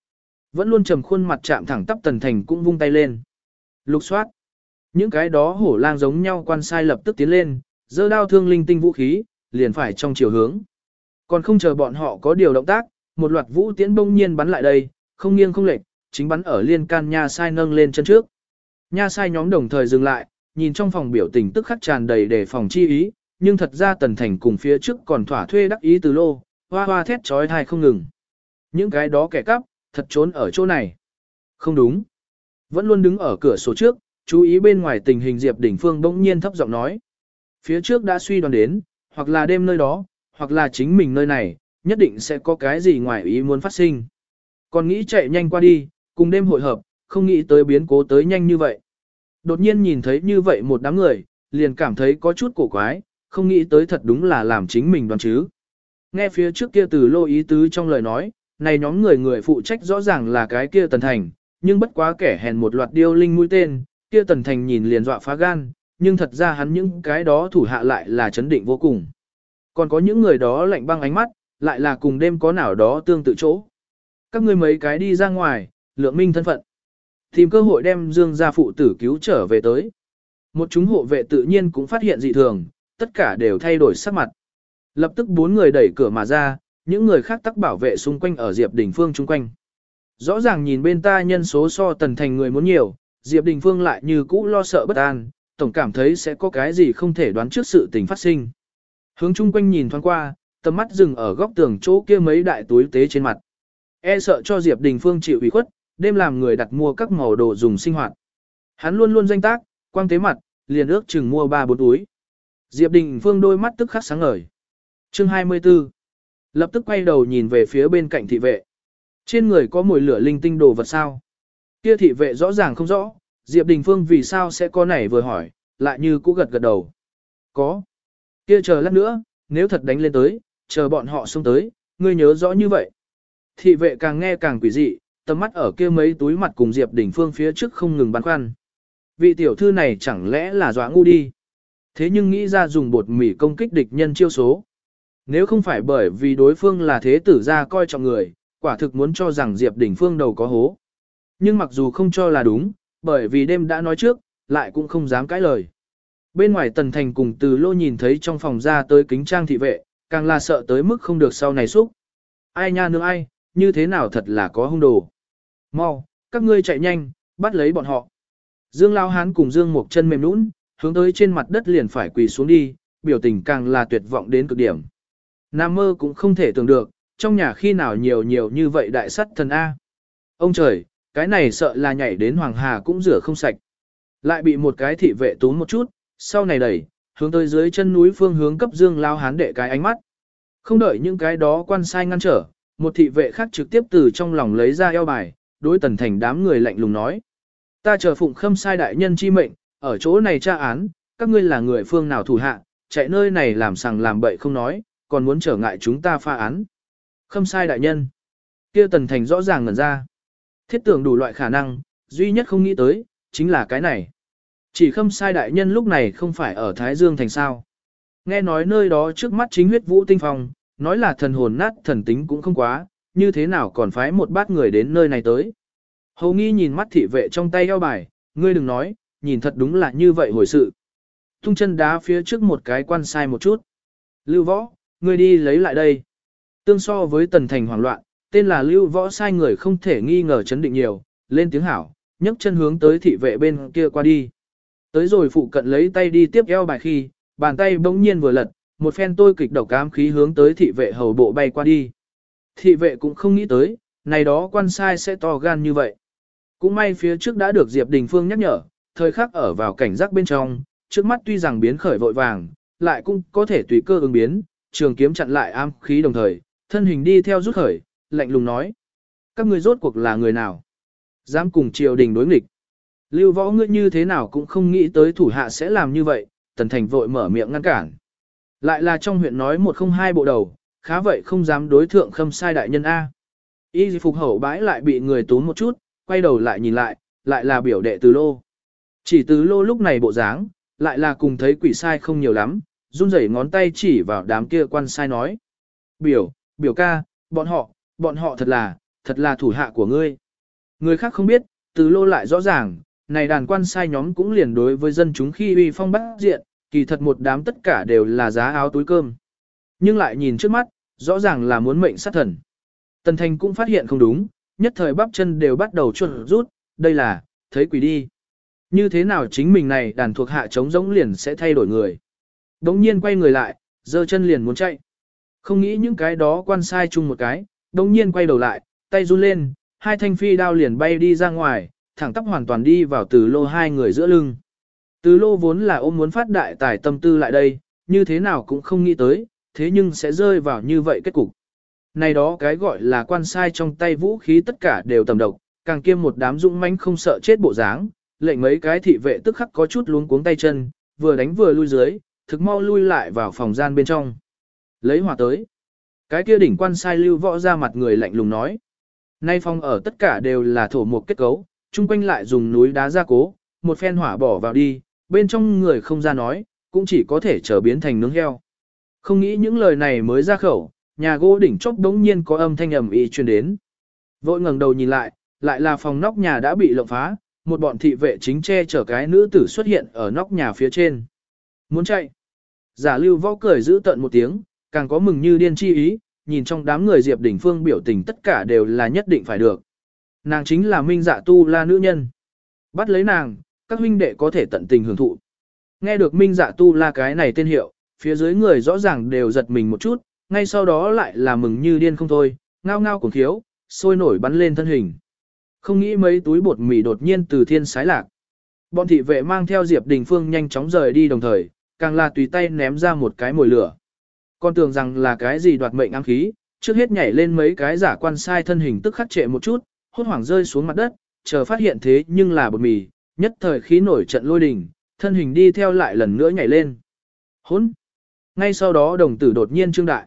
Vẫn luôn trầm khuôn mặt chạm thẳng tắp tần thành cũng vung tay lên. Lục soát. Những cái đó hổ lang giống nhau quan sai lập tức tiến lên, dơ đao thương linh tinh vũ khí, liền phải trong chiều hướng. Còn không chờ bọn họ có điều động tác, một loạt vũ tiễn bông nhiên bắn lại đây, không nghiêng không lệch, chính bắn ở liên can nha sai nâng lên chân trước. Nha sai nhóm đồng thời dừng lại, nhìn trong phòng biểu tình tức khắc tràn đầy để phòng chi ý, nhưng thật ra tần thành cùng phía trước còn thỏa thuê đắc ý từ lô, hoa hoa thét trói thai không ngừng. Những cái đó kẻ cắp, thật trốn ở chỗ này. Không đúng. Vẫn luôn đứng ở cửa sổ trước, chú ý bên ngoài tình hình Diệp Đỉnh Phương bỗng nhiên thấp giọng nói. Phía trước đã suy đoán đến, hoặc là đêm nơi đó, hoặc là chính mình nơi này, nhất định sẽ có cái gì ngoài ý muốn phát sinh. Còn nghĩ chạy nhanh qua đi, cùng đêm hội hợp, không nghĩ tới biến cố tới nhanh như vậy. Đột nhiên nhìn thấy như vậy một đám người, liền cảm thấy có chút cổ quái, không nghĩ tới thật đúng là làm chính mình đoán chứ. Nghe phía trước kia từ lô ý tứ trong lời nói, này nhóm người người phụ trách rõ ràng là cái kia tần thành, nhưng bất quá kẻ hèn một loạt điêu linh mũi tên, kia tần thành nhìn liền dọa phá gan, nhưng thật ra hắn những cái đó thủ hạ lại là chấn định vô cùng. Còn có những người đó lạnh băng ánh mắt, lại là cùng đêm có nào đó tương tự chỗ. Các ngươi mấy cái đi ra ngoài, lượng minh thân phận. Tìm cơ hội đem Dương gia phụ tử cứu trở về tới. Một chúng hộ vệ tự nhiên cũng phát hiện dị thường, tất cả đều thay đổi sắc mặt. Lập tức bốn người đẩy cửa mà ra, những người khác tắc bảo vệ xung quanh ở Diệp Đình Phương chung quanh. Rõ ràng nhìn bên ta nhân số so tần thành người muốn nhiều, Diệp Đình Phương lại như cũ lo sợ bất an, tổng cảm thấy sẽ có cái gì không thể đoán trước sự tình phát sinh. Hướng chung quanh nhìn thoáng qua, tầm mắt dừng ở góc tường chỗ kia mấy đại túi tế trên mặt. E sợ cho Diệp Đình Phương chịu ủy khuất, đêm làm người đặt mua các màu đồ dùng sinh hoạt. Hắn luôn luôn danh tác, quang tế mặt, liền ước chừng mua ba bốn túi. Diệp Đình Phương đôi mắt tức khắc sáng ngời. Chương 24 Lập tức quay đầu nhìn về phía bên cạnh thị vệ. Trên người có mùi lửa linh tinh đồ vật sao? Kia thị vệ rõ ràng không rõ, Diệp Đình Phương vì sao sẽ có này vừa hỏi, lại như cũ gật gật đầu. Có. Kia chờ lát nữa, nếu thật đánh lên tới, chờ bọn họ xuống tới, ngươi nhớ rõ như vậy. Thị vệ càng nghe càng quỷ dị, tầm mắt ở kia mấy túi mặt cùng Diệp Đình Phương phía trước không ngừng băn khoăn. Vị tiểu thư này chẳng lẽ là dọa ngu đi. Thế nhưng nghĩ ra dùng bột mì công kích địch nhân chiêu số. Nếu không phải bởi vì đối phương là thế tử ra coi trọng người, quả thực muốn cho rằng Diệp Đình Phương đầu có hố. Nhưng mặc dù không cho là đúng, bởi vì đêm đã nói trước, lại cũng không dám cãi lời. Bên ngoài tần thành cùng từ lô nhìn thấy trong phòng ra tới kính trang thị vệ, càng là sợ tới mức không được sau này xúc. Ai nha nương ai, như thế nào thật là có hung đồ. Mau, các ngươi chạy nhanh, bắt lấy bọn họ. Dương Lao Hán cùng Dương Mục chân mềm nũng, hướng tới trên mặt đất liền phải quỳ xuống đi, biểu tình càng là tuyệt vọng đến cực điểm. Nam mơ cũng không thể tưởng được, trong nhà khi nào nhiều nhiều như vậy đại sắt thần A. Ông trời, cái này sợ là nhảy đến Hoàng Hà cũng rửa không sạch. Lại bị một cái thị vệ tốn một chút, sau này đẩy, hướng tới dưới chân núi phương hướng cấp Dương Lao Hán đệ cái ánh mắt. Không đợi những cái đó quan sai ngăn trở, một thị vệ khác trực tiếp từ trong lòng lấy ra eo bài, đối tần thành đám người lạnh lùng nói. Ta chờ phụng khâm sai đại nhân chi mệnh, ở chỗ này tra án, các ngươi là người phương nào thủ hạ, chạy nơi này làm sằng làm bậy không nói, còn muốn trở ngại chúng ta pha án. Khâm sai đại nhân. kia tần thành rõ ràng ngẩn ra. Thiết tưởng đủ loại khả năng, duy nhất không nghĩ tới, chính là cái này. Chỉ khâm sai đại nhân lúc này không phải ở Thái Dương thành sao. Nghe nói nơi đó trước mắt chính huyết vũ tinh phong, nói là thần hồn nát thần tính cũng không quá, như thế nào còn phái một bát người đến nơi này tới. Hầu nghi nhìn mắt thị vệ trong tay eo bài, ngươi đừng nói, nhìn thật đúng là như vậy hồi sự. Tung chân đá phía trước một cái quan sai một chút. Lưu võ, ngươi đi lấy lại đây. Tương so với tần thành hoảng loạn, tên là lưu võ sai người không thể nghi ngờ chấn định nhiều, lên tiếng hảo, nhấc chân hướng tới thị vệ bên kia qua đi. Tới rồi phụ cận lấy tay đi tiếp eo bài khi, bàn tay bỗng nhiên vừa lật, một phen tôi kịch độc cám khí hướng tới thị vệ hầu bộ bay qua đi. Thị vệ cũng không nghĩ tới, này đó quan sai sẽ to gan như vậy. Cũng may phía trước đã được Diệp Đình Phương nhắc nhở, thời khắc ở vào cảnh giác bên trong, trước mắt tuy rằng biến khởi vội vàng, lại cũng có thể tùy cơ ứng biến, trường kiếm chặn lại am khí đồng thời, thân hình đi theo rút khởi, lạnh lùng nói. Các ngươi rốt cuộc là người nào? Dám cùng triều đình đối nghịch. Lưu võ ngươi như thế nào cũng không nghĩ tới thủ hạ sẽ làm như vậy, tần thành vội mở miệng ngăn cản. Lại là trong huyện nói một không hai bộ đầu, khá vậy không dám đối thượng khâm sai đại nhân A. Y phục hậu bãi lại bị người tốn một chút, quay đầu lại nhìn lại, lại là biểu đệ từ lô. Chỉ từ lô lúc này bộ dáng, lại là cùng thấy quỷ sai không nhiều lắm, run rẩy ngón tay chỉ vào đám kia quan sai nói. Biểu, biểu ca, bọn họ, bọn họ thật là, thật là thủ hạ của ngươi. Người khác không biết, từ lô lại rõ ràng, này đàn quan sai nhóm cũng liền đối với dân chúng khi uy phong bắt diện, kỳ thật một đám tất cả đều là giá áo túi cơm. Nhưng lại nhìn trước mắt, rõ ràng là muốn mệnh sát thần. Tần Thành cũng phát hiện không đúng, nhất thời bắp chân đều bắt đầu chuột rút, đây là, thấy quỷ đi. Như thế nào chính mình này đàn thuộc hạ chống giống liền sẽ thay đổi người. Đống nhiên quay người lại, giơ chân liền muốn chạy. Không nghĩ những cái đó quan sai chung một cái, đống nhiên quay đầu lại, tay run lên, hai thanh phi đao liền bay đi ra ngoài, thẳng tắp hoàn toàn đi vào từ lô hai người giữa lưng. Từ lô vốn là ôm muốn phát đại tài tâm tư lại đây, như thế nào cũng không nghĩ tới, thế nhưng sẽ rơi vào như vậy kết cục. Này đó cái gọi là quan sai trong tay vũ khí tất cả đều tầm độc, càng kiêm một đám dũng mãnh không sợ chết bộ dáng, lệnh mấy cái thị vệ tức khắc có chút luống cuống tay chân, vừa đánh vừa lui dưới, thực mau lui lại vào phòng gian bên trong. Lấy hỏa tới. Cái kia đỉnh quan sai lưu võ ra mặt người lạnh lùng nói. Nay phòng ở tất cả đều là thổ mục kết cấu, chung quanh lại dùng núi đá gia cố, một phen hỏa bỏ vào đi, bên trong người không ra nói, cũng chỉ có thể trở biến thành nướng heo. Không nghĩ những lời này mới ra khẩu, nhà gỗ đỉnh chốc đống nhiên có âm thanh ầm ĩ truyền đến. Vội ngẩng đầu nhìn lại, lại là phòng nóc nhà đã bị lộng phá, một bọn thị vệ chính che chở cái nữ tử xuất hiện ở nóc nhà phía trên. Muốn chạy. Giả lưu võ cười giữ tận một tiếng, càng có mừng như điên chi ý, nhìn trong đám người Diệp Đình Phương biểu tình tất cả đều là nhất định phải được. Nàng chính là minh dạ tu la nữ nhân. Bắt lấy nàng, các huynh đệ có thể tận tình hưởng thụ. Nghe được minh dạ tu la cái này tên hiệu, phía dưới người rõ ràng đều giật mình một chút, ngay sau đó lại là mừng như điên không thôi, ngao ngao cuồng thiếu, sôi nổi bắn lên thân hình. Không nghĩ mấy túi bột mì đột nhiên từ thiên sái lạc. Bọn thị vệ mang theo Diệp Đình Phương nhanh chóng rời đi đồng thời, càng là tùy tay ném ra một cái mồi lửa. Con tưởng rằng là cái gì đoạt mệnh ám khí, trước hết nhảy lên mấy cái giả quan sai thân hình tức khắc trệ một chút, hốt hoảng rơi xuống mặt đất, chờ phát hiện thế nhưng là bột mì, nhất thời khí nổi trận lôi đình, thân hình đi theo lại lần nữa nhảy lên. Hốn! Ngay sau đó đồng tử đột nhiên trương đại.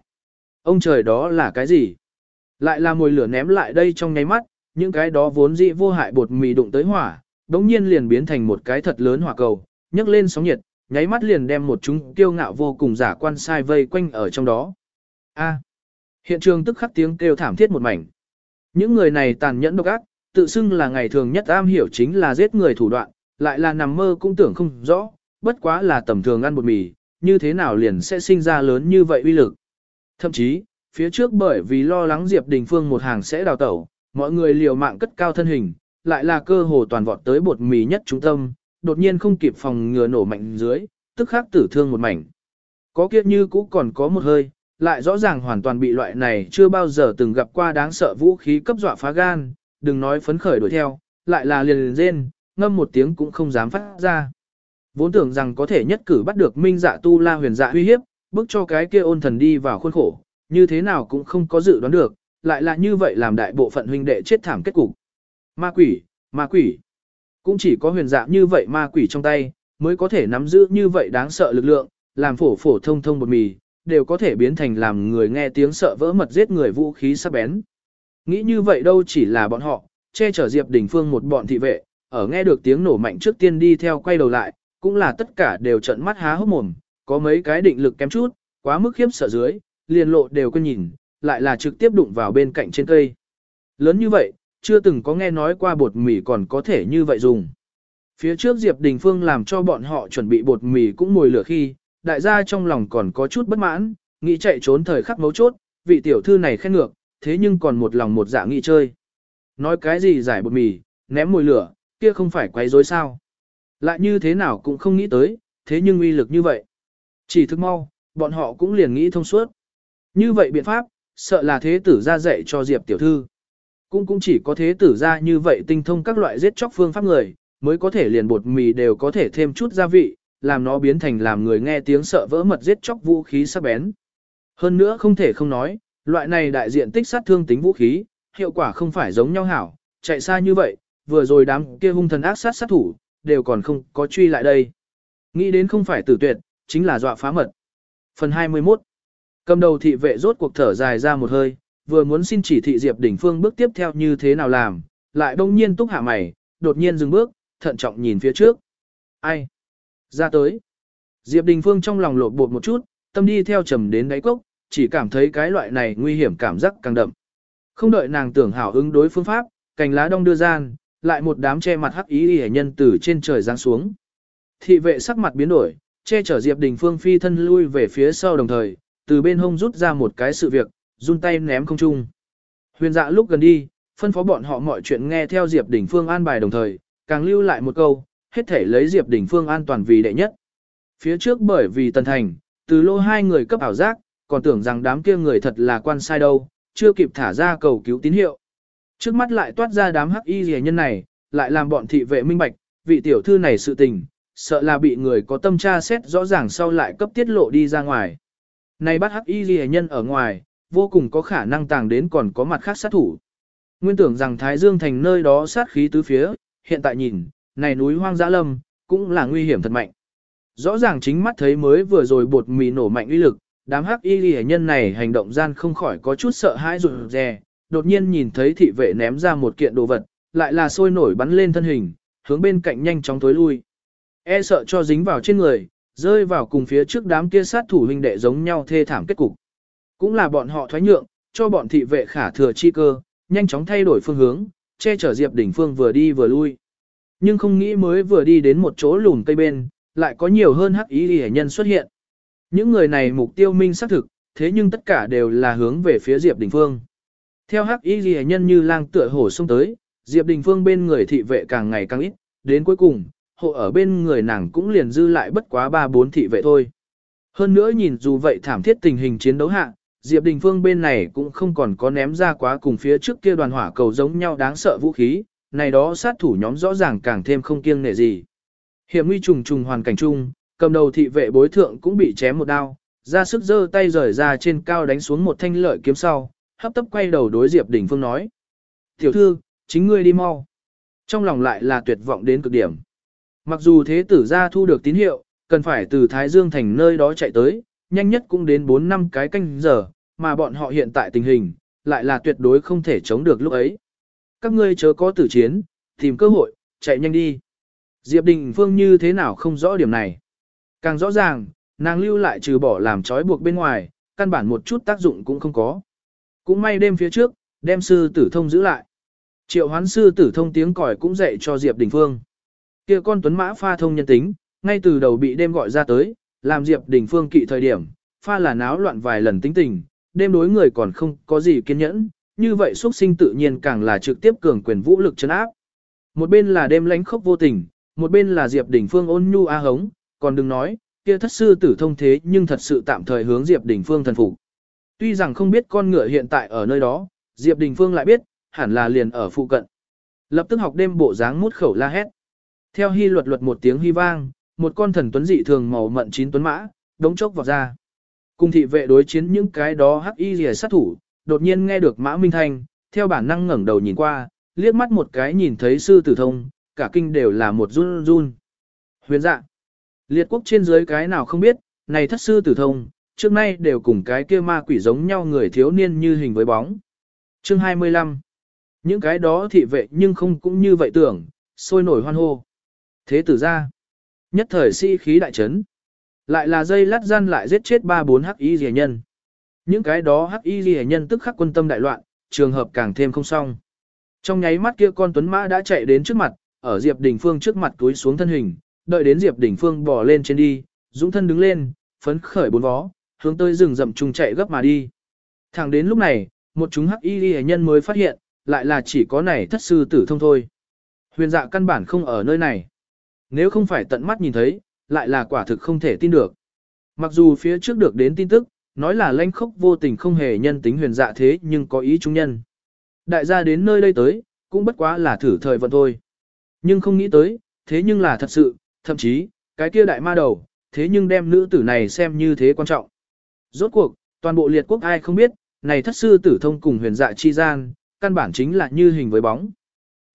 Ông trời đó là cái gì? Lại là mồi lửa ném lại đây trong nháy mắt, những cái đó vốn dĩ vô hại bột mì đụng tới hỏa, đống nhiên liền biến thành một cái thật lớn hỏa cầu, nhấc lên sóng nhiệt, nháy mắt liền đem một chúng kiêu ngạo vô cùng giả quan sai vây quanh ở trong đó. A. hiện trường tức khắc tiếng kêu thảm thiết một mảnh. Những người này tàn nhẫn độc ác, tự xưng là ngày thường nhất am hiểu chính là giết người thủ đoạn, lại là nằm mơ cũng tưởng không rõ, bất quá là tầm thường ăn bột mì, như thế nào liền sẽ sinh ra lớn như vậy uy lực. Thậm chí, phía trước bởi vì lo lắng Diệp Đình Phương một hàng sẽ đào tẩu, mọi người liều mạng cất cao thân hình, lại là cơ hồ toàn vọt tới bột mì nhất trung tâm, đột nhiên không kịp phòng ngừa nổ mạnh dưới, tức khắc tử thương một mảnh. Có kia như cũ còn có một hơi, lại rõ ràng hoàn toàn bị loại này chưa bao giờ từng gặp qua đáng sợ vũ khí cấp dọa phá gan, đừng nói phấn khởi đuổi theo, lại là liền liền rên, ngâm một tiếng cũng không dám phát ra. Vốn tưởng rằng có thể nhất cử bắt được minh dạ tu la huyền dạ uy hiếp, bước cho cái kia ôn thần đi vào khuôn khổ, như thế nào cũng không có dự đoán được, lại là như vậy làm đại bộ phận huynh đệ chết thảm kết cục. Ma quỷ, ma quỷ. Cũng chỉ có huyền dạ như vậy ma quỷ trong tay, mới có thể nắm giữ như vậy đáng sợ lực lượng, làm phổ phổ thông thông bột mì, đều có thể biến thành làm người nghe tiếng sợ vỡ mật giết người vũ khí sắc bén. Nghĩ như vậy đâu chỉ là bọn họ, che chở Diệp Đình Phương một bọn thị vệ, ở nghe được tiếng nổ mạnh trước tiên đi theo quay đầu lại, cũng là tất cả đều trợn mắt há hốc mồm, có mấy cái định lực kém chút, quá mức khiếp sợ dưới, liền lộ đều quên nhìn, lại là trực tiếp đụng vào bên cạnh trên cây. Lớn như vậy, chưa từng có nghe nói qua bột mì còn có thể như vậy dùng. Phía trước Diệp Đình Phương làm cho bọn họ chuẩn bị bột mì cũng mùi lửa khi, đại gia trong lòng còn có chút bất mãn, nghĩ chạy trốn thời khắc mấu chốt, vị tiểu thư này khen ngược, thế nhưng còn một lòng một dạ nghĩ chơi. Nói cái gì giải bột mì, ném mùi lửa, kia không phải quấy rối sao. Lại như thế nào cũng không nghĩ tới, thế nhưng uy lực như vậy. Chỉ thức mau, bọn họ cũng liền nghĩ thông suốt. Như vậy biện pháp, sợ là thế tử ra dạy cho Diệp tiểu thư. Cũng cũng chỉ có thế tử ra như vậy tinh thông các loại giết chóc phương pháp người, mới có thể liền bột mì đều có thể thêm chút gia vị, làm nó biến thành làm người nghe tiếng sợ vỡ mật giết chóc vũ khí sắc bén. Hơn nữa không thể không nói, loại này đại diện tích sát thương tính vũ khí, hiệu quả không phải giống nhau hảo, chạy xa như vậy, vừa rồi đám kia hung thần ác sát sát thủ, đều còn không có truy lại đây. Nghĩ đến không phải tử tuyệt, chính là dọa phá mật. Phần 21 Cầm đầu thị vệ rốt cuộc thở dài ra một hơi, vừa muốn xin chỉ thị Diệp Đình Phương bước tiếp theo như thế nào làm, lại đông nhiên túc hạ mày, đột nhiên dừng bước, thận trọng nhìn phía trước. Ai? Ra tới. Diệp Đình Phương trong lòng lột bột một chút, tâm đi theo trầm đến đáy cốc, chỉ cảm thấy cái loại này nguy hiểm cảm giác càng đậm. Không đợi nàng tưởng hảo ứng đối phương pháp, cành lá đông đưa gian, lại một đám che mặt hắc ý y nhân từ trên trời giáng xuống. Thị vệ sắc mặt biến đổi, che chở Diệp Đình Phương phi thân lui về phía sau đồng thời, từ bên hông rút ra một cái sự việc, run tay ném không trung. Huyền dạ lúc gần đi, phân phó bọn họ mọi chuyện nghe theo Diệp Đình Phương an bài đồng thời, càng lưu lại một câu, hết thể lấy Diệp Đình Phương an toàn vì đệ nhất. Phía trước bởi vì Tần Thành, từ lô hai người cấp ảo giác, còn tưởng rằng đám kia người thật là quan sai đâu, chưa kịp thả ra cầu cứu tín hiệu. Trước mắt lại toát ra đám hắc y rìa nhân này, lại làm bọn thị vệ minh bạch, vị tiểu thư này sự tình, sợ là bị người có tâm tra xét rõ ràng sau lại cấp tiết lộ đi ra ngoài. Này bắt hắc y rìa nhân ở ngoài, vô cùng có khả năng tàng đến còn có mặt khác sát thủ. Nguyên tưởng rằng Thái Dương thành nơi đó sát khí tứ phía, hiện tại nhìn, này núi hoang dã lâm, cũng là nguy hiểm thật mạnh. Rõ ràng chính mắt thấy mới vừa rồi bột mì nổ mạnh uy lực, đám hắc y ghi nhân này hành động gian không khỏi có chút sợ hãi rụt rè, đột nhiên nhìn thấy thị vệ ném ra một kiện đồ vật, lại là sôi nổi bắn lên thân hình, hướng bên cạnh nhanh chóng tối lui. E sợ cho dính vào trên người, rơi vào cùng phía trước đám kia sát thủ huynh đệ giống nhau thê thảm kết cục. Cũng là bọn họ thoái nhượng, cho bọn thị vệ khả thừa chi cơ, nhanh chóng thay đổi phương hướng, che chở Diệp Đình Phương vừa đi vừa lui. Nhưng không nghĩ mới vừa đi đến một chỗ lùn cây bên, lại có nhiều hơn hắc ý hệ nhân xuất hiện. Những người này mục tiêu minh xác thực, thế nhưng tất cả đều là hướng về phía Diệp Đình Phương. Theo hắc y hệ nhân như lang tựa hổ xông tới, Diệp Đình Phương bên người thị vệ càng ngày càng ít, đến cuối cùng, hộ ở bên người nàng cũng liền dư lại bất quá ba bốn thị vệ thôi. Hơn nữa nhìn dù vậy thảm thiết tình hình chiến đấu hạ, Diệp Đình Phương bên này cũng không còn có ném ra quá cùng phía trước kia đoàn hỏa cầu giống nhau đáng sợ vũ khí, này đó sát thủ nhóm rõ ràng càng thêm không kiêng nể gì. Hiểm nguy trùng trùng hoàn cảnh chung, cầm đầu thị vệ bối thượng cũng bị chém một đao, ra sức giơ tay rời ra trên cao đánh xuống một thanh lợi kiếm sau, hấp tấp quay đầu đối Diệp Đình Phương nói. Tiểu thư, chính ngươi đi mau. Trong lòng lại là tuyệt vọng đến cực điểm. Mặc dù thế tử gia thu được tín hiệu, cần phải từ Thái Dương thành nơi đó chạy tới, nhanh nhất cũng đến 4 năm cái canh giờ, mà bọn họ hiện tại tình hình, lại là tuyệt đối không thể chống được lúc ấy. Các ngươi chớ có tử chiến, tìm cơ hội, chạy nhanh đi. Diệp Đình Phương như thế nào không rõ điểm này. Càng rõ ràng, nàng lưu lại trừ bỏ làm trói buộc bên ngoài, căn bản một chút tác dụng cũng không có. Cũng may đêm phía trước, đem sư tử thông giữ lại. Triệu hoán sư tử thông tiếng còi cũng dạy cho Diệp Đình Phương. kia con tuấn mã pha thông nhân tính, ngay từ đầu bị đêm gọi ra tới, làm Diệp Đình Phương kỵ thời điểm, pha là náo loạn vài lần tính tình, đêm đối người còn không có gì kiên nhẫn, như vậy xuất sinh tự nhiên càng là trực tiếp cường quyền vũ lực chấn áp. Một bên là đêm lánh khốc vô tình, một bên là Diệp Đình Phương ôn nhu a hống, còn đừng nói, kia thất sư tử thông thế nhưng thật sự tạm thời hướng Diệp Đình Phương thần phục. Tuy rằng không biết con ngựa hiện tại ở nơi đó, Diệp Đình Phương lại biết, hẳn là liền ở phụ cận. Lập tức học đêm bộ dáng mút khẩu la hét. Theo hy luật luật một tiếng hy vang, một con thần tuấn dị thường màu mận chín tuấn mã, đống chốc vào ra. Cùng thị vệ đối chiến những cái đó hắc y rìa sát thủ, đột nhiên nghe được mã minh thanh, theo bản năng ngẩng đầu nhìn qua, liếc mắt một cái nhìn thấy sư tử thông, cả kinh đều là một run run. Huyền dạ. Liệt quốc trên dưới cái nào không biết, này thất sư tử thông, trước nay đều cùng cái kia ma quỷ giống nhau người thiếu niên như hình với bóng. Chương 25 Những cái đó thị vệ nhưng không cũng như vậy tưởng, sôi nổi hoan hô. Thế tử ra. Nhất thời si khí đại chấn. Lại là dây lát gian lại giết chết ba bốn hắc y rìa nhân. Những cái đó hắc y rìa nhân tức khắc quân tâm đại loạn, trường hợp càng thêm không xong. Trong nháy mắt kia con tuấn mã đã chạy đến trước mặt, ở Diệp Đình Phương trước mặt túi xuống thân hình, đợi đến Diệp Đình Phương bò lên trên đi, dũng thân đứng lên, phấn khởi bốn vó, hướng tới rừng rậm trùng chạy gấp mà đi. Thẳng đến lúc này, một chúng hắc y ghi nhân mới phát hiện, lại là chỉ có này thất sư tử thông thôi. Huyền dạ căn bản không ở nơi này. Nếu không phải tận mắt nhìn thấy, lại là quả thực không thể tin được. Mặc dù phía trước được đến tin tức, nói là lãnh khốc vô tình không hề nhân tính huyền dạ thế nhưng có ý trung nhân. Đại gia đến nơi đây tới, cũng bất quá là thử thời vận thôi. Nhưng không nghĩ tới, thế nhưng là thật sự, thậm chí, cái kia đại ma đầu, thế nhưng đem nữ tử này xem như thế quan trọng. Rốt cuộc, toàn bộ liệt quốc ai không biết, này thất sư tử thông cùng huyền dạ chi gian, căn bản chính là như hình với bóng.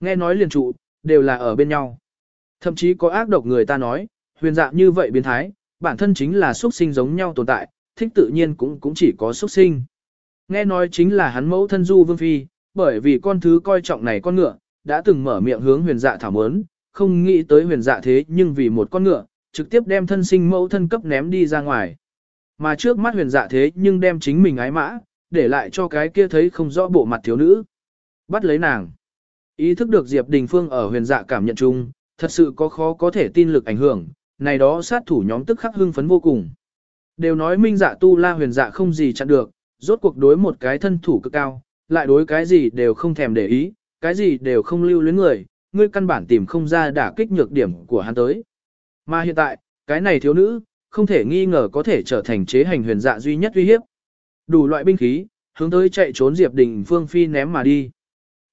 Nghe nói liền trụ, đều là ở bên nhau. Thậm chí có ác độc người ta nói, huyền dạ như vậy biến thái, bản thân chính là xuất sinh giống nhau tồn tại, thích tự nhiên cũng cũng chỉ có xuất sinh. Nghe nói chính là hắn mẫu thân du vương phi, bởi vì con thứ coi trọng này con ngựa, đã từng mở miệng hướng huyền dạ thảo mớn, không nghĩ tới huyền dạ thế nhưng vì một con ngựa, trực tiếp đem thân sinh mẫu thân cấp ném đi ra ngoài. Mà trước mắt huyền dạ thế nhưng đem chính mình ái mã, để lại cho cái kia thấy không rõ bộ mặt thiếu nữ. Bắt lấy nàng. Ý thức được Diệp Đình Phương ở huyền dạ cảm nhận chung, thật sự có khó có thể tin lực ảnh hưởng, này đó sát thủ nhóm tức khắc hưng phấn vô cùng. Đều nói minh dạ tu la huyền dạ không gì chặn được, rốt cuộc đối một cái thân thủ cực cao, lại đối cái gì đều không thèm để ý, cái gì đều không lưu luyến người, ngươi căn bản tìm không ra đả kích nhược điểm của hắn tới. Mà hiện tại, cái này thiếu nữ, không thể nghi ngờ có thể trở thành chế hành huyền dạ duy nhất uy hiếp. Đủ loại binh khí, hướng tới chạy trốn Diệp Đình Phương phi ném mà đi.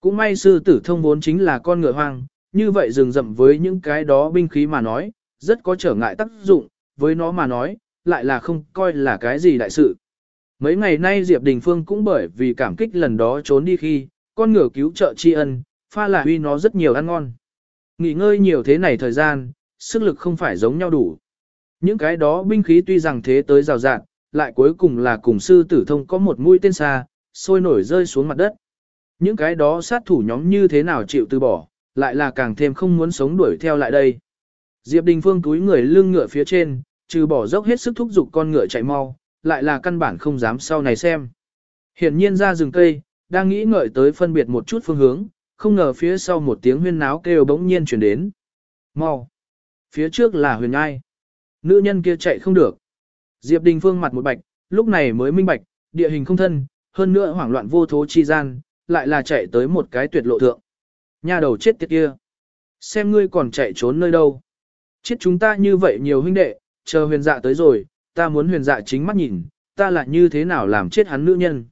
Cũng may sư tử thông vốn chính là con ngựa hoang, như vậy rừng rậm với những cái đó binh khí mà nói, rất có trở ngại tác dụng, với nó mà nói, lại là không coi là cái gì đại sự. Mấy ngày nay Diệp Đình Phương cũng bởi vì cảm kích lần đó trốn đi khi, con ngựa cứu trợ tri ân, pha là huy nó rất nhiều ăn ngon. Nghỉ ngơi nhiều thế này thời gian, sức lực không phải giống nhau đủ. Những cái đó binh khí tuy rằng thế tới rào rạng, lại cuối cùng là cùng sư tử thông có một mũi tên xa, sôi nổi rơi xuống mặt đất. Những cái đó sát thủ nhóm như thế nào chịu từ bỏ, lại là càng thêm không muốn sống đuổi theo lại đây. Diệp Đình Phương túi người lưng ngựa phía trên, trừ bỏ dốc hết sức thúc giục con ngựa chạy mau, lại là căn bản không dám sau này xem. Hiển nhiên ra rừng cây, đang nghĩ ngợi tới phân biệt một chút phương hướng, không ngờ phía sau một tiếng huyên náo kêu bỗng nhiên chuyển đến. Mau! Phía trước là huyền ai. Nữ nhân kia chạy không được. Diệp Đình Phương mặt một bạch, lúc này mới minh bạch, địa hình không thân, hơn nữa hoảng loạn vô thố chi gian, lại là chạy tới một cái tuyệt lộ thượng. Nhà đầu chết tiệt kia. Xem ngươi còn chạy trốn nơi đâu. Chết chúng ta như vậy nhiều huynh đệ, chờ huyền dạ tới rồi, ta muốn huyền dạ chính mắt nhìn, ta là như thế nào làm chết hắn nữ nhân.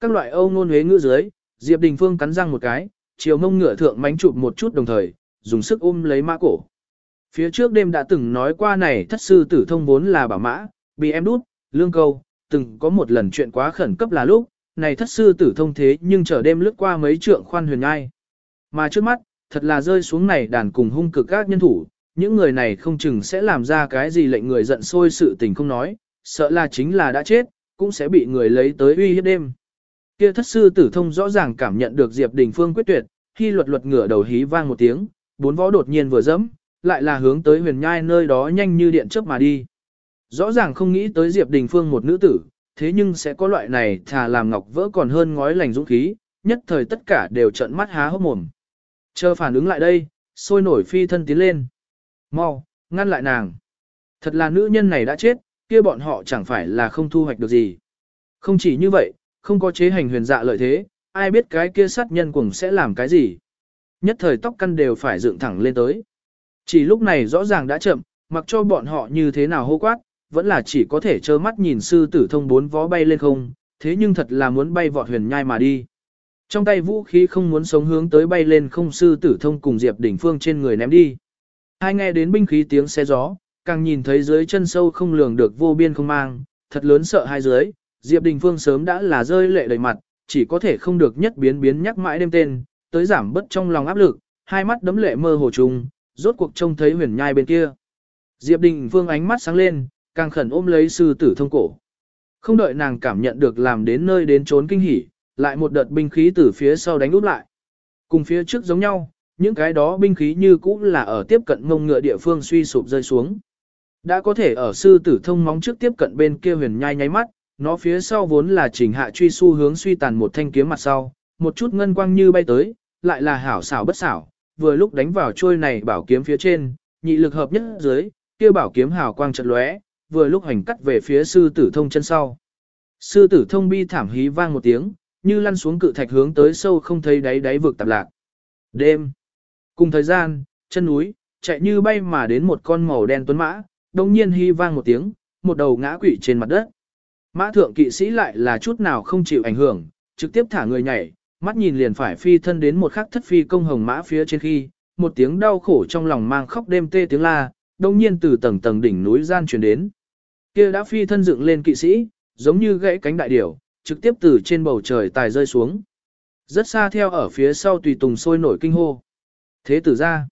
Các loại âu ngôn huế ngữ dưới, Diệp Đình Phương cắn răng một cái, chiều mông ngựa thượng mánh chụp một chút đồng thời, dùng sức ôm lấy mã cổ. Phía trước đêm đã từng nói qua này thất sư tử thông vốn là bảo mã, bị em đút, lương câu, từng có một lần chuyện quá khẩn cấp là lúc, này thất sư tử thông thế nhưng chờ đêm lướt qua mấy trượng khoan huyền ai Mà trước mắt, thật là rơi xuống này đàn cùng hung cực các nhân thủ, những người này không chừng sẽ làm ra cái gì lệnh người giận sôi sự tình không nói, sợ là chính là đã chết, cũng sẽ bị người lấy tới uy hiếp đêm. Kia thất sư tử thông rõ ràng cảm nhận được Diệp Đình Phương quyết tuyệt, khi luật luật ngửa đầu hí vang một tiếng, bốn võ đột nhiên vừa dẫm, lại là hướng tới huyền nhai nơi đó nhanh như điện chớp mà đi. Rõ ràng không nghĩ tới Diệp Đình Phương một nữ tử, thế nhưng sẽ có loại này thà làm ngọc vỡ còn hơn ngói lành dũng khí, nhất thời tất cả đều trợn mắt há hốc mồm. Chờ phản ứng lại đây, sôi nổi phi thân tiến lên. Mau, ngăn lại nàng. Thật là nữ nhân này đã chết, kia bọn họ chẳng phải là không thu hoạch được gì. Không chỉ như vậy, không có chế hành huyền dạ lợi thế, ai biết cái kia sát nhân cùng sẽ làm cái gì. Nhất thời tóc căn đều phải dựng thẳng lên tới. Chỉ lúc này rõ ràng đã chậm, mặc cho bọn họ như thế nào hô quát, vẫn là chỉ có thể trơ mắt nhìn sư tử thông bốn vó bay lên không, thế nhưng thật là muốn bay vọt huyền nhai mà đi. Trong tay vũ khí không muốn sống hướng tới bay lên không sư tử thông cùng Diệp Đỉnh Phương trên người ném đi. Hai nghe đến binh khí tiếng xe gió, càng nhìn thấy dưới chân sâu không lường được vô biên không mang, thật lớn sợ hai dưới, Diệp Đình Phương sớm đã là rơi lệ đầy mặt, chỉ có thể không được nhất biến biến nhắc mãi đêm tên, tới giảm bớt trong lòng áp lực, hai mắt đấm lệ mơ hồ trùng, rốt cuộc trông thấy huyền nhai bên kia. Diệp Đình Phương ánh mắt sáng lên, càng khẩn ôm lấy sư tử thông cổ. Không đợi nàng cảm nhận được làm đến nơi đến trốn kinh hỉ, lại một đợt binh khí từ phía sau đánh úp lại. Cùng phía trước giống nhau, những cái đó binh khí như cũ là ở tiếp cận ngông ngựa địa phương suy sụp rơi xuống. Đã có thể ở sư tử thông móng trước tiếp cận bên kia huyền nhai nháy mắt, nó phía sau vốn là chỉnh hạ truy xu hướng suy tàn một thanh kiếm mặt sau, một chút ngân quang như bay tới, lại là hảo xảo bất xảo, vừa lúc đánh vào trôi này bảo kiếm phía trên, nhị lực hợp nhất dưới, kia bảo kiếm hào quang chợt lóe, vừa lúc hành cắt về phía sư tử thông chân sau. Sư tử thông bi thảm hí vang một tiếng, như lăn xuống cự thạch hướng tới sâu không thấy đáy đáy vực tạp lạc. Đêm. Cùng thời gian, chân núi, chạy như bay mà đến một con màu đen tuấn mã, đồng nhiên hy vang một tiếng, một đầu ngã quỵ trên mặt đất. Mã thượng kỵ sĩ lại là chút nào không chịu ảnh hưởng, trực tiếp thả người nhảy, mắt nhìn liền phải phi thân đến một khắc thất phi công hồng mã phía trên khi, một tiếng đau khổ trong lòng mang khóc đêm tê tiếng la, đồng nhiên từ tầng tầng đỉnh núi gian truyền đến. Kia đã phi thân dựng lên kỵ sĩ, giống như gãy cánh đại điểu, trực tiếp từ trên bầu trời tài rơi xuống. Rất xa theo ở phía sau tùy tùng sôi nổi kinh hô. Thế tử ra.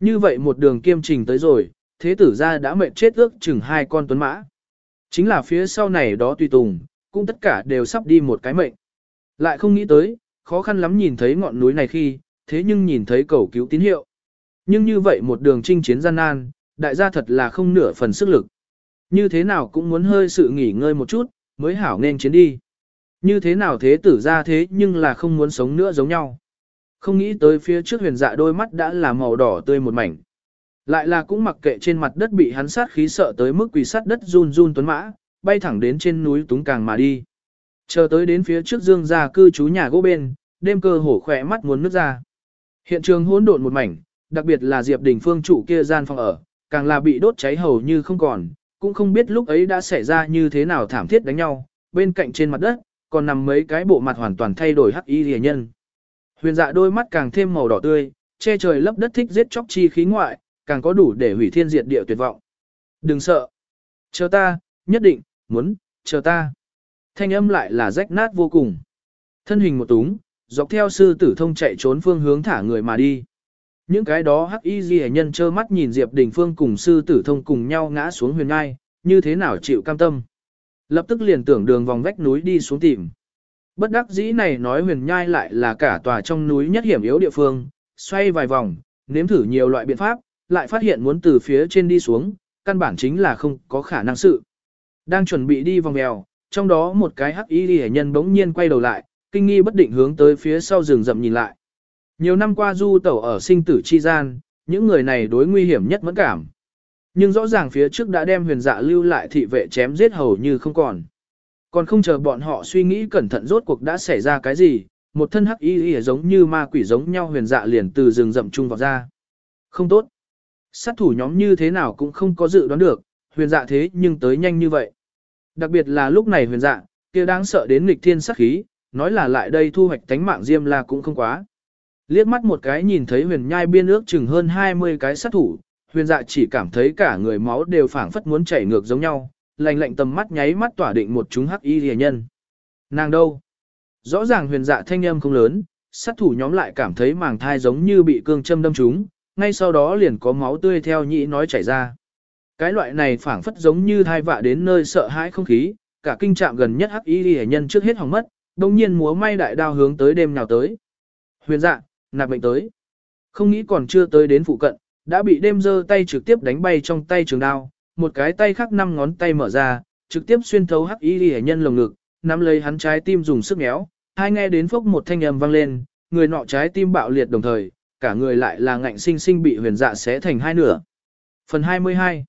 Như vậy một đường kiêm trình tới rồi, thế tử ra đã mệnh chết ước chừng hai con tuấn mã. Chính là phía sau này đó tùy tùng, cũng tất cả đều sắp đi một cái mệnh. Lại không nghĩ tới, khó khăn lắm nhìn thấy ngọn núi này khi, thế nhưng nhìn thấy cầu cứu tín hiệu. Nhưng như vậy một đường chinh chiến gian nan, đại gia thật là không nửa phần sức lực. Như thế nào cũng muốn hơi sự nghỉ ngơi một chút, mới hảo nên chiến đi. Như thế nào thế tử ra thế nhưng là không muốn sống nữa giống nhau. Không nghĩ tới phía trước huyền dạ đôi mắt đã là màu đỏ tươi một mảnh. Lại là cũng mặc kệ trên mặt đất bị hắn sát khí sợ tới mức quỳ sát đất run run tuấn mã, bay thẳng đến trên núi túng càng mà đi. Chờ tới đến phía trước dương Gia cư trú nhà gỗ bên, đêm cơ hổ khỏe mắt muốn nước ra. Hiện trường hỗn độn một mảnh, đặc biệt là Diệp Đình Phương chủ kia gian phòng ở, càng là bị đốt cháy hầu như không còn, cũng không biết lúc ấy đã xảy ra như thế nào thảm thiết đánh nhau, bên cạnh trên mặt đất, còn nằm mấy cái bộ mặt hoàn toàn thay đổi hắc y rìa nhân. Huyền dạ đôi mắt càng thêm màu đỏ tươi, che trời lấp đất thích giết chóc chi khí ngoại, càng có đủ để hủy thiên diệt địa tuyệt vọng. Đừng sợ. Chờ ta, nhất định, muốn, chờ ta. Thanh âm lại là rách nát vô cùng. Thân hình một túng, dọc theo sư tử thông chạy trốn phương hướng thả người mà đi. Những cái đó hắc y ghi nhân trơ mắt nhìn Diệp Đình Phương cùng sư tử thông cùng nhau ngã xuống huyền ngai, như thế nào chịu cam tâm. Lập tức liền tưởng đường vòng vách núi đi xuống tìm. Bất đắc dĩ này nói huyền nhai lại là cả tòa trong núi nhất hiểm yếu địa phương, xoay vài vòng, nếm thử nhiều loại biện pháp, lại phát hiện muốn từ phía trên đi xuống, căn bản chính là không có khả năng sự. Đang chuẩn bị đi vòng mèo, trong đó một cái hắc y ghi nhân bỗng nhiên quay đầu lại, kinh nghi bất định hướng tới phía sau rừng rậm nhìn lại. Nhiều năm qua du tẩu ở sinh tử chi gian, những người này đối nguy hiểm nhất mẫn cảm. Nhưng rõ ràng phía trước đã đem huyền dạ lưu lại thị vệ chém giết hầu như không còn. Còn không chờ bọn họ suy nghĩ cẩn thận rốt cuộc đã xảy ra cái gì, một thân hắc y y giống như ma quỷ giống nhau huyền dạ liền từ rừng rậm chung vào ra. Không tốt. Sát thủ nhóm như thế nào cũng không có dự đoán được, huyền dạ thế nhưng tới nhanh như vậy. Đặc biệt là lúc này huyền dạ, kia đáng sợ đến nghịch thiên sát khí, nói là lại đây thu hoạch tánh mạng diêm la cũng không quá. Liếc mắt một cái nhìn thấy huyền nhai biên ước chừng hơn 20 cái sát thủ, huyền dạ chỉ cảm thấy cả người máu đều phảng phất muốn chảy ngược giống nhau, lạnh lạnh tầm mắt nháy mắt tỏa định một chúng hắc y rìa nhân. Nàng đâu? Rõ ràng huyền dạ thanh âm không lớn, sát thủ nhóm lại cảm thấy màng thai giống như bị cương châm đâm trúng, ngay sau đó liền có máu tươi theo nhĩ nói chảy ra. Cái loại này phảng phất giống như thai vạ đến nơi sợ hãi không khí, cả kinh trạm gần nhất hắc y rìa nhân trước hết hỏng mất, đồng nhiên múa may đại đao hướng tới đêm nào tới. Huyền dạ, nạp bệnh tới. Không nghĩ còn chưa tới đến phụ cận, đã bị đêm dơ tay trực tiếp đánh bay trong tay trường đao, một cái tay khác năm ngón tay mở ra, trực tiếp xuyên thấu hắc y hệ nhân lồng ngực, nắm lấy hắn trái tim dùng sức méo, hai nghe đến phốc một thanh âm vang lên, người nọ trái tim bạo liệt đồng thời, cả người lại là ngạnh sinh sinh bị huyền dạ xé thành hai nửa. Phần 22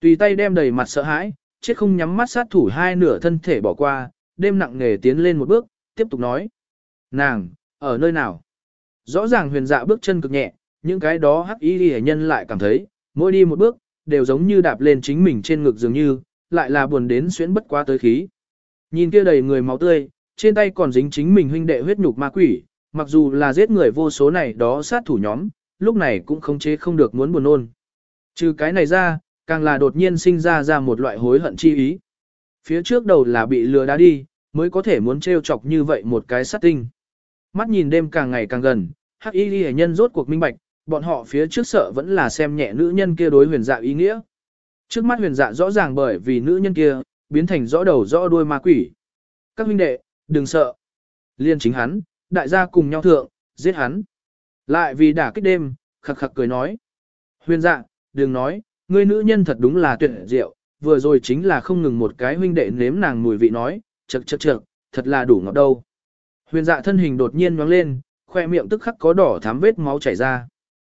Tùy tay đem đầy mặt sợ hãi, chết không nhắm mắt sát thủ hai nửa thân thể bỏ qua, đêm nặng nghề tiến lên một bước, tiếp tục nói. Nàng, ở nơi nào? Rõ ràng huyền dạ bước chân cực nhẹ, những cái đó hắc y hệ nhân lại cảm thấy, mỗi đi một bước, đều giống như đạp lên chính mình trên ngực dường như, lại là buồn đến xuyến bất quá tới khí. Nhìn kia đầy người máu tươi, trên tay còn dính chính mình huynh đệ huyết nhục ma quỷ, mặc dù là giết người vô số này đó sát thủ nhóm, lúc này cũng không chế không được muốn buồn nôn. Trừ cái này ra, càng là đột nhiên sinh ra ra một loại hối hận chi ý. Phía trước đầu là bị lừa đá đi, mới có thể muốn trêu chọc như vậy một cái sát tinh. Mắt nhìn đêm càng ngày càng gần, hắc y ghi nhân rốt cuộc minh bạch, bọn họ phía trước sợ vẫn là xem nhẹ nữ nhân kia đối huyền dạ ý nghĩa. Trước mắt huyền dạ rõ ràng bởi vì nữ nhân kia, biến thành rõ đầu rõ đuôi ma quỷ. Các huynh đệ, đừng sợ. Liên chính hắn, đại gia cùng nhau thượng, giết hắn. Lại vì đả kích đêm, khặc khặc cười nói. Huyền dạ, đừng nói, ngươi nữ nhân thật đúng là tuyệt diệu, vừa rồi chính là không ngừng một cái huynh đệ nếm nàng mùi vị nói, chật chật chật, thật là đủ ngọt đâu. Huyền dạ thân hình đột nhiên nhoáng lên, khoe miệng tức khắc có đỏ thám vết máu chảy ra.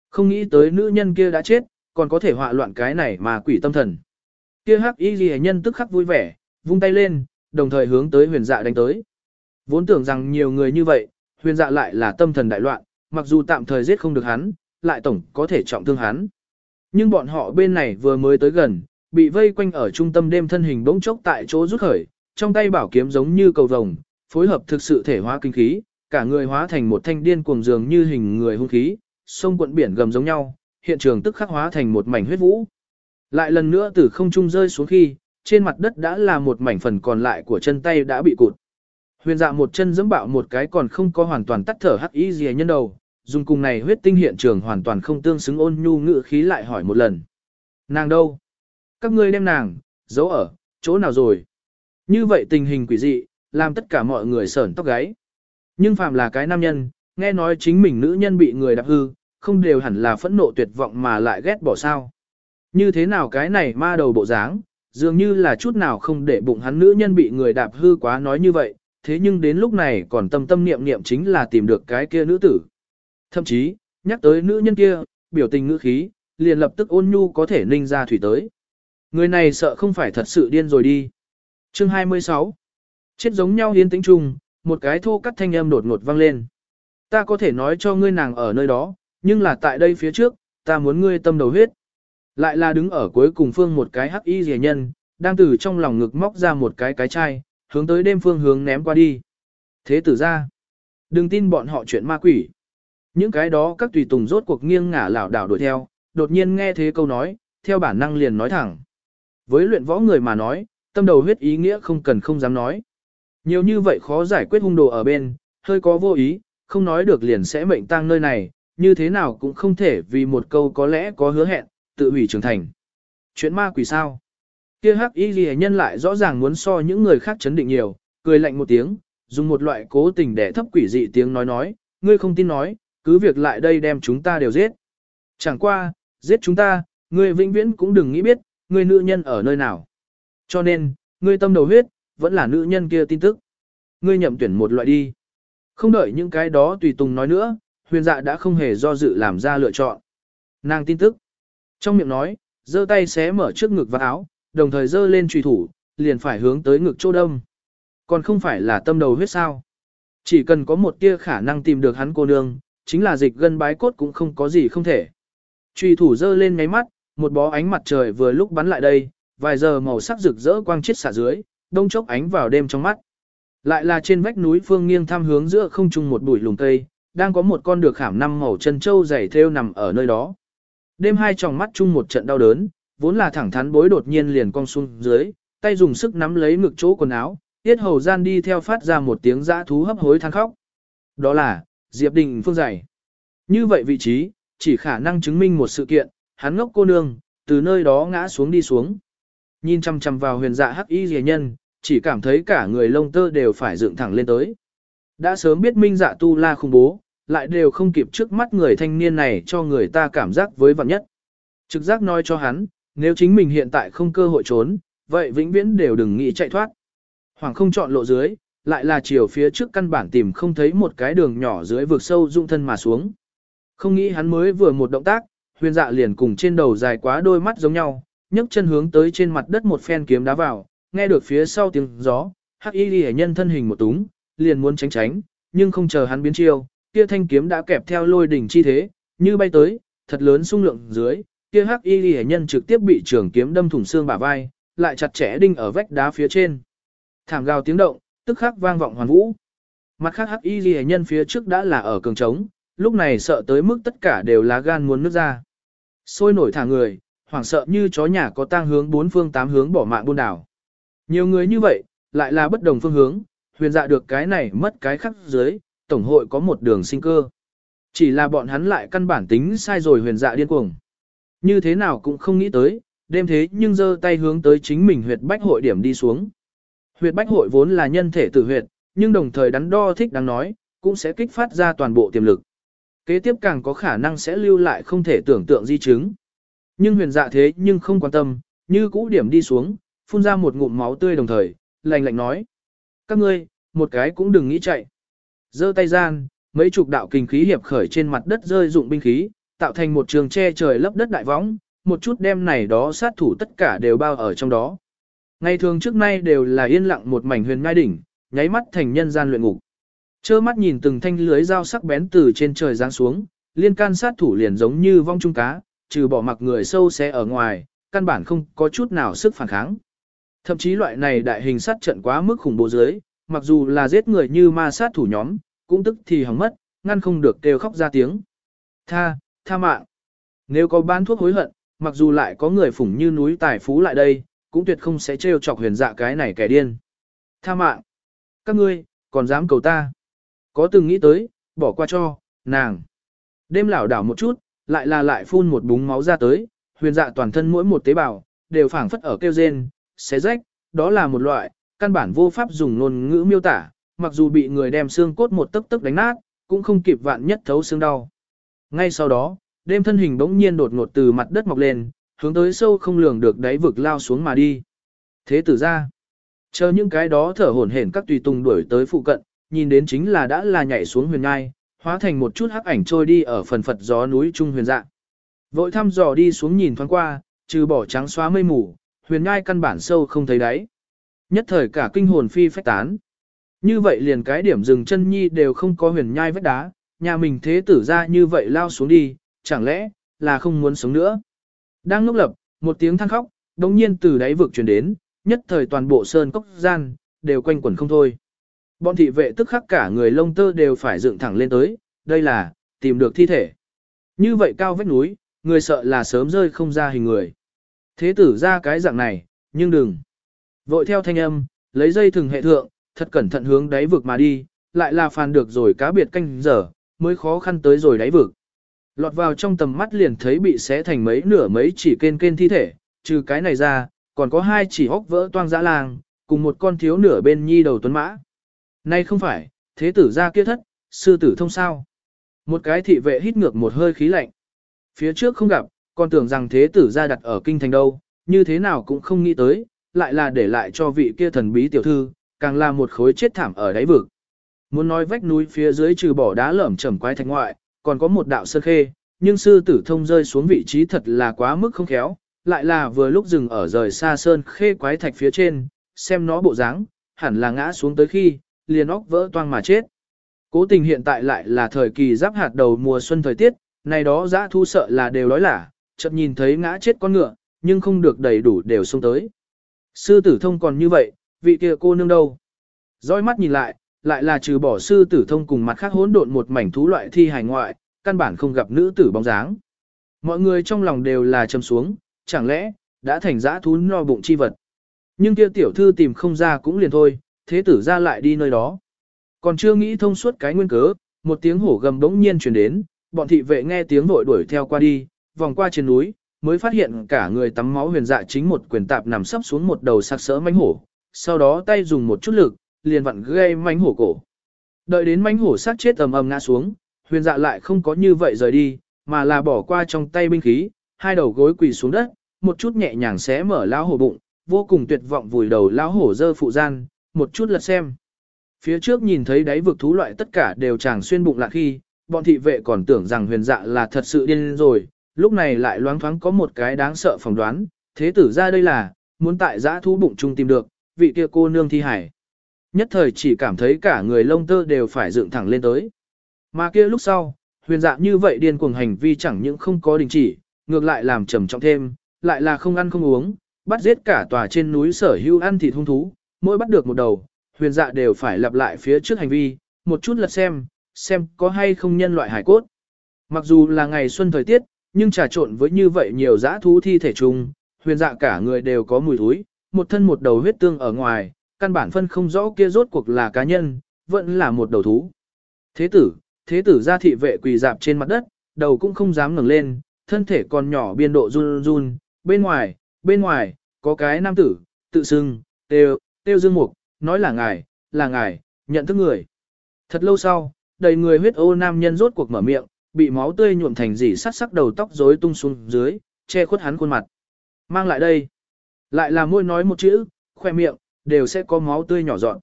Không nghĩ tới nữ nhân kia đã chết, còn có thể họa loạn cái này mà quỷ tâm thần. Kia hắc y ghi nhân tức khắc vui vẻ, vung tay lên, đồng thời hướng tới huyền dạ đánh tới. Vốn tưởng rằng nhiều người như vậy, huyền dạ lại là tâm thần đại loạn, mặc dù tạm thời giết không được hắn, lại tổng có thể trọng thương hắn. Nhưng bọn họ bên này vừa mới tới gần, bị vây quanh ở trung tâm đêm thân hình bỗng chốc tại chỗ rút khởi, trong tay bảo kiếm giống như cầu vồng, phối hợp thực sự thể hóa kinh khí, cả người hóa thành một thanh điên cuồng dường như hình người hung khí, sông quận biển gầm giống nhau, hiện trường tức khắc hóa thành một mảnh huyết vũ. Lại lần nữa từ không trung rơi xuống khi, trên mặt đất đã là một mảnh phần còn lại của chân tay đã bị cụt. Huyền dạ một chân dẫm bạo một cái còn không có hoàn toàn tắt thở hắc y gì nhân đầu, dùng cùng này huyết tinh hiện trường hoàn toàn không tương xứng ôn nhu ngự khí lại hỏi một lần. Nàng đâu? Các ngươi đem nàng, giấu ở, chỗ nào rồi? Như vậy tình hình quỷ dị, làm tất cả mọi người sởn tóc gáy. Nhưng phàm là cái nam nhân, nghe nói chính mình nữ nhân bị người đạp hư, không đều hẳn là phẫn nộ tuyệt vọng mà lại ghét bỏ sao. Như thế nào cái này ma đầu bộ dáng, dường như là chút nào không để bụng hắn nữ nhân bị người đạp hư quá nói như vậy, thế nhưng đến lúc này còn tâm tâm niệm niệm chính là tìm được cái kia nữ tử. Thậm chí, nhắc tới nữ nhân kia, biểu tình ngữ khí, liền lập tức ôn nhu có thể ninh ra thủy tới. Người này sợ không phải thật sự điên rồi đi. Chương 26 Chết giống nhau hiến tĩnh chung, một cái thô cắt thanh âm đột ngột vang lên. Ta có thể nói cho ngươi nàng ở nơi đó, nhưng là tại đây phía trước, ta muốn ngươi tâm đầu huyết. Lại là đứng ở cuối cùng phương một cái hắc y rẻ nhân, đang từ trong lòng ngực móc ra một cái cái chai, hướng tới đêm phương hướng ném qua đi. Thế tử ra, đừng tin bọn họ chuyện ma quỷ. Những cái đó các tùy tùng rốt cuộc nghiêng ngả lảo đảo đuổi theo, đột nhiên nghe thế câu nói, theo bản năng liền nói thẳng. Với luyện võ người mà nói, tâm đầu huyết ý nghĩa không cần không dám nói. Nhiều như vậy khó giải quyết hung đồ ở bên, hơi có vô ý, không nói được liền sẽ mệnh tang nơi này, như thế nào cũng không thể vì một câu có lẽ có hứa hẹn, tự hủy trưởng thành. Chuyện ma quỷ sao? Kia hắc y ghi nhân lại rõ ràng muốn so những người khác chấn định nhiều, cười lạnh một tiếng, dùng một loại cố tình để thấp quỷ dị tiếng nói nói, ngươi không tin nói, cứ việc lại đây đem chúng ta đều giết. Chẳng qua, giết chúng ta, ngươi vĩnh viễn cũng đừng nghĩ biết, ngươi nữ nhân ở nơi nào. Cho nên, ngươi tâm đầu huyết, vẫn là nữ nhân kia tin tức. Ngươi nhậm tuyển một loại đi. Không đợi những cái đó tùy tùng nói nữa, huyền dạ đã không hề do dự làm ra lựa chọn. Nàng tin tức. Trong miệng nói, giơ tay xé mở trước ngực và áo, đồng thời giơ lên trùy thủ, liền phải hướng tới ngực chỗ đông. Còn không phải là tâm đầu huyết sao. Chỉ cần có một tia khả năng tìm được hắn cô nương, chính là dịch gân bái cốt cũng không có gì không thể. Trùy thủ giơ lên ngáy mắt, một bó ánh mặt trời vừa lúc bắn lại đây, vài giờ màu sắc rực rỡ quang chiết xả dưới, đông chốc ánh vào đêm trong mắt. Lại là trên vách núi phương nghiêng tham hướng giữa không trung một bụi lùm cây, đang có một con được khảm năm màu chân châu dày thêu nằm ở nơi đó. Đêm hai tròng mắt chung một trận đau đớn, vốn là thẳng thắn bối đột nhiên liền cong xuống dưới, tay dùng sức nắm lấy ngực chỗ quần áo, tiết hầu gian đi theo phát ra một tiếng dã thú hấp hối than khóc. Đó là, Diệp Đình Phương dày. Như vậy vị trí, chỉ khả năng chứng minh một sự kiện, hắn ngốc cô nương, từ nơi đó ngã xuống đi xuống. Nhìn chăm chăm vào huyền dạ hắc y rìa nhân, chỉ cảm thấy cả người lông tơ đều phải dựng thẳng lên tới. Đã sớm biết minh dạ tu la khủng bố, lại đều không kịp trước mắt người thanh niên này cho người ta cảm giác với vạn nhất. Trực giác nói cho hắn, nếu chính mình hiện tại không cơ hội trốn, vậy vĩnh viễn đều đừng nghĩ chạy thoát. Hoàng không chọn lộ dưới, lại là chiều phía trước căn bản tìm không thấy một cái đường nhỏ dưới vực sâu dụng thân mà xuống. Không nghĩ hắn mới vừa một động tác, huyền dạ liền cùng trên đầu dài quá đôi mắt giống nhau, nhấc chân hướng tới trên mặt đất một phen kiếm đá vào, nghe được phía sau tiếng gió, hắc y ghi nhân thân hình một túng, liền muốn tránh tránh, nhưng không chờ hắn biến chiêu, kia thanh kiếm đã kẹp theo lôi đỉnh chi thế, như bay tới, thật lớn xung lượng dưới, kia hắc y ghi nhân trực tiếp bị trường kiếm đâm thủng xương bả vai, lại chặt chẽ đinh ở vách đá phía trên. Thảm gào tiếng động, tức khắc vang vọng hoàn vũ. Mặt khác hắc y ghi nhân phía trước đã là ở cường trống, lúc này sợ tới mức tất cả đều là gan muốn nước ra. Sôi nổi thả người, hoảng sợ như chó nhà có tang hướng bốn phương tám hướng bỏ mạng buôn đảo. Nhiều người như vậy, lại là bất đồng phương hướng, huyền dạ được cái này mất cái khác dưới, tổng hội có một đường sinh cơ. Chỉ là bọn hắn lại căn bản tính sai rồi huyền dạ điên cuồng. Như thế nào cũng không nghĩ tới, đêm thế nhưng giơ tay hướng tới chính mình huyệt bách hội điểm đi xuống. Huyệt bách hội vốn là nhân thể tử huyệt, nhưng đồng thời đắn đo thích đáng nói, cũng sẽ kích phát ra toàn bộ tiềm lực. Kế tiếp càng có khả năng sẽ lưu lại không thể tưởng tượng di chứng. Nhưng huyền dạ thế nhưng không quan tâm, như cũ điểm đi xuống, phun ra một ngụm máu tươi đồng thời, lạnh lạnh nói. Các ngươi, một cái cũng đừng nghĩ chạy. giơ tay gian, mấy chục đạo kinh khí hiệp khởi trên mặt đất rơi dụng binh khí, tạo thành một trường che trời lấp đất đại võng, một chút đem này đó sát thủ tất cả đều bao ở trong đó. Ngày thường trước nay đều là yên lặng một mảnh huyền ngai đỉnh, nháy mắt thành nhân gian luyện ngục. Chơ mắt nhìn từng thanh lưới dao sắc bén từ trên trời giáng xuống, liên can sát thủ liền giống như vong trung cá, trừ bỏ mặc người sâu xé ở ngoài, căn bản không có chút nào sức phản kháng. Thậm chí loại này đại hình sát trận quá mức khủng bố dưới, mặc dù là giết người như ma sát thủ nhóm, cũng tức thì hỏng mất, ngăn không được kêu khóc ra tiếng. Tha, tha mạng. Nếu có bán thuốc hối hận, mặc dù lại có người phủng như núi tài phú lại đây, cũng tuyệt không sẽ trêu chọc huyền dạ cái này kẻ điên. Tha mạng. Các ngươi, còn dám cầu ta. Có từng nghĩ tới, bỏ qua cho, nàng. Đêm lảo đảo một chút, lại là lại phun một búng máu ra tới, huyền dạ toàn thân mỗi một tế bào, đều phảng phất ở kêu rên, xé rách, đó là một loại, căn bản vô pháp dùng ngôn ngữ miêu tả, mặc dù bị người đem xương cốt một tấc tấc đánh nát, cũng không kịp vạn nhất thấu xương đau. Ngay sau đó, đêm thân hình bỗng nhiên đột ngột từ mặt đất mọc lên, hướng tới sâu không lường được đáy vực lao xuống mà đi. Thế tử ra, chờ những cái đó thở hổn hển các tùy tùng đuổi tới phụ cận, nhìn đến chính là đã là nhảy xuống huyền ngai, hóa thành một chút hắc ảnh trôi đi ở phần phật gió núi trung huyền dạng. Vội thăm dò đi xuống nhìn thoáng qua, trừ bỏ trắng xóa mây mù, huyền ngai căn bản sâu không thấy đáy. Nhất thời cả kinh hồn phi phách tán. Như vậy liền cái điểm dừng chân nhi đều không có huyền nhai vách đá, nhà mình thế tử ra như vậy lao xuống đi, chẳng lẽ là không muốn sống nữa. Đang lúc lập, một tiếng than khóc, đồng nhiên từ đáy vực chuyển đến, nhất thời toàn bộ sơn cốc gian, đều quanh quẩn không thôi. Bọn thị vệ tức khắc cả người lông tơ đều phải dựng thẳng lên tới, đây là, tìm được thi thể. Như vậy cao vách núi, người sợ là sớm rơi không ra hình người. Thế tử ra cái dạng này, nhưng đừng. Vội theo thanh âm, lấy dây thừng hệ thượng, thật cẩn thận hướng đáy vực mà đi, lại là phàn được rồi cá biệt canh giờ, mới khó khăn tới rồi đáy vực. Lọt vào trong tầm mắt liền thấy bị xé thành mấy nửa mấy chỉ kên kên thi thể, trừ cái này ra, còn có hai chỉ hốc vỡ toang dã làng, cùng một con thiếu nửa bên nhi đầu tuấn mã. Nay không phải, thế tử ra kia thất, sư tử thông sao. Một cái thị vệ hít ngược một hơi khí lạnh. Phía trước không gặp, còn tưởng rằng thế tử ra đặt ở kinh thành đâu, như thế nào cũng không nghĩ tới, lại là để lại cho vị kia thần bí tiểu thư, càng là một khối chết thảm ở đáy vực. Muốn nói vách núi phía dưới trừ bỏ đá lởm chầm quái thạch ngoại, còn có một đạo sơn khê, nhưng sư tử thông rơi xuống vị trí thật là quá mức không khéo, lại là vừa lúc dừng ở rời xa sơn khê quái thạch phía trên, xem nó bộ dáng, hẳn là ngã xuống tới khi, liền óc vỡ toang mà chết. Cố tình hiện tại lại là thời kỳ giáp hạt đầu mùa xuân thời tiết, này đó dã thu sợ là đều đói lả, chợt nhìn thấy ngã chết con ngựa, nhưng không được đầy đủ đều xông tới. Sư tử thông còn như vậy, vị kia cô nương đâu? Dõi mắt nhìn lại, lại là trừ bỏ sư tử thông cùng mặt khác hỗn độn một mảnh thú loại thi hài ngoại, căn bản không gặp nữ tử bóng dáng. Mọi người trong lòng đều là trầm xuống, chẳng lẽ, đã thành dã thú no bụng chi vật. Nhưng kia tiểu thư tìm không ra cũng liền thôi, thế tử ra lại đi nơi đó. Còn chưa nghĩ thông suốt cái nguyên cớ, một tiếng hổ gầm bỗng nhiên truyền đến, bọn thị vệ nghe tiếng vội đuổi theo qua đi, vòng qua trên núi, mới phát hiện cả người tắm máu huyền dạ chính một quyền tạp nằm sấp xuống một đầu sắc sỡ mánh hổ, sau đó tay dùng một chút lực, liền vặn gây mánh hổ cổ. Đợi đến mánh hổ sát chết ầm ầm ngã xuống, huyền dạ lại không có như vậy rời đi, mà là bỏ qua trong tay binh khí, hai đầu gối quỳ xuống đất, một chút nhẹ nhàng xé mở lão hổ bụng, vô cùng tuyệt vọng vùi đầu lão hổ dơ phụ gian, một chút lật xem. Phía trước nhìn thấy đáy vực thú loại tất cả đều chàng xuyên bụng lạ khi, bọn thị vệ còn tưởng rằng huyền dạ là thật sự điên rồi, lúc này lại loáng thoáng có một cái đáng sợ phỏng đoán, thế tử ra đây là, muốn tại giã thú bụng chung tìm được, vị kia cô nương thi hải. Nhất thời chỉ cảm thấy cả người lông tơ đều phải dựng thẳng lên tới. Mà kia lúc sau, huyền dạ như vậy điên cuồng hành vi chẳng những không có đình chỉ, ngược lại làm trầm trọng thêm, lại là không ăn không uống, bắt giết cả tòa trên núi sở hữu ăn thịt hung thú, mỗi bắt được một đầu, huyền dạ đều phải lặp lại phía trước hành vi, một chút lật xem, xem có hay không nhân loại hải cốt. Mặc dù là ngày xuân thời tiết, nhưng trà trộn với như vậy nhiều dã thú thi thể chung, huyền dạ cả người đều có mùi thúi, một thân một đầu huyết tương ở ngoài, căn bản phân không rõ kia rốt cuộc là cá nhân, vẫn là một đầu thú. Thế tử, thế tử ra thị vệ quỳ dạp trên mặt đất, đầu cũng không dám ngẩng lên, thân thể còn nhỏ biên độ run run, bên ngoài, bên ngoài, có cái nam tử, tự xưng, têu, têu dương mục, nói là ngài, là ngài, nhận thức người. Thật lâu sau, đầy người huyết ô nam nhân rốt cuộc mở miệng, bị máu tươi nhuộm thành dỉ sắc sắc đầu tóc rối tung xuống dưới, che khuất hắn khuôn mặt. Mang lại đây. Lại là môi nói một chữ, khoe miệng, đều sẽ có máu tươi nhỏ dọn.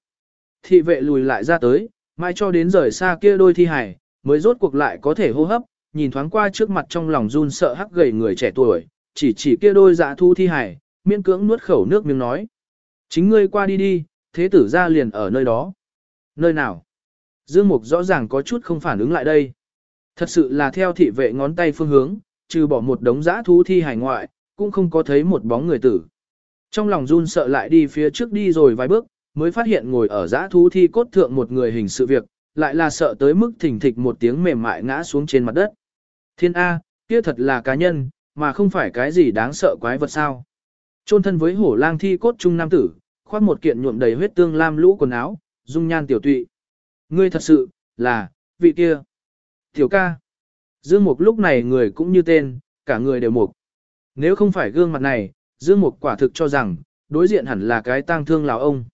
Thị vệ lùi lại ra tới, mai cho đến rời xa kia đôi thi hải, mới rốt cuộc lại có thể hô hấp, nhìn thoáng qua trước mặt trong lòng run sợ hắc gầy người trẻ tuổi, chỉ chỉ kia đôi dạ thu thi hải, miễn cưỡng nuốt khẩu nước miếng nói. Chính ngươi qua đi đi, thế tử ra liền ở nơi đó. Nơi nào? Dương Mục rõ ràng có chút không phản ứng lại đây. Thật sự là theo thị vệ ngón tay phương hướng, trừ bỏ một đống giã thú thi hải ngoại, cũng không có thấy một bóng người tử. Trong lòng run sợ lại đi phía trước đi rồi vài bước, mới phát hiện ngồi ở giã thú thi cốt thượng một người hình sự việc, lại là sợ tới mức thình thịch một tiếng mềm mại ngã xuống trên mặt đất. Thiên A, kia thật là cá nhân, mà không phải cái gì đáng sợ quái vật sao. Trôn thân với hổ lang thi cốt trung nam tử, khoác một kiện nhuộm đầy huyết tương lam lũ quần áo, dung nhan tiểu tụy. Ngươi thật sự, là, vị kia. Tiểu ca. Dương Mục lúc này người cũng như tên, cả người đều mục. Nếu không phải gương mặt này, Dương Mục quả thực cho rằng, đối diện hẳn là cái tang thương lào ông.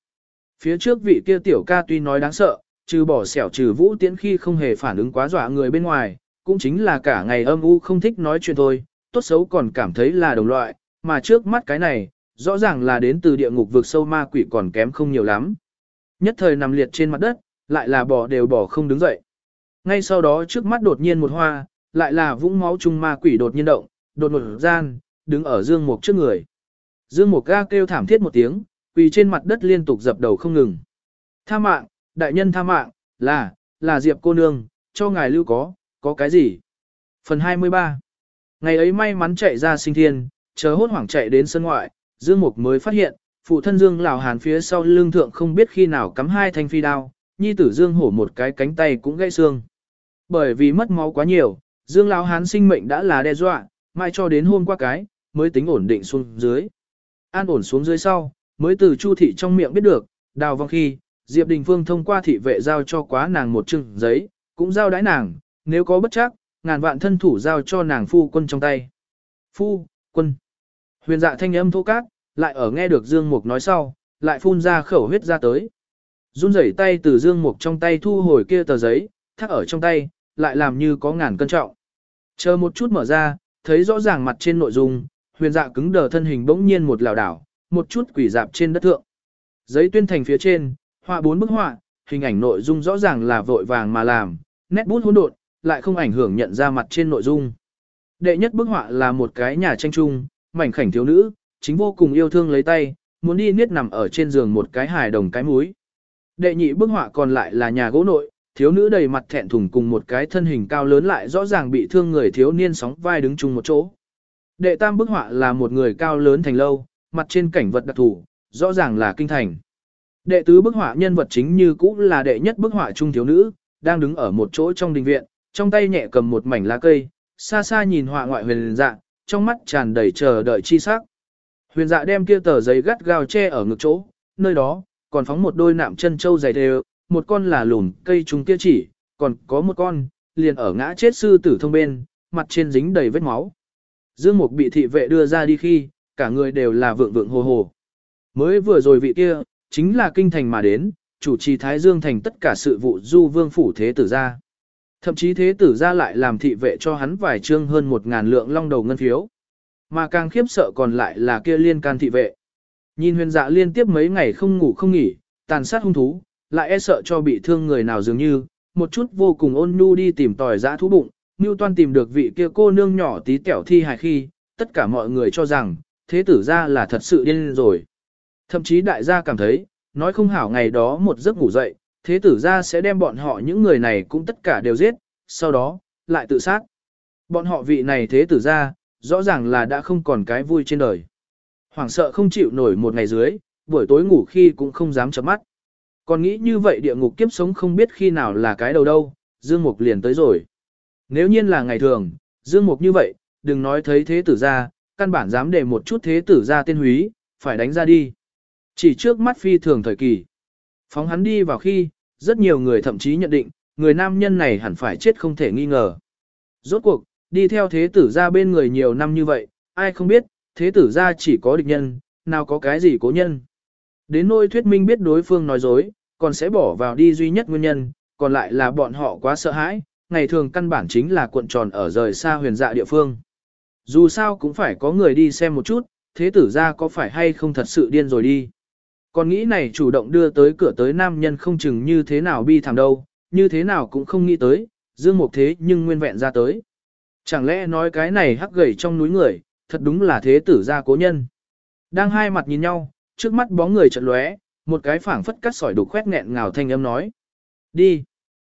Phía trước vị kia tiểu ca tuy nói đáng sợ, trừ bỏ xẻo trừ vũ tiễn khi không hề phản ứng quá dọa người bên ngoài, cũng chính là cả ngày âm u không thích nói chuyện thôi, tốt xấu còn cảm thấy là đồng loại, mà trước mắt cái này, rõ ràng là đến từ địa ngục vực sâu ma quỷ còn kém không nhiều lắm. Nhất thời nằm liệt trên mặt đất, lại là bỏ đều bỏ không đứng dậy. Ngay sau đó trước mắt đột nhiên một hoa, lại là vũng máu trung ma quỷ đột nhiên động, đột ngột gian, đứng ở Dương Mục trước người. Dương Mục ga kêu thảm thiết một tiếng, quỳ trên mặt đất liên tục dập đầu không ngừng. Tha mạng, đại nhân tha mạng, là, là Diệp cô nương, cho ngài lưu có, có cái gì? Phần 23 Ngày ấy may mắn chạy ra sinh thiên, chờ hốt hoảng chạy đến sân ngoại, Dương Mục mới phát hiện, phụ thân Dương Lào Hàn phía sau lưng thượng không biết khi nào cắm hai thanh phi đao, nhi tử Dương hổ một cái cánh tay cũng gãy xương. Bởi vì mất máu quá nhiều, Dương lão Hán sinh mệnh đã là đe dọa, mai cho đến hôm qua cái, mới tính ổn định xuống dưới. An ổn xuống dưới sau, mới từ Chu thị trong miệng biết được, đào vong khi, Diệp Đình Phương thông qua thị vệ giao cho quá nàng một chừng giấy, cũng giao đái nàng, nếu có bất chắc, ngàn vạn thân thủ giao cho nàng phu quân trong tay. Phu, quân. Huyền dạ thanh âm thô cát, lại ở nghe được Dương Mục nói sau, lại phun ra khẩu huyết ra tới. Run rẩy tay từ Dương Mục trong tay thu hồi kia tờ giấy, thắt ở trong tay, lại làm như có ngàn cân trọng. Chờ một chút mở ra, thấy rõ ràng mặt trên nội dung, huyền dạ cứng đờ thân hình bỗng nhiên một lảo đảo, một chút quỷ dạp trên đất thượng. Giấy tuyên thành phía trên, họa bốn bức họa, hình ảnh nội dung rõ ràng là vội vàng mà làm, nét bút hỗn độn, lại không ảnh hưởng nhận ra mặt trên nội dung. Đệ nhất bức họa là một cái nhà tranh chung, mảnh khảnh thiếu nữ, chính vô cùng yêu thương lấy tay, muốn đi niết nằm ở trên giường một cái hài đồng cái múi. Đệ nhị bức họa còn lại là nhà gỗ nội, thiếu nữ đầy mặt thẹn thùng cùng một cái thân hình cao lớn lại rõ ràng bị thương người thiếu niên sóng vai đứng chung một chỗ. Đệ tam bức họa là một người cao lớn thành lâu, mặt trên cảnh vật đặc thù, rõ ràng là kinh thành. Đệ tứ bức họa nhân vật chính như cũ là đệ nhất bức họa trung thiếu nữ, đang đứng ở một chỗ trong đình viện, trong tay nhẹ cầm một mảnh lá cây, xa xa nhìn họa ngoại huyền dạ, trong mắt tràn đầy chờ đợi chi sắc. Huyền dạ đem kia tờ giấy gắt gao che ở ngực chỗ, nơi đó, còn phóng một đôi nạm chân châu dày đều, một con là lùn cây trùng kia chỉ, còn có một con, liền ở ngã chết sư tử thông bên, mặt trên dính đầy vết máu. Dương Mục bị thị vệ đưa ra đi khi, cả người đều là vượng vượng hồ hồ. Mới vừa rồi vị kia, chính là kinh thành mà đến, chủ trì Thái Dương thành tất cả sự vụ du vương phủ thế tử gia. Thậm chí thế tử gia lại làm thị vệ cho hắn vài trương hơn một ngàn lượng long đầu ngân phiếu. Mà càng khiếp sợ còn lại là kia liên can thị vệ. Nhìn huyền dạ liên tiếp mấy ngày không ngủ không nghỉ, tàn sát hung thú, lại e sợ cho bị thương người nào dường như, một chút vô cùng ôn nhu đi tìm tòi dã thú bụng, như Toan tìm được vị kia cô nương nhỏ tí tẻo thi hài khi, tất cả mọi người cho rằng, thế tử gia là thật sự điên rồi. Thậm chí đại gia cảm thấy, nói không hảo ngày đó một giấc ngủ dậy, thế tử gia sẽ đem bọn họ những người này cũng tất cả đều giết, sau đó, lại tự sát. Bọn họ vị này thế tử gia, rõ ràng là đã không còn cái vui trên đời. Hoảng sợ không chịu nổi một ngày dưới, buổi tối ngủ khi cũng không dám chấm mắt. Còn nghĩ như vậy địa ngục kiếp sống không biết khi nào là cái đầu đâu, Dương Mục liền tới rồi. Nếu nhiên là ngày thường, Dương Mục như vậy, đừng nói thấy thế tử ra, căn bản dám để một chút thế tử ra tên húy, phải đánh ra đi. Chỉ trước mắt phi thường thời kỳ. Phóng hắn đi vào khi, rất nhiều người thậm chí nhận định, người nam nhân này hẳn phải chết không thể nghi ngờ. Rốt cuộc, đi theo thế tử ra bên người nhiều năm như vậy, ai không biết, thế tử ra chỉ có địch nhân, nào có cái gì cố nhân. Đến nôi thuyết minh biết đối phương nói dối, còn sẽ bỏ vào đi duy nhất nguyên nhân, còn lại là bọn họ quá sợ hãi, ngày thường căn bản chính là cuộn tròn ở rời xa huyền dạ địa phương. Dù sao cũng phải có người đi xem một chút, thế tử ra có phải hay không thật sự điên rồi đi. Còn nghĩ này chủ động đưa tới cửa tới nam nhân không chừng như thế nào bi thảm đâu, như thế nào cũng không nghĩ tới, dương một thế nhưng nguyên vẹn ra tới. Chẳng lẽ nói cái này hắc gầy trong núi người, thật đúng là thế tử gia cố nhân. Đang hai mặt nhìn nhau, trước mắt bóng người chợt lóe, một cái phảng phất cắt sỏi đục khoét nghẹn ngào thanh âm nói. Đi.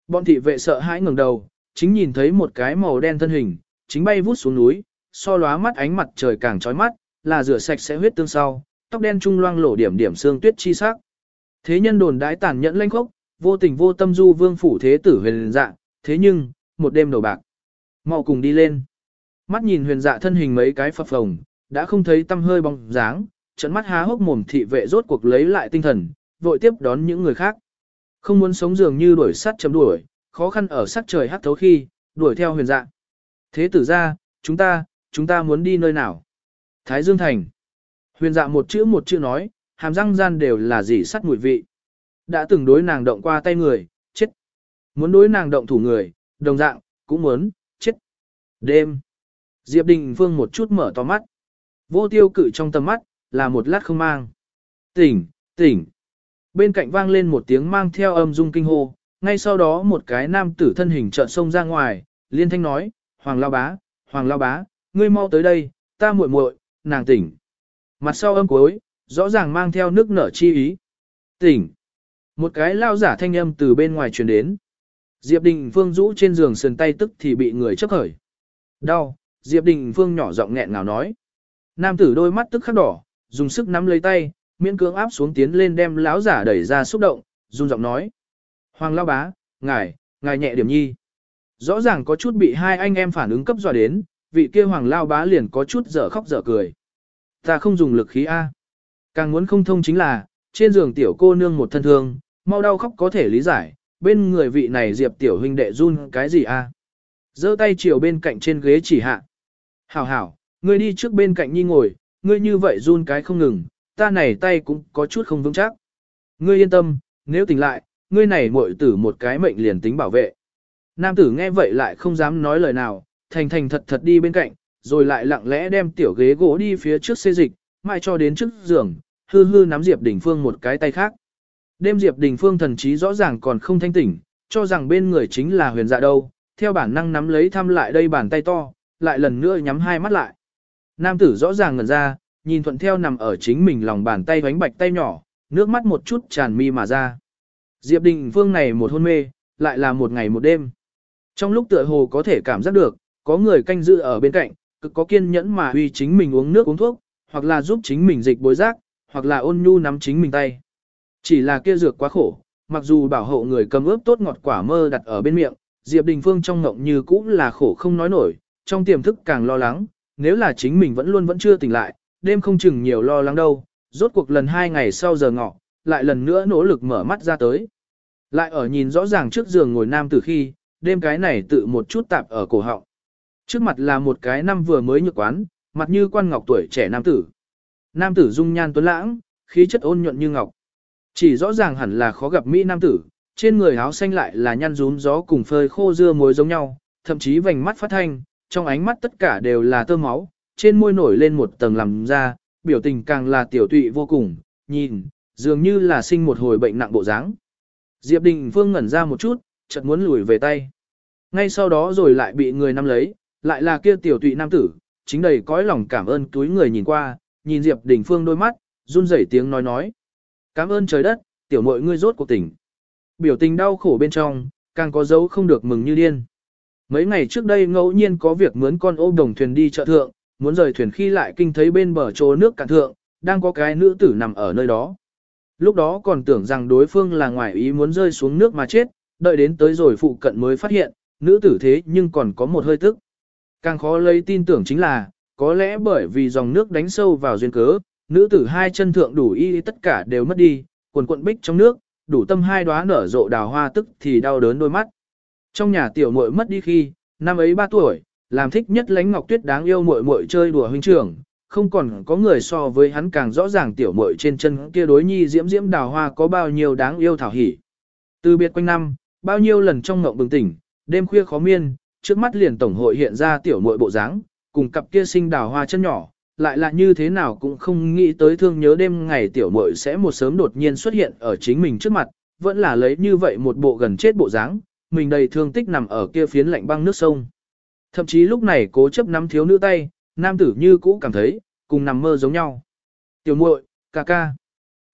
Bọn thị vệ sợ hãi ngẩng đầu, chính nhìn thấy một cái màu đen thân hình, chính bay vút xuống núi, so lóa mắt ánh mặt trời càng chói mắt, là rửa sạch sẽ huyết tương sau, tóc đen trung loang lổ điểm điểm xương tuyết chi sắc. Thế nhân đồn đãi tàn nhẫn lanh khốc, vô tình vô tâm du vương phủ thế tử huyền dạ, thế nhưng, một đêm đầu bạc. mau cùng đi lên. Mắt nhìn huyền dạ thân hình mấy cái phập phồng, đã không thấy tâm hơi bóng dáng, trận mắt há hốc mồm thị vệ rốt cuộc lấy lại tinh thần, vội tiếp đón những người khác. Không muốn sống dường như đuổi sắt chấm đuổi, khó khăn ở sắc trời hắt thấu khi, đuổi theo huyền dạ. Thế tử ra, chúng ta, chúng ta muốn đi nơi nào? Thái Dương Thành. Huyền dạ một chữ một chữ nói, hàm răng gian đều là gì sắt mùi vị. Đã từng đối nàng động qua tay người, chết. Muốn đối nàng động thủ người, đồng dạng, cũng muốn, chết. Đêm. Diệp Đình Phương một chút mở to mắt. Vô tiêu cự trong tầm mắt, là một lát không mang. Tỉnh, tỉnh. Bên cạnh vang lên một tiếng mang theo âm dung kinh hô, ngay sau đó một cái nam tử thân hình trợn sông ra ngoài, liên thanh nói, Hoàng Lao Bá, Hoàng Lao Bá, ngươi mau tới đây, ta muội muội, nàng tỉnh. Mặt sau âm cuối, rõ ràng mang theo nước nở chi ý. Tỉnh. Một cái lao giả thanh âm từ bên ngoài truyền đến. Diệp Đình Phương rũ trên giường sườn tay tức thì bị người chấp khởi. Đau, Diệp Đình Phương nhỏ giọng nghẹn ngào nói. Nam tử đôi mắt tức khắc đỏ, dùng sức nắm lấy tay, miễn cưỡng áp xuống tiến lên đem lão giả đẩy ra xúc động, run giọng nói. Hoàng lao bá, ngài, ngài nhẹ điểm nhi. Rõ ràng có chút bị hai anh em phản ứng cấp dọa đến, vị kia hoàng lao bá liền có chút dở khóc dở cười. Ta không dùng lực khí A. Càng muốn không thông chính là, trên giường tiểu cô nương một thân thương, mau đau khóc có thể lý giải, bên người vị này diệp tiểu huynh đệ run cái gì A. giơ tay chiều bên cạnh trên ghế chỉ hạ. Hảo hảo, ngươi đi trước bên cạnh nhi ngồi, ngươi như vậy run cái không ngừng, ta này tay cũng có chút không vững chắc. Ngươi yên tâm, nếu tỉnh lại, ngươi này muội tử một cái mệnh liền tính bảo vệ. Nam tử nghe vậy lại không dám nói lời nào, thành thành thật thật đi bên cạnh, rồi lại lặng lẽ đem tiểu ghế gỗ đi phía trước xê dịch, mãi cho đến trước giường, hư hư nắm Diệp Đình Phương một cái tay khác. Đêm Diệp Đình Phương thần trí rõ ràng còn không thanh tỉnh, cho rằng bên người chính là huyền dạ đâu, theo bản năng nắm lấy thăm lại đây bàn tay to, lại lần nữa nhắm hai mắt lại. Nam tử rõ ràng ngẩn ra, nhìn thuận theo nằm ở chính mình lòng bàn tay bánh bạch tay nhỏ, nước mắt một chút tràn mi mà ra. Diệp Đình Phương này một hôn mê, lại là một ngày một đêm. Trong lúc tựa hồ có thể cảm giác được, có người canh giữ ở bên cạnh, cực có kiên nhẫn mà huy chính mình uống nước uống thuốc, hoặc là giúp chính mình dịch bối rác, hoặc là ôn nhu nắm chính mình tay. Chỉ là kia dược quá khổ, mặc dù bảo hộ người cầm ướp tốt ngọt quả mơ đặt ở bên miệng, Diệp Đình Phương trong ngộng như cũng là khổ không nói nổi, trong tiềm thức càng lo lắng, nếu là chính mình vẫn luôn vẫn chưa tỉnh lại, đêm không chừng nhiều lo lắng đâu, rốt cuộc lần hai ngày sau giờ ngọ, lại lần nữa nỗ lực mở mắt ra tới. Lại ở nhìn rõ ràng trước giường ngồi nam từ khi, đêm cái này tự một chút tạp ở cổ họng. Trước mặt là một cái năm vừa mới nhược quán, mặt như quan ngọc tuổi trẻ nam tử. Nam tử dung nhan tuấn lãng, khí chất ôn nhuận như ngọc. Chỉ rõ ràng hẳn là khó gặp Mỹ nam tử, trên người áo xanh lại là nhăn rún gió cùng phơi khô dưa muối giống nhau, thậm chí vành mắt phát thanh, trong ánh mắt tất cả đều là tơ máu, trên môi nổi lên một tầng làm da, biểu tình càng là tiểu tụy vô cùng, nhìn, dường như là sinh một hồi bệnh nặng bộ dáng. Diệp Đình Phương ngẩn ra một chút, chợt muốn lùi về tay. Ngay sau đó rồi lại bị người nắm lấy, lại là kia tiểu tụy nam tử, chính đầy cõi lòng cảm ơn túi người nhìn qua, nhìn Diệp Đình Phương đôi mắt, run rẩy tiếng nói nói. Cảm ơn trời đất, tiểu muội ngươi rốt cuộc tỉnh. Biểu tình đau khổ bên trong, càng có dấu không được mừng như điên. Mấy ngày trước đây ngẫu nhiên có việc mướn con ô đồng thuyền đi chợ thượng, muốn rời thuyền khi lại kinh thấy bên bờ chỗ nước cạn thượng, đang có cái nữ tử nằm ở nơi đó. Lúc đó còn tưởng rằng đối phương là ngoài ý muốn rơi xuống nước mà chết, đợi đến tới rồi phụ cận mới phát hiện, nữ tử thế nhưng còn có một hơi tức. Càng khó lấy tin tưởng chính là, có lẽ bởi vì dòng nước đánh sâu vào duyên cớ, nữ tử hai chân thượng đủ y tất cả đều mất đi, quần quận bích trong nước, đủ tâm hai đóa nở rộ đào hoa tức thì đau đớn đôi mắt. Trong nhà tiểu muội mất đi khi, năm ấy ba tuổi, làm thích nhất lánh ngọc tuyết đáng yêu muội muội chơi đùa huynh trưởng, không còn có người so với hắn càng rõ ràng tiểu muội trên chân kia đối nhi diễm diễm đào hoa có bao nhiêu đáng yêu thảo hỉ. Từ biệt quanh năm, bao nhiêu lần trong ngộng bừng tỉnh, đêm khuya khó miên, trước mắt liền tổng hội hiện ra tiểu muội bộ dáng, cùng cặp kia sinh đào hoa chân nhỏ, lại là như thế nào cũng không nghĩ tới thương nhớ đêm ngày tiểu muội sẽ một sớm đột nhiên xuất hiện ở chính mình trước mặt, vẫn là lấy như vậy một bộ gần chết bộ dáng, mình đầy thương tích nằm ở kia phiến lạnh băng nước sông. Thậm chí lúc này cố chấp nắm thiếu nữ tay, nam tử như cũ cảm thấy, cùng nằm mơ giống nhau. Tiểu muội, ca ca.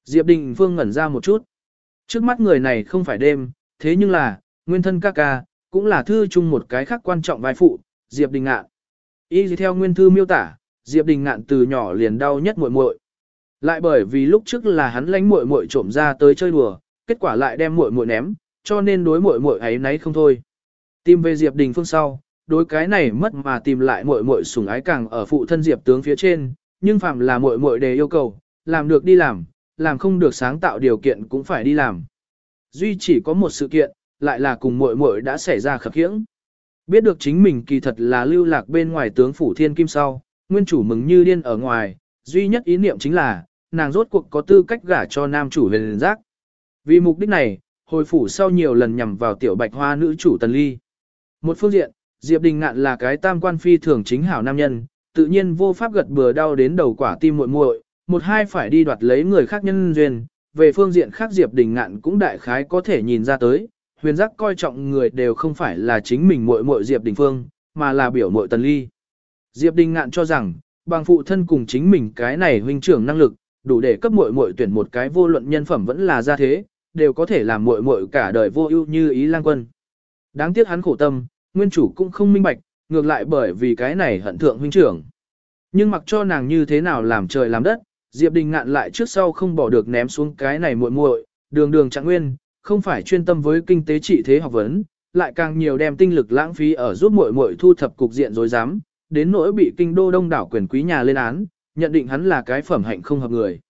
Diệp Đình Phương ngẩn ra một chút. Trước mắt người này không phải đêm, thế nhưng là, nguyên thân ca ca, cũng là thư chung một cái khác quan trọng vai phụ, Diệp Đình Ngạn. Y theo nguyên thư miêu tả, Diệp Đình Ngạn từ nhỏ liền đau nhất muội muội. Lại bởi vì lúc trước là hắn lánh muội muội trộm ra tới chơi đùa, kết quả lại đem muội muội ném, cho nên đối muội muội ấy nấy không thôi. Tìm về Diệp Đình Phương sau, đối cái này mất mà tìm lại muội muội sủng ái càng ở phụ thân Diệp tướng phía trên, nhưng phạm là muội muội đề yêu cầu, làm được đi làm, làm không được sáng tạo điều kiện cũng phải đi làm. Duy chỉ có một sự kiện, lại là cùng muội muội đã xảy ra khập khiễng. Biết được chính mình kỳ thật là lưu lạc bên ngoài tướng phủ thiên kim sau, nguyên chủ mừng như điên ở ngoài, duy nhất ý niệm chính là, nàng rốt cuộc có tư cách gả cho nam chủ huyền giác. Vì mục đích này, hồi phủ sau nhiều lần nhằm vào tiểu bạch hoa nữ chủ tần ly. Một phương diện, Diệp Đình Ngạn là cái tam quan phi thường chính hảo nam nhân, tự nhiên vô pháp gật bừa đau đến đầu quả tim muội muội, một hai phải đi đoạt lấy người khác nhân duyên, về phương diện khác Diệp Đình Ngạn cũng đại khái có thể nhìn ra tới, huyền giác coi trọng người đều không phải là chính mình muội muội Diệp Đình Phương, mà là biểu muội Tần Ly. Diệp Đình Ngạn cho rằng, bằng phụ thân cùng chính mình cái này huynh trưởng năng lực, đủ để cấp muội muội tuyển một cái vô luận nhân phẩm vẫn là ra thế, đều có thể làm muội muội cả đời vô ưu như ý lang quân. Đáng tiếc hắn khổ tâm, nguyên chủ cũng không minh bạch, ngược lại bởi vì cái này hận thượng huynh trưởng. Nhưng mặc cho nàng như thế nào làm trời làm đất, Diệp Đình ngạn lại trước sau không bỏ được ném xuống cái này muội muội, đường đường trạng nguyên, không phải chuyên tâm với kinh tế trị thế học vấn, lại càng nhiều đem tinh lực lãng phí ở giúp muội muội thu thập cục diện rối rắm, đến nỗi bị kinh đô đông đảo quyền quý nhà lên án, nhận định hắn là cái phẩm hạnh không hợp người.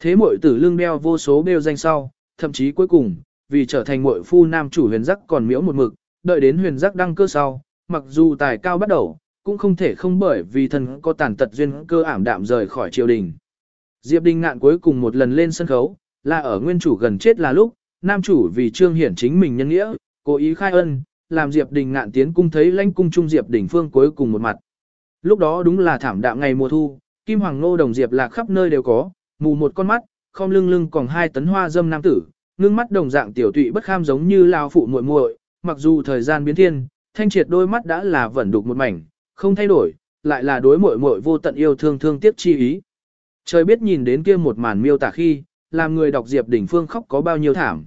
Thế muội tử lương đeo vô số bêu danh sau, thậm chí cuối cùng, vì trở thành muội phu nam chủ huyền giác còn miễu một mực, đợi đến huyền giác đăng cơ sau, mặc dù tài cao bắt đầu, cũng không thể không bởi vì thần có tàn tật duyên cơ ảm đạm rời khỏi triều đình. Diệp Đình ngạn cuối cùng một lần lên sân khấu, là ở nguyên chủ gần chết là lúc, nam chủ vì trương hiển chính mình nhân nghĩa, cố ý khai ân, làm Diệp Đình ngạn tiến cung thấy lãnh cung trung Diệp Đình Phương cuối cùng một mặt. Lúc đó đúng là thảm đạm ngày mùa thu, kim hoàng nô đồng Diệp lạc khắp nơi đều có, mù một con mắt, khom lưng lưng còn hai tấn hoa dâm nam tử, ngưng mắt đồng dạng tiểu tụy bất kham giống như lao phụ muội muội, mặc dù thời gian biến thiên, thanh triệt đôi mắt đã là vẫn đục một mảnh, không thay đổi, lại là đối muội muội vô tận yêu thương thương tiếc chi ý. Trời biết nhìn đến kia một màn miêu tả khi, làm người đọc Diệp Đỉnh Phương khóc có bao nhiêu thảm.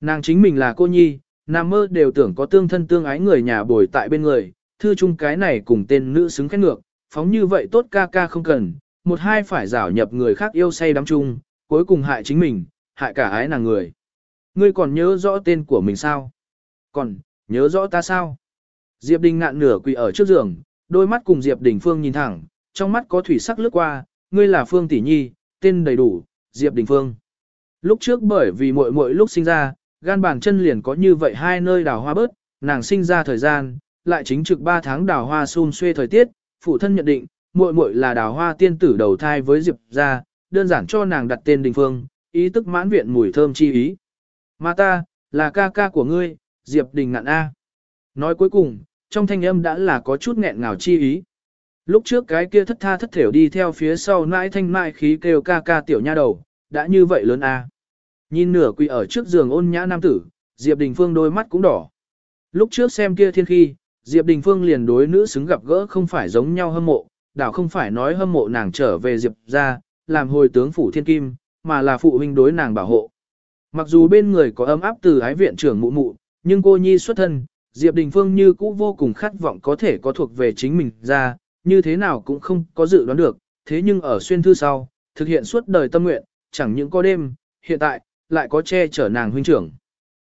Nàng chính mình là cô nhi, nam mơ đều tưởng có tương thân tương ái người nhà bồi tại bên người, thư chung cái này cùng tên nữ xứng khét ngược, phóng như vậy tốt ca ca không cần, một hai phải rảo nhập người khác yêu say đắm chung, cuối cùng hại chính mình, hại cả ái nàng người. Ngươi còn nhớ rõ tên của mình sao? Còn, nhớ rõ ta sao? Diệp Đình ngạn nửa quỳ ở trước giường, đôi mắt cùng Diệp Đình Phương nhìn thẳng, trong mắt có thủy sắc lướt qua, ngươi là Phương Tỷ Nhi, tên đầy đủ, Diệp Đình Phương. Lúc trước bởi vì muội muội lúc sinh ra, gan bàn chân liền có như vậy hai nơi đào hoa bớt, nàng sinh ra thời gian, lại chính trực 3 tháng đào hoa xun xuê thời tiết, phụ thân nhận định, muội muội là đào hoa tiên tử đầu thai với Diệp gia, đơn giản cho nàng đặt tên Đình Phương, ý tức mãn viện mùi thơm chi ý. Mà ta, là ca ca của ngươi, Diệp Đình ngạn A. Nói cuối cùng, trong thanh âm đã là có chút nghẹn ngào chi ý. Lúc trước cái kia thất tha thất thểu đi theo phía sau nãi thanh mại khí kêu ca ca tiểu nha đầu, đã như vậy lớn A. Nhìn nửa quỳ ở trước giường ôn nhã nam tử, Diệp Đình Phương đôi mắt cũng đỏ. Lúc trước xem kia thiên khi, Diệp Đình Phương liền đối nữ xứng gặp gỡ không phải giống nhau hâm mộ, đảo không phải nói hâm mộ nàng trở về Diệp ra, làm hồi tướng phủ thiên kim, mà là phụ huynh đối nàng bảo hộ. Mặc dù bên người có ấm áp từ ái viện trưởng mụ mụ, nhưng cô nhi xuất thân, Diệp Đình Phương như cũ vô cùng khát vọng có thể có thuộc về chính mình ra, như thế nào cũng không có dự đoán được, thế nhưng ở xuyên thư sau, thực hiện suốt đời tâm nguyện, chẳng những có đêm, hiện tại, lại có che chở nàng huynh trưởng.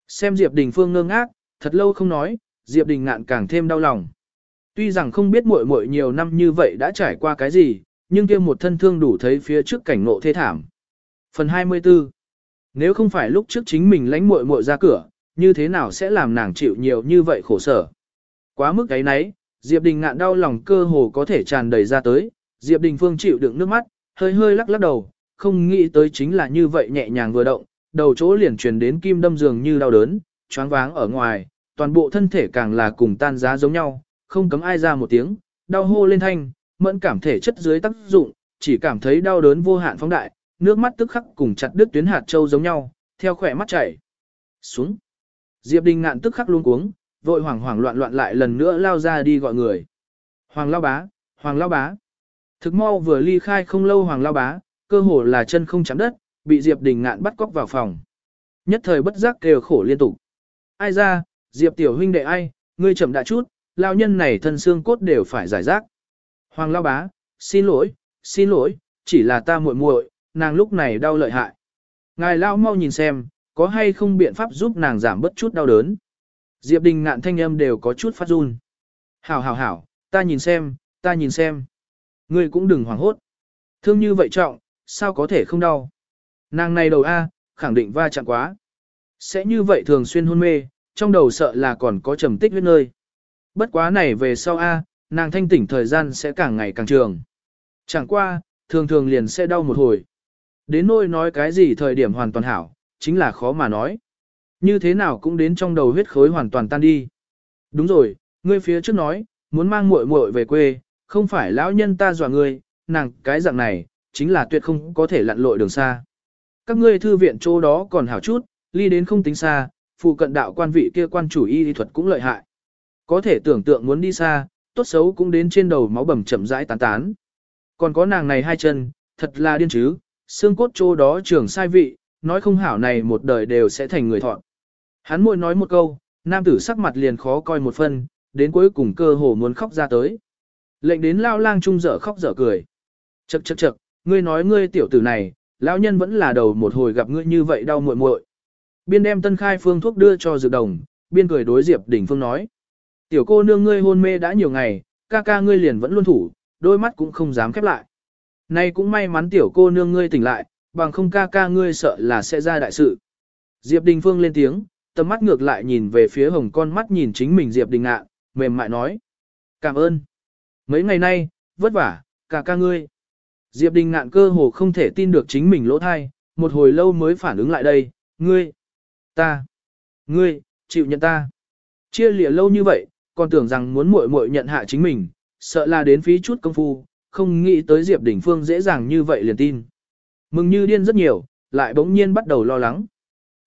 Xem Diệp Đình Phương ngơ ngác, thật lâu không nói, Diệp Đình ngạn càng thêm đau lòng. Tuy rằng không biết muội muội nhiều năm như vậy đã trải qua cái gì, nhưng kia một thân thương đủ thấy phía trước cảnh ngộ thê thảm. Phần 24 Nếu không phải lúc trước chính mình lánh muội muội ra cửa, như thế nào sẽ làm nàng chịu nhiều như vậy khổ sở. Quá mức cái nấy, Diệp Đình ngạn đau lòng cơ hồ có thể tràn đầy ra tới, Diệp Đình Phương chịu đựng nước mắt, hơi hơi lắc lắc đầu, không nghĩ tới chính là như vậy nhẹ nhàng vừa động, đầu chỗ liền truyền đến kim đâm dường như đau đớn, choáng váng ở ngoài, toàn bộ thân thể càng là cùng tan giá giống nhau, không cấm ai ra một tiếng, đau hô lên thanh, mẫn cảm thể chất dưới tác dụng, chỉ cảm thấy đau đớn vô hạn phóng đại, nước mắt tức khắc cùng chặt đứt tuyến hạt châu giống nhau, theo khỏe mắt chảy xuống. Diệp Đình ngạn tức khắc luôn cuống, vội hoảng hoảng loạn loạn lại lần nữa lao ra đi gọi người. Hoàng lao bá, hoàng lao bá. Thực mau vừa ly khai không lâu hoàng lao bá, cơ hồ là chân không chạm đất, bị Diệp Đình ngạn bắt cóc vào phòng. Nhất thời bất giác kêu khổ liên tục. Ai ra, Diệp tiểu huynh đệ ai, ngươi chậm đã chút, lao nhân này thân xương cốt đều phải giải rác. Hoàng lao bá, xin lỗi, xin lỗi, chỉ là ta muội muội, nàng lúc này đau lợi hại. Ngài lao mau nhìn xem, có hay không biện pháp giúp nàng giảm bớt chút đau đớn. Diệp Đình ngạn thanh âm đều có chút phát run. Hảo hảo hảo, ta nhìn xem, ta nhìn xem. Ngươi cũng đừng hoảng hốt. Thương như vậy trọng, sao có thể không đau. Nàng này đầu A, khẳng định va chạm quá. Sẽ như vậy thường xuyên hôn mê, trong đầu sợ là còn có trầm tích huyết nơi. Bất quá này về sau A, nàng thanh tỉnh thời gian sẽ càng ngày càng trường. Chẳng qua, thường thường liền sẽ đau một hồi. Đến nỗi nói cái gì thời điểm hoàn toàn hảo, chính là khó mà nói. Như thế nào cũng đến trong đầu huyết khối hoàn toàn tan đi. Đúng rồi, ngươi phía trước nói, muốn mang muội muội về quê, không phải lão nhân ta dọa ngươi, nàng cái dạng này, chính là tuyệt không có thể lặn lội đường xa. Các ngươi thư viện chỗ đó còn hảo chút, ly đến không tính xa, phụ cận đạo quan vị kia quan chủ y lý thuật cũng lợi hại. Có thể tưởng tượng muốn đi xa, tốt xấu cũng đến trên đầu máu bầm chậm rãi tán tán. Còn có nàng này hai chân, thật là điên chứ, xương cốt chỗ đó trưởng sai vị, nói không hảo này một đời đều sẽ thành người thọn. Hắn môi nói một câu, nam tử sắc mặt liền khó coi một phân, đến cuối cùng cơ hồ muốn khóc ra tới. lệnh đến lao lang trung dở khóc dở cười. Chậc chậc chậc, ngươi nói ngươi tiểu tử này, lão nhân vẫn là đầu một hồi gặp ngươi như vậy đau muội muội. Biên đem tân khai phương thuốc đưa cho dược đồng, biên cười đối Diệp Đình Phương nói. Tiểu cô nương ngươi hôn mê đã nhiều ngày, ca ca ngươi liền vẫn luôn thủ, đôi mắt cũng không dám khép lại. Nay cũng may mắn tiểu cô nương ngươi tỉnh lại, bằng không ca ca ngươi sợ là sẽ ra đại sự. Diệp Đình Phương lên tiếng, tầm mắt ngược lại nhìn về phía hồng con mắt nhìn chính mình Diệp Đình Ngạn, mềm mại nói. Cảm ơn. Mấy ngày nay, vất vả, ca ca ngươi. Diệp Đình ngạn cơ hồ không thể tin được chính mình lỗ thai, một hồi lâu mới phản ứng lại đây, ngươi, ta, ngươi, chịu nhận ta. Chia lìa lâu như vậy, còn tưởng rằng muốn muội muội nhận hạ chính mình, sợ là đến phí chút công phu, không nghĩ tới Diệp Đình Phương dễ dàng như vậy liền tin. Mừng như điên rất nhiều, lại bỗng nhiên bắt đầu lo lắng.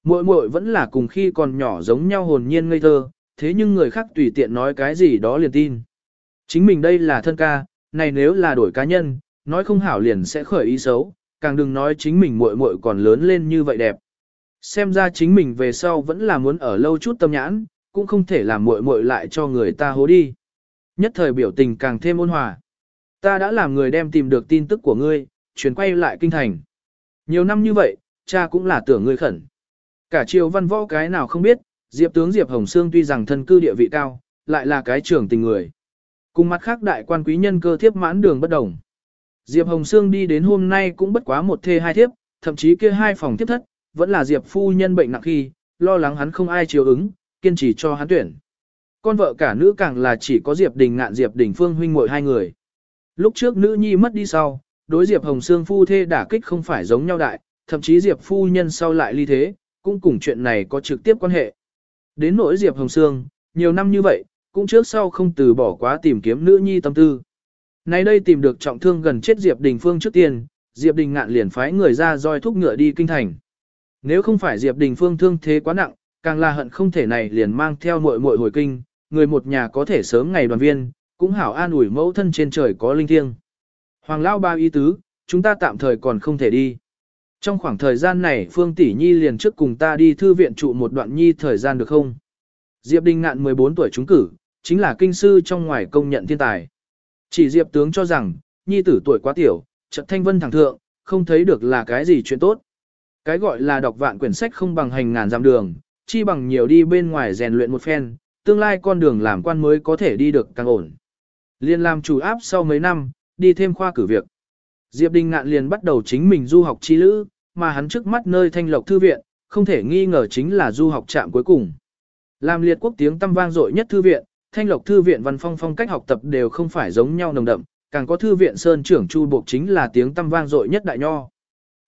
Muội muội vẫn là cùng khi còn nhỏ giống nhau hồn nhiên ngây thơ, thế nhưng người khác tùy tiện nói cái gì đó liền tin. Chính mình đây là thân ca, này nếu là đổi cá nhân, nói không hảo liền sẽ khởi ý xấu, càng đừng nói chính mình muội muội còn lớn lên như vậy đẹp. Xem ra chính mình về sau vẫn là muốn ở lâu chút tâm nhãn, cũng không thể làm muội muội lại cho người ta hố đi. Nhất thời biểu tình càng thêm ôn hòa. Ta đã làm người đem tìm được tin tức của ngươi, chuyển quay lại kinh thành. Nhiều năm như vậy, cha cũng là tưởng ngươi khẩn. Cả triều văn võ cái nào không biết, Diệp tướng Diệp Hồng Sương tuy rằng thân cư địa vị cao, lại là cái trưởng tình người. Cùng mặt khác đại quan quý nhân cơ thiếp mãn đường bất đồng. Diệp Hồng Sương đi đến hôm nay cũng bất quá một thê hai thiếp, thậm chí kia hai phòng tiếp thất, vẫn là Diệp phu nhân bệnh nặng khi, lo lắng hắn không ai chiều ứng, kiên trì cho hắn tuyển. Con vợ cả nữ càng là chỉ có Diệp Đình ngạn Diệp Đình Phương huynh muội hai người. Lúc trước nữ nhi mất đi sau, đối Diệp Hồng Sương phu thê đả kích không phải giống nhau đại, thậm chí Diệp phu nhân sau lại ly thế, cũng cùng chuyện này có trực tiếp quan hệ. Đến nỗi Diệp Hồng Sương, nhiều năm như vậy, cũng trước sau không từ bỏ quá tìm kiếm nữ nhi tâm tư. Nay đây tìm được trọng thương gần chết Diệp Đình Phương trước tiên, Diệp Đình ngạn liền phái người ra roi thúc ngựa đi kinh thành. Nếu không phải Diệp Đình Phương thương thế quá nặng, càng là hận không thể này liền mang theo muội muội hồi kinh, người một nhà có thể sớm ngày đoàn viên, cũng hảo an ủi mẫu thân trên trời có linh thiêng. Hoàng lão ba ý tứ, chúng ta tạm thời còn không thể đi. Trong khoảng thời gian này Phương Tỷ Nhi liền trước cùng ta đi thư viện trụ một đoạn nhi thời gian được không? Diệp Đình Ngạn 14 tuổi trúng cử, chính là kinh sư trong ngoài công nhận thiên tài. Chỉ Diệp tướng cho rằng, nhi tử tuổi quá tiểu, trận thanh vân thẳng thượng, không thấy được là cái gì chuyện tốt. Cái gọi là đọc vạn quyển sách không bằng hành ngàn dặm đường, chi bằng nhiều đi bên ngoài rèn luyện một phen, tương lai con đường làm quan mới có thể đi được càng ổn. Liên làm chủ áp sau mấy năm, đi thêm khoa cử việc. Diệp Đình Ngạn liền bắt đầu chính mình du học chi lữ, mà hắn trước mắt nơi thanh lộc thư viện, không thể nghi ngờ chính là du học trạm cuối cùng. Làm liệt quốc tiếng tâm vang dội nhất thư viện, thanh lộc thư viện văn phong phong cách học tập đều không phải giống nhau nồng đậm, càng có thư viện sơn trưởng chu buộc chính là tiếng tâm vang dội nhất đại nho.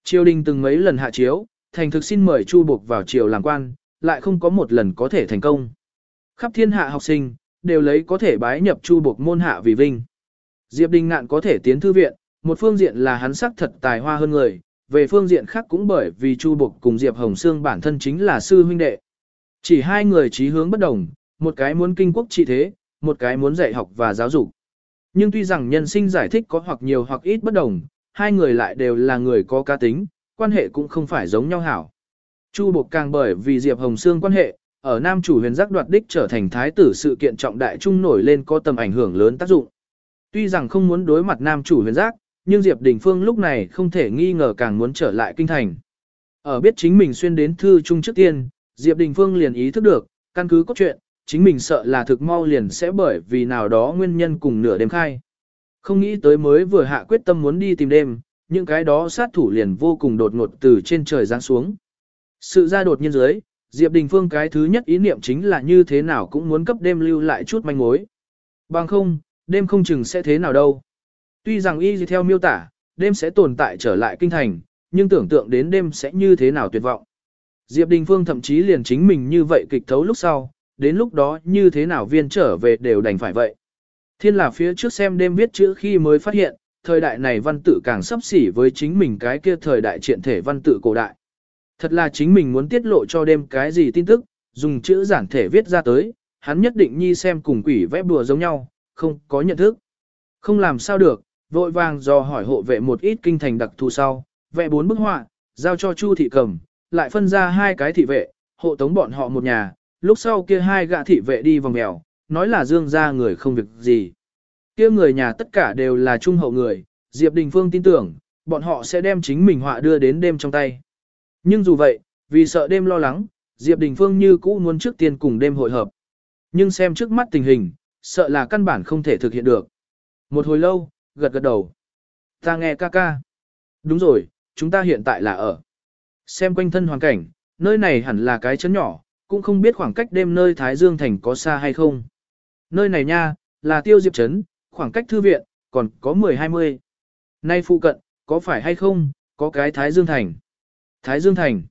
Triều đình từng mấy lần hạ chiếu, thành thực xin mời chu buộc vào triều làm quan, lại không có một lần có thể thành công. Khắp thiên hạ học sinh, đều lấy có thể bái nhập chu buộc môn hạ vì vinh. Diệp Đình Ngạn có thể tiến thư viện, một phương diện là hắn sắc thật tài hoa hơn người, về phương diện khác cũng bởi vì Chu Bộc cùng Diệp Hồng Sương bản thân chính là sư huynh đệ. Chỉ hai người trí hướng bất đồng, một cái muốn kinh quốc trị thế, một cái muốn dạy học và giáo dục. Nhưng tuy rằng nhân sinh giải thích có hoặc nhiều hoặc ít bất đồng, hai người lại đều là người có cá tính, quan hệ cũng không phải giống nhau hảo. Chu Bộc càng bởi vì Diệp Hồng Sương quan hệ, ở Nam chủ huyền giác đoạt đích trở thành thái tử sự kiện trọng đại trung nổi lên có tầm ảnh hưởng lớn tác dụng. Tuy rằng không muốn đối mặt Nam chủ huyền giác, nhưng Diệp Đình Phương lúc này không thể nghi ngờ càng muốn trở lại kinh thành. Ở biết chính mình xuyên đến thư trung trước tiên, Diệp Đình Phương liền ý thức được, căn cứ cốt truyện, chính mình sợ là thực mau liền sẽ bởi vì nào đó nguyên nhân cùng nửa đêm khai. Không nghĩ tới mới vừa hạ quyết tâm muốn đi tìm đêm, những cái đó sát thủ liền vô cùng đột ngột từ trên trời giáng xuống. Sự ra đột nhiên dưới, Diệp Đình Phương cái thứ nhất ý niệm chính là như thế nào cũng muốn cấp đêm lưu lại chút manh mối. Bằng không, đêm không chừng sẽ thế nào đâu. Tuy rằng y theo miêu tả, đêm sẽ tồn tại trở lại kinh thành, nhưng tưởng tượng đến đêm sẽ như thế nào tuyệt vọng. Diệp Đình Phương thậm chí liền chính mình như vậy kịch thấu lúc sau, đến lúc đó như thế nào viên trở về đều đành phải vậy. Thiên là phía trước xem đêm viết chữ khi mới phát hiện, thời đại này văn tự càng sắp xỉ với chính mình cái kia thời đại triện thể văn tự cổ đại. Thật là chính mình muốn tiết lộ cho đêm cái gì tin tức, dùng chữ giản thể viết ra tới, hắn nhất định nhi xem cùng quỷ vẽ bùa giống nhau, không có nhận thức. Không làm sao được, vội vàng do hỏi hộ vệ một ít kinh thành đặc thù sau, vẽ bốn bức họa, giao cho Chu thị cầm, lại phân ra hai cái thị vệ, hộ tống bọn họ một nhà, lúc sau kia hai gã thị vệ đi vòng mèo, nói là dương ra người không việc gì. kia người nhà tất cả đều là trung hậu người, Diệp Đình Phương tin tưởng, bọn họ sẽ đem chính mình họa đưa đến đêm trong tay. Nhưng dù vậy, vì sợ đêm lo lắng, Diệp Đình Phương như cũ muốn trước tiên cùng đêm hội hợp. Nhưng xem trước mắt tình hình, sợ là căn bản không thể thực hiện được. Một hồi lâu, gật gật đầu. Ta nghe ca ca. Đúng rồi, chúng ta hiện tại là ở. Xem quanh thân hoàn cảnh, nơi này hẳn là cái chấn nhỏ, cũng không biết khoảng cách đêm nơi Thái Dương Thành có xa hay không. Nơi này nha, là tiêu diệp trấn, khoảng cách thư viện, còn có 10-20. Nay phụ cận, có phải hay không, có cái Thái Dương Thành. Thái Dương Thành.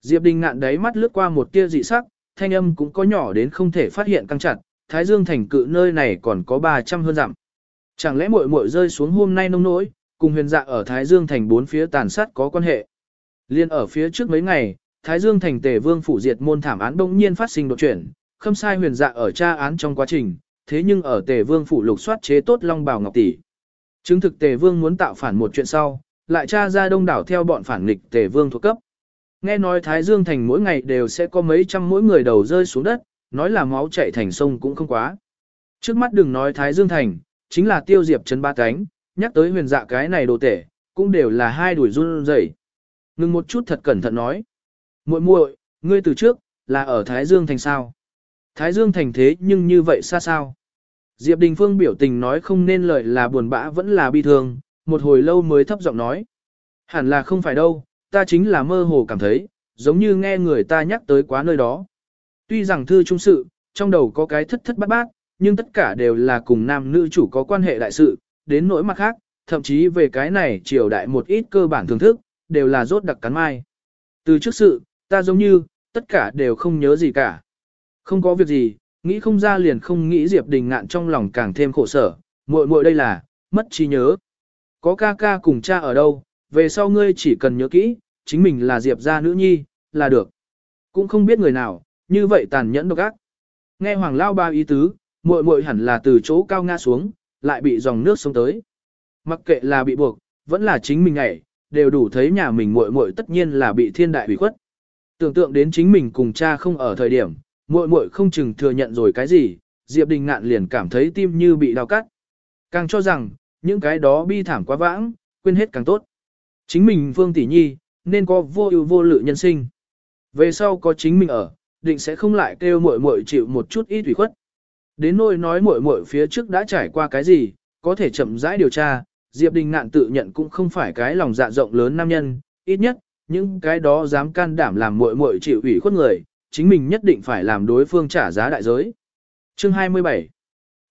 Diệp Đình ngạn đáy mắt lướt qua một tia dị sắc, thanh âm cũng có nhỏ đến không thể phát hiện căng chặt, Thái Dương Thành cự nơi này còn có 300 hơn dặm. Chẳng lẽ muội muội rơi xuống hôm nay nông nỗi, cùng huyền dạ ở Thái Dương Thành bốn phía tàn sát có quan hệ. Liên ở phía trước mấy ngày, Thái Dương Thành tề vương phủ diệt môn thảm án bỗng nhiên phát sinh đột chuyển, khâm sai huyền dạ ở tra án trong quá trình, thế nhưng ở tề vương phủ lục soát chế tốt long Bảo ngọc tỷ. Chứng thực tề vương muốn tạo phản một chuyện sau, lại tra ra đông đảo theo bọn phản nghịch tề vương thuộc cấp. Nghe nói Thái Dương Thành mỗi ngày đều sẽ có mấy trăm mỗi người đầu rơi xuống đất, nói là máu chảy thành sông cũng không quá. Trước mắt đừng nói Thái Dương Thành, chính là tiêu diệp chân ba cánh, nhắc tới huyền dạ cái này đồ tể, cũng đều là hai đuổi run rẩy. Ngừng một chút thật cẩn thận nói. muội muội, ngươi từ trước, là ở Thái Dương Thành sao? Thái Dương Thành thế nhưng như vậy xa sao? Diệp Đình Phương biểu tình nói không nên lời là buồn bã vẫn là bi thương, một hồi lâu mới thấp giọng nói. Hẳn là không phải đâu, ta chính là mơ hồ cảm thấy, giống như nghe người ta nhắc tới quá nơi đó. Tuy rằng thư trung sự, trong đầu có cái thất thất bát bát, nhưng tất cả đều là cùng nam nữ chủ có quan hệ đại sự, đến nỗi mặt khác, thậm chí về cái này triều đại một ít cơ bản thưởng thức, đều là rốt đặc cắn mai. Từ trước sự, ta giống như, tất cả đều không nhớ gì cả. Không có việc gì, nghĩ không ra liền không nghĩ Diệp Đình ngạn trong lòng càng thêm khổ sở, muội muội đây là, mất trí nhớ. Có ca ca cùng cha ở đâu, về sau ngươi chỉ cần nhớ kỹ, chính mình là Diệp gia nữ nhi, là được. Cũng không biết người nào, như vậy tàn nhẫn độc ác. Nghe Hoàng Lao ba ý tứ, muội muội hẳn là từ chỗ cao ngã xuống, lại bị dòng nước xuống tới. Mặc kệ là bị buộc, vẫn là chính mình ngảy, đều đủ thấy nhà mình muội muội tất nhiên là bị thiên đại bị khuất. Tưởng tượng đến chính mình cùng cha không ở thời điểm, muội muội không chừng thừa nhận rồi cái gì, Diệp Đình ngạn liền cảm thấy tim như bị đau cắt. Càng cho rằng, những cái đó bi thảm quá vãng, quên hết càng tốt. Chính mình Phương Tỷ Nhi, nên có vô ưu vô lự nhân sinh. Về sau có chính mình ở, định sẽ không lại kêu muội muội chịu một chút ít ủy khuất. Đến nỗi nói muội muội phía trước đã trải qua cái gì, có thể chậm rãi điều tra, Diệp Đình Ngạn tự nhận cũng không phải cái lòng dạ rộng lớn nam nhân, ít nhất, những cái đó dám can đảm làm muội muội chịu ủy khuất người, chính mình nhất định phải làm đối phương trả giá đại giới. Chương 27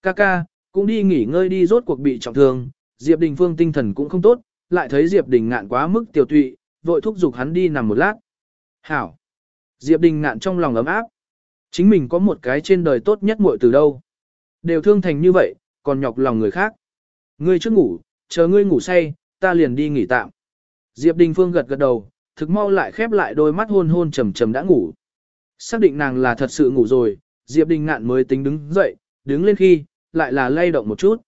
Kaka, cũng đi nghỉ ngơi đi rốt cuộc bị trọng thương, Diệp Đình Phương tinh thần cũng không tốt, lại thấy Diệp Đình Ngạn quá mức tiểu tụy, vội thúc giục hắn đi nằm một lát. Hảo! Diệp Đình Ngạn trong lòng ấm áp. Chính mình có một cái trên đời tốt nhất muội từ đâu. Đều thương thành như vậy, còn nhọc lòng người khác. Ngươi trước ngủ, chờ ngươi ngủ say, ta liền đi nghỉ tạm. Diệp Đình Phương gật gật đầu, thực mau lại khép lại đôi mắt hôn hôn trầm trầm đã ngủ. Xác định nàng là thật sự ngủ rồi, Diệp Đình ngạn mới tính đứng dậy, đứng lên khi, lại là lay động một chút.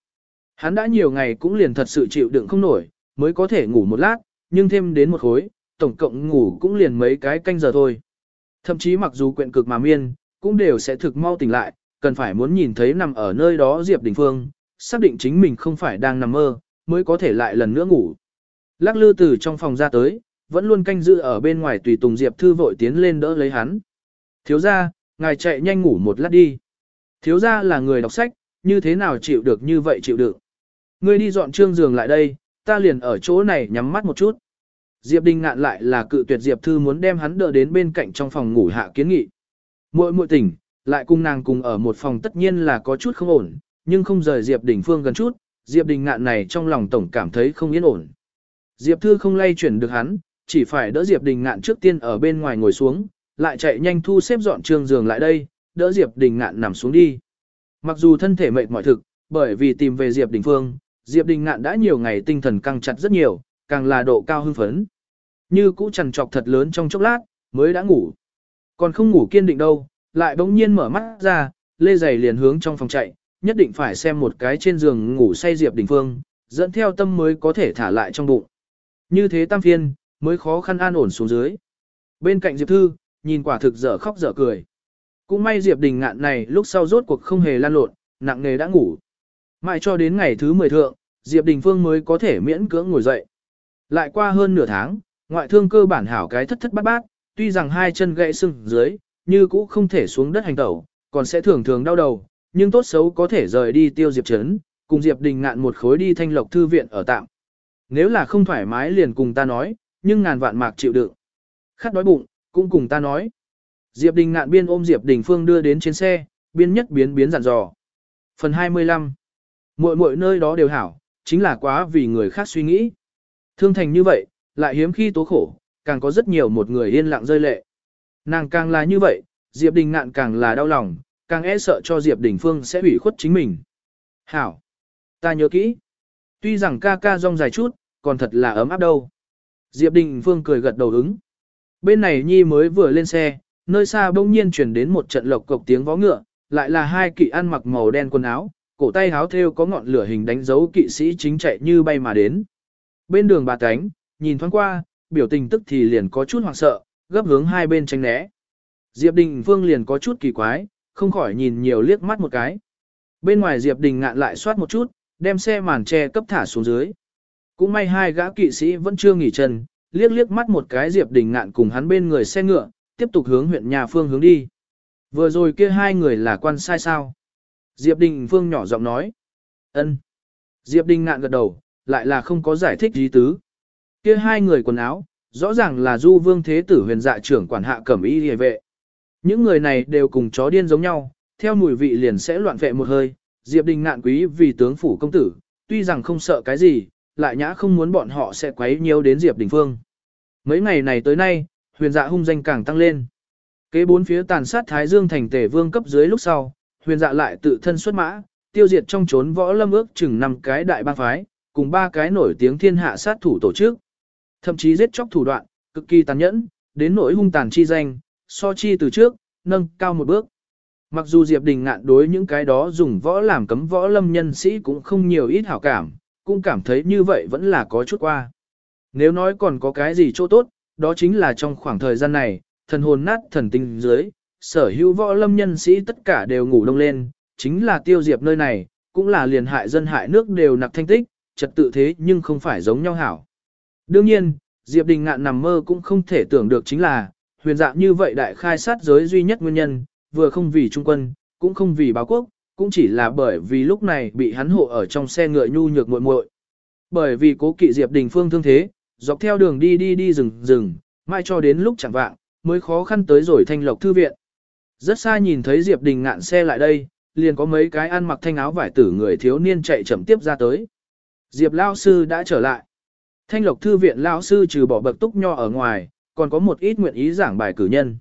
Hắn đã nhiều ngày cũng liền thật sự chịu đựng không nổi, mới có thể ngủ một lát, nhưng thêm đến một khối, tổng cộng ngủ cũng liền mấy cái canh giờ thôi. Thậm chí mặc dù quyện cực mà miên, cũng đều sẽ thực mau tỉnh lại, cần phải muốn nhìn thấy nằm ở nơi đó Diệp Đình Phương, xác định chính mình không phải đang nằm mơ, mới có thể lại lần nữa ngủ. Lắc lư từ trong phòng ra tới, vẫn luôn canh giữ ở bên ngoài tùy tùng Diệp Thư vội tiến lên đỡ lấy hắn. Thiếu ra, ngài chạy nhanh ngủ một lát đi. Thiếu ra là người đọc sách, như thế nào chịu được như vậy chịu được. Ngươi đi dọn trương giường lại đây, ta liền ở chỗ này nhắm mắt một chút. Diệp Đình ngạn lại là cự tuyệt Diệp Thư muốn đem hắn đỡ đến bên cạnh trong phòng ngủ hạ kiến nghị. Muội muội tỉnh, lại cùng nàng cùng ở một phòng tất nhiên là có chút không ổn, nhưng không rời Diệp Đình Phương gần chút, Diệp Đình ngạn này trong lòng tổng cảm thấy không yên ổn. Diệp Thư không lay chuyển được hắn, chỉ phải đỡ Diệp Đình ngạn trước tiên ở bên ngoài ngồi xuống, lại chạy nhanh thu xếp dọn trường giường lại đây, đỡ Diệp Đình ngạn nằm xuống đi. Mặc dù thân thể mệt mỏi thực, bởi vì tìm về Diệp Đình Phương, Diệp Đình ngạn đã nhiều ngày tinh thần căng chặt rất nhiều, càng là độ cao hưng phấn. Như cũ chằn trọc thật lớn trong chốc lát, mới đã ngủ. Còn không ngủ kiên định đâu, lại bỗng nhiên mở mắt ra, lê giày liền hướng trong phòng chạy, nhất định phải xem một cái trên giường ngủ say Diệp Đình Phương, dẫn theo tâm mới có thể thả lại trong bụng. Như thế tam phiên, mới khó khăn an ổn xuống dưới. Bên cạnh Diệp Thư, nhìn quả thực dở khóc dở cười. Cũng may Diệp Đình ngạn này lúc sau rốt cuộc không hề lan lộn, nặng nề đã ngủ. Mãi cho đến ngày thứ 10 thượng, Diệp Đình Phương mới có thể miễn cưỡng ngồi dậy. Lại qua hơn nửa tháng, ngoại thương cơ bản hảo cái thất thất bát bát, tuy rằng hai chân gãy sưng dưới, như cũ không thể xuống đất hành tẩu, còn sẽ thường thường đau đầu, nhưng tốt xấu có thể rời đi tiêu Diệp Trấn, cùng Diệp Đình ngạn một khối đi thanh lộc thư viện ở tạm. Nếu là không thoải mái liền cùng ta nói, nhưng ngàn vạn mạc chịu đựng. Khát đói bụng, cũng cùng ta nói. Diệp Đình ngạn biên ôm Diệp Đình Phương đưa đến trên xe, biên nhất biến biến dặn dò. Phần 25 Mỗi mỗi nơi đó đều hảo, chính là quá vì người khác suy nghĩ. Thương thành như vậy, lại hiếm khi tố khổ, càng có rất nhiều một người yên lặng rơi lệ. Nàng càng là như vậy, Diệp Đình ngạn càng là đau lòng, càng e sợ cho Diệp Đình Phương sẽ hủy khuất chính mình. Hảo! Ta nhớ kỹ. Tuy rằng ca ca rong dài chút, còn thật là ấm áp đâu. Diệp Đình Phương cười gật đầu ứng. Bên này Nhi mới vừa lên xe, nơi xa bỗng nhiên chuyển đến một trận lộc cộc tiếng vó ngựa, lại là hai kỵ ăn mặc màu đen quần áo, cổ tay háo thêu có ngọn lửa hình đánh dấu kỵ sĩ chính chạy như bay mà đến. Bên đường bà cánh, nhìn thoáng qua, biểu tình tức thì liền có chút hoảng sợ, gấp hướng hai bên tránh né. Diệp Đình Phương liền có chút kỳ quái, không khỏi nhìn nhiều liếc mắt một cái. Bên ngoài Diệp Đình ngạn lại soát một chút, đem xe màn che cấp thả xuống dưới. Cũng may hai gã kỵ sĩ vẫn chưa nghỉ chân, liếc liếc mắt một cái Diệp Đình ngạn cùng hắn bên người xe ngựa, tiếp tục hướng huyện nhà phương hướng đi. Vừa rồi kia hai người là quan sai sao? Diệp Đình Phương nhỏ giọng nói. ân. Diệp Đình ngạn gật đầu, lại là không có giải thích gì tứ. Kia hai người quần áo, rõ ràng là du vương thế tử huyền dạ trưởng quản hạ cẩm y hề vệ. Những người này đều cùng chó điên giống nhau, theo mùi vị liền sẽ loạn vệ một hơi. Diệp Đình ngạn quý vì tướng phủ công tử, tuy rằng không sợ cái gì, lại nhã không muốn bọn họ sẽ quấy nhiều đến Diệp Đình Phương. Mấy ngày này tới nay, huyền dạ hung danh càng tăng lên. Kế bốn phía tàn sát Thái Dương thành tể vương cấp dưới lúc sau, huyền dạ lại tự thân xuất mã, tiêu diệt trong trốn võ lâm ước chừng năm cái đại bang phái, cùng ba cái nổi tiếng thiên hạ sát thủ tổ chức. Thậm chí giết chóc thủ đoạn, cực kỳ tàn nhẫn, đến nỗi hung tàn chi danh, so chi từ trước, nâng cao một bước. Mặc dù Diệp Đình ngạn đối những cái đó dùng võ làm cấm võ lâm nhân sĩ cũng không nhiều ít hảo cảm, cũng cảm thấy như vậy vẫn là có chút qua. Nếu nói còn có cái gì chỗ tốt, đó chính là trong khoảng thời gian này, thần hồn nát thần tinh dưới, sở hữu võ lâm nhân sĩ tất cả đều ngủ đông lên, chính là tiêu diệp nơi này, cũng là liền hại dân hại nước đều nặc thanh tích, trật tự thế nhưng không phải giống nhau hảo. Đương nhiên, Diệp Đình ngạn nằm mơ cũng không thể tưởng được chính là, huyền dạng như vậy đại khai sát giới duy nhất nguyên nhân, vừa không vì trung quân, cũng không vì báo quốc, cũng chỉ là bởi vì lúc này bị hắn hộ ở trong xe ngựa nhu nhược muội muội. Bởi vì cố kỵ Diệp Đình Phương thương thế, dọc theo đường đi đi đi rừng rừng, mai cho đến lúc chẳng vạng, mới khó khăn tới rồi thanh lộc thư viện. Rất xa nhìn thấy Diệp Đình ngạn xe lại đây, liền có mấy cái ăn mặc thanh áo vải tử người thiếu niên chạy chậm tiếp ra tới. Diệp Lao Sư đã trở lại. Thanh lộc thư viện Lao Sư trừ bỏ bậc túc nho ở ngoài, còn có một ít nguyện ý giảng bài cử nhân.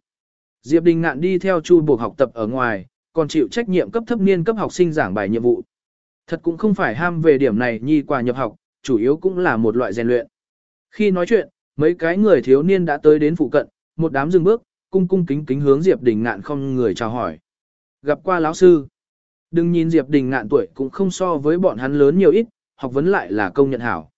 Diệp Đình ngạn đi theo chu buộc học tập ở ngoài, còn chịu trách nhiệm cấp thấp niên cấp học sinh giảng bài nhiệm vụ. Thật cũng không phải ham về điểm này nhi quả nhập học, chủ yếu cũng là một loại rèn luyện. Khi nói chuyện, mấy cái người thiếu niên đã tới đến phụ cận, một đám dừng bước, cung cung kính kính hướng Diệp Đình Ngạn không người chào hỏi. Gặp qua lão sư. Đừng nhìn Diệp Đình Ngạn tuổi cũng không so với bọn hắn lớn nhiều ít, học vấn lại là công nhận hảo.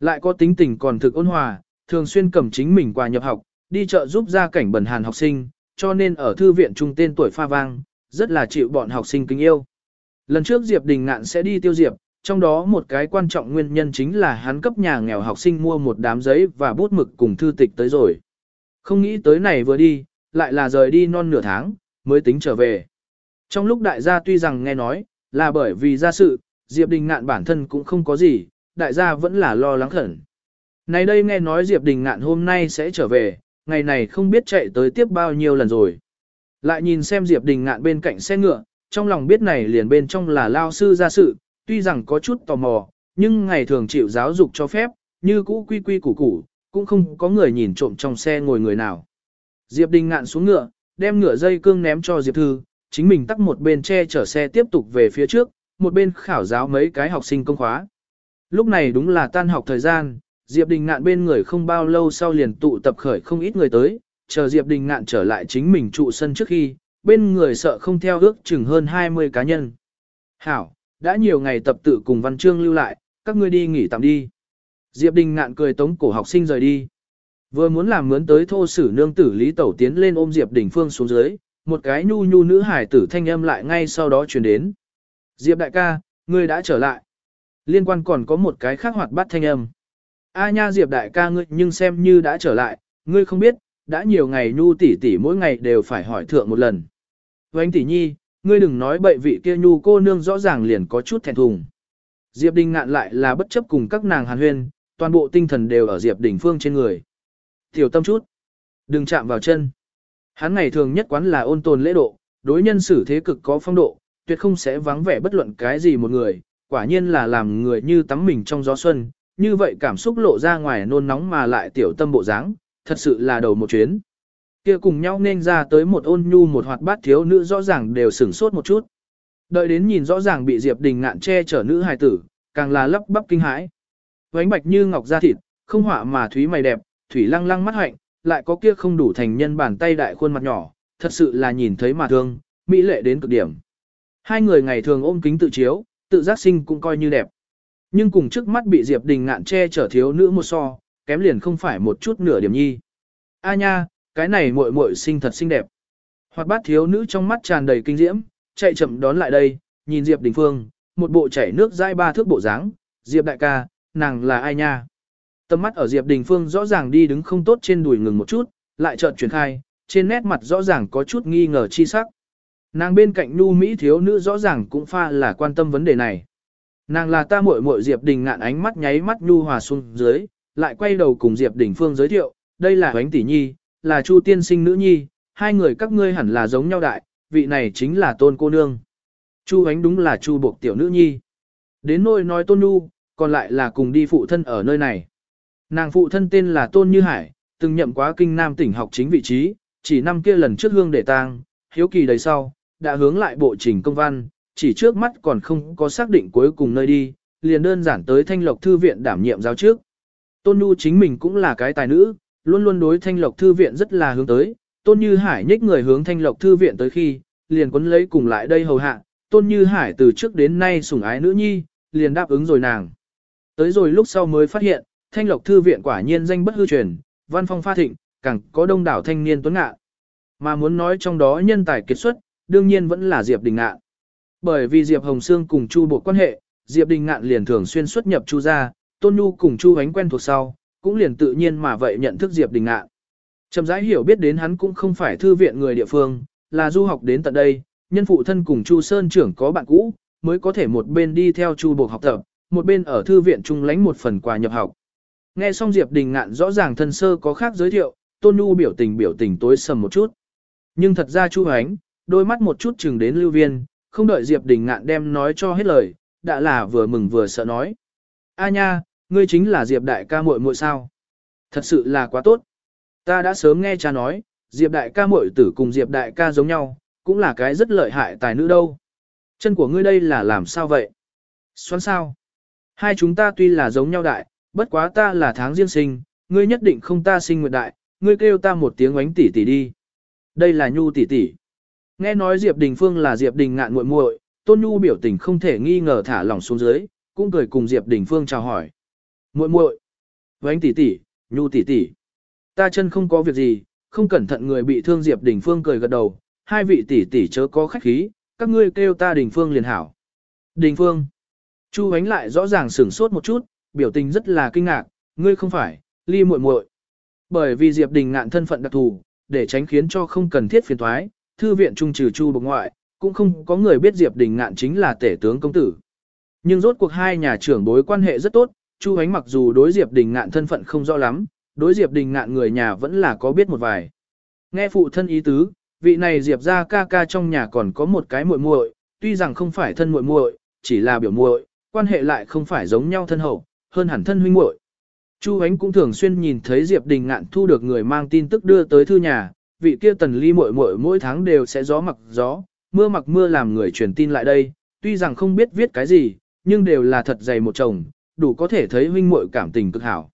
Lại có tính tình còn thực ôn hòa, thường xuyên cầm chính mình qua nhập học, đi chợ giúp gia cảnh bẩn hàn học sinh, cho nên ở thư viện trung tên tuổi pha vang, rất là chịu bọn học sinh kính yêu. Lần trước Diệp Đình Ngạn sẽ đi tiêu diệp, trong đó một cái quan trọng nguyên nhân chính là hắn cấp nhà nghèo học sinh mua một đám giấy và bút mực cùng thư tịch tới rồi. Không nghĩ tới này vừa đi, lại là rời đi non nửa tháng, mới tính trở về. Trong lúc đại gia tuy rằng nghe nói, là bởi vì gia sự, Diệp Đình Ngạn bản thân cũng không có gì, đại gia vẫn là lo lắng khẩn. Này đây nghe nói Diệp Đình Ngạn hôm nay sẽ trở về, ngày này không biết chạy tới tiếp bao nhiêu lần rồi. Lại nhìn xem Diệp Đình Ngạn bên cạnh xe ngựa, trong lòng biết này liền bên trong là lao sư gia sự, tuy rằng có chút tò mò, nhưng ngày thường chịu giáo dục cho phép, như cũ quy quy củ củ, cũng không có người nhìn trộm trong xe ngồi người nào. Diệp Đình ngạn xuống ngựa, đem ngựa dây cương ném cho Diệp Thư, chính mình tắt một bên che chở xe tiếp tục về phía trước, một bên khảo giáo mấy cái học sinh công khóa. Lúc này đúng là tan học thời gian, Diệp Đình ngạn bên người không bao lâu sau liền tụ tập khởi không ít người tới, chờ Diệp Đình ngạn trở lại chính mình trụ sân trước khi, bên người sợ không theo ước chừng hơn 20 cá nhân. Hảo, đã nhiều ngày tập tự cùng văn chương lưu lại, các ngươi đi nghỉ tạm đi. Diệp Đình ngạn cười tống cổ học sinh rời đi. Vừa muốn làm mướn tới thô sử nương tử Lý Tẩu tiến lên ôm Diệp Đình Phương xuống dưới, một cái nhu nhu nữ hải tử thanh âm lại ngay sau đó truyền đến. Diệp đại ca, ngươi đã trở lại. Liên quan còn có một cái khác hoạt bát thanh âm. A nha Diệp đại ca ngươi nhưng xem như đã trở lại, ngươi không biết, đã nhiều ngày nhu tỷ tỷ mỗi ngày đều phải hỏi thượng một lần. Vánh tỷ nhi, ngươi đừng nói bậy vị kia nhu cô nương rõ ràng liền có chút thẹn thùng. Diệp Đình ngạn lại là bất chấp cùng các nàng hàn huyên, toàn bộ tinh thần đều ở Diệp Đình Phương trên người. Tiểu tâm chút, đừng chạm vào chân. Hắn ngày thường nhất quán là ôn tồn lễ độ, đối nhân xử thế cực có phong độ, tuyệt không sẽ vắng vẻ bất luận cái gì một người, quả nhiên là làm người như tắm mình trong gió xuân, như vậy cảm xúc lộ ra ngoài nôn nóng mà lại tiểu tâm bộ dáng, thật sự là đầu một chuyến. Kia cùng nhau nên ra tới một ôn nhu một hoạt bát thiếu nữ rõ ràng đều sửng sốt một chút. Đợi đến nhìn rõ ràng bị Diệp Đình ngạn che chở nữ hài tử, càng là lấp bắp kinh hãi. Vánh bạch như ngọc da thịt, không họa mà thúy mày đẹp, thủy lăng lăng mắt hạnh, lại có kia không đủ thành nhân bàn tay đại khuôn mặt nhỏ, thật sự là nhìn thấy mà thương, mỹ lệ đến cực điểm. Hai người ngày thường ôm kính tự chiếu, tự giác sinh cũng coi như đẹp. Nhưng cùng trước mắt bị Diệp Đình ngạn che chở thiếu nữ một so, kém liền không phải một chút nửa điểm nhi. A nha, cái này muội muội xinh thật xinh đẹp. Hoạt bát thiếu nữ trong mắt tràn đầy kinh diễm, chạy chậm đón lại đây, nhìn Diệp Đình Phương, một bộ chảy nước dai ba thước bộ dáng, Diệp đại ca, nàng là ai nha? Tầm mắt ở Diệp Đình Phương rõ ràng đi đứng không tốt trên đùi ngừng một chút, lại chợt chuyển khai, trên nét mặt rõ ràng có chút nghi ngờ chi sắc. Nàng bên cạnh nu Mỹ thiếu nữ rõ ràng cũng pha là quan tâm vấn đề này. Nàng là ta muội muội Diệp Đình ngạn ánh mắt nháy mắt nhu hòa xuống dưới, lại quay đầu cùng Diệp Đình Phương giới thiệu, đây là Hoánh Tỷ Nhi, là Chu tiên sinh nữ nhi, hai người các ngươi hẳn là giống nhau đại, vị này chính là tôn cô nương. Chu Ánh đúng là Chu buộc tiểu nữ nhi. Đến nôi nói tôn nu, còn lại là cùng đi phụ thân ở nơi này. Nàng phụ thân tên là Tôn Như Hải, từng nhậm quá kinh nam tỉnh học chính vị trí, chỉ năm kia lần trước hương để tang, hiếu kỳ đầy sau, đã hướng lại bộ trình công văn, chỉ trước mắt còn không có xác định cuối cùng nơi đi, liền đơn giản tới Thanh Lộc Thư viện đảm nhiệm giáo trước. Tôn Nhu chính mình cũng là cái tài nữ, luôn luôn đối Thanh Lộc Thư viện rất là hướng tới, Tôn Như Hải nhích người hướng Thanh Lộc Thư viện tới khi, liền quấn lấy cùng lại đây hầu hạ, Tôn Như Hải từ trước đến nay sủng ái nữ nhi, liền đáp ứng rồi nàng. Tới rồi lúc sau mới phát hiện, Thanh Lộc Thư viện quả nhiên danh bất hư truyền, văn phong pha thịnh, càng có đông đảo thanh niên tuấn ngạ. Mà muốn nói trong đó nhân tài kiệt xuất, đương nhiên vẫn là Diệp Đình Ngạn. Bởi vì Diệp Hồng Sương cùng Chu Bộ quan hệ, Diệp Đình Ngạn liền thường xuyên xuất nhập Chu gia, Tôn Nhu cùng Chu Ánh quen thuộc sau, cũng liền tự nhiên mà vậy nhận thức Diệp Đình Ngạn. Trầm rãi hiểu biết đến hắn cũng không phải thư viện người địa phương, là du học đến tận đây, nhân phụ thân cùng Chu Sơn trưởng có bạn cũ, mới có thể một bên đi theo Chu Bộ học tập, một bên ở thư viện trung lãnh một phần quà nhập học. Nghe xong Diệp Đình Ngạn rõ ràng thân sơ có khác giới thiệu, Tôn Nhu biểu tình biểu tình tối sầm một chút. Nhưng thật ra Chu Ánh, đôi mắt một chút chừng đến lưu viên, không đợi Diệp Đình Ngạn đem nói cho hết lời, đã là vừa mừng vừa sợ nói. A nha, ngươi chính là Diệp đại ca muội muội sao? Thật sự là quá tốt. Ta đã sớm nghe cha nói, Diệp đại ca muội tử cùng Diệp đại ca giống nhau, cũng là cái rất lợi hại tài nữ đâu. Chân của ngươi đây là làm sao vậy? Xoắn sao? Hai chúng ta tuy là giống nhau đại, bất quá ta là tháng riêng sinh, ngươi nhất định không ta sinh nguyệt đại, ngươi kêu ta một tiếng oánh tỷ tỷ đi. Đây là Nhu tỷ tỷ. Nghe nói Diệp Đình Phương là Diệp Đình ngạn muội muội, Tôn Nhu biểu tình không thể nghi ngờ thả lỏng xuống dưới, cũng cười cùng Diệp Đình Phương chào hỏi. Muội muội, Vánh tỷ tỷ, Nhu tỷ tỷ. Ta chân không có việc gì, không cẩn thận người bị thương Diệp Đình Phương cười gật đầu, hai vị tỷ tỷ chớ có khách khí, các ngươi kêu ta Đình Phương liền hảo. Đình Phương. Chu ánh lại rõ ràng sửng sốt một chút, biểu tình rất là kinh ngạc, ngươi không phải, ly muội muội. Bởi vì Diệp Đình ngạn thân phận đặc thù, để tránh khiến cho không cần thiết phiền thoái, thư viện trung trừ chu bộc ngoại, cũng không có người biết Diệp Đình ngạn chính là tể tướng công tử. Nhưng rốt cuộc hai nhà trưởng bối quan hệ rất tốt, Chu Ánh mặc dù đối Diệp Đình ngạn thân phận không rõ lắm, đối Diệp Đình ngạn người nhà vẫn là có biết một vài. Nghe phụ thân ý tứ, vị này Diệp ra ca ca trong nhà còn có một cái muội muội, tuy rằng không phải thân muội muội, chỉ là biểu muội, quan hệ lại không phải giống nhau thân hậu, hơn hẳn thân huynh muội. Chu Ánh cũng thường xuyên nhìn thấy Diệp Đình Ngạn thu được người mang tin tức đưa tới thư nhà, vị kia tần ly muội muội mỗi tháng đều sẽ gió mặc gió, mưa mặc mưa làm người truyền tin lại đây, tuy rằng không biết viết cái gì, nhưng đều là thật dày một chồng, đủ có thể thấy huynh muội cảm tình cực hảo.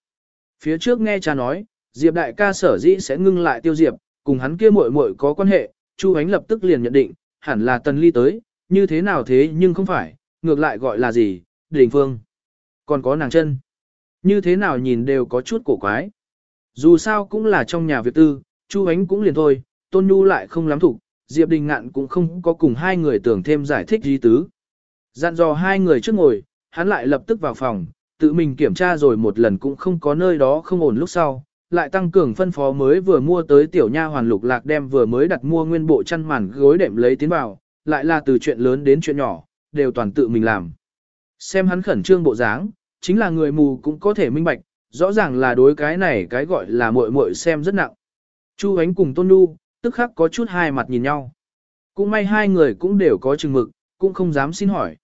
Phía trước nghe cha nói, Diệp đại ca sở dĩ sẽ ngưng lại tiêu diệp, cùng hắn kia muội muội có quan hệ, Chu Ánh lập tức liền nhận định, hẳn là tần ly tới, như thế nào thế nhưng không phải, ngược lại gọi là gì, đình phương. Còn có nàng chân. Như thế nào nhìn đều có chút cổ quái. Dù sao cũng là trong nhà việc tư, Chu Ánh cũng liền thôi, Tôn Nhu lại không lắm thủ, Diệp Đình Ngạn cũng không có cùng hai người tưởng thêm giải thích gì tứ. Dặn dò hai người trước ngồi, hắn lại lập tức vào phòng, tự mình kiểm tra rồi một lần cũng không có nơi đó không ổn lúc sau, lại tăng cường phân phó mới vừa mua tới tiểu nha hoàn lục lạc đem vừa mới đặt mua nguyên bộ chăn màn gối đệm lấy tiến vào, lại là từ chuyện lớn đến chuyện nhỏ, đều toàn tự mình làm. Xem hắn khẩn trương bộ dáng, chính là người mù cũng có thể minh bạch, rõ ràng là đối cái này cái gọi là muội muội xem rất nặng. Chu ánh cùng Tôn Nhu, tức khắc có chút hai mặt nhìn nhau. Cũng may hai người cũng đều có chừng mực, cũng không dám xin hỏi.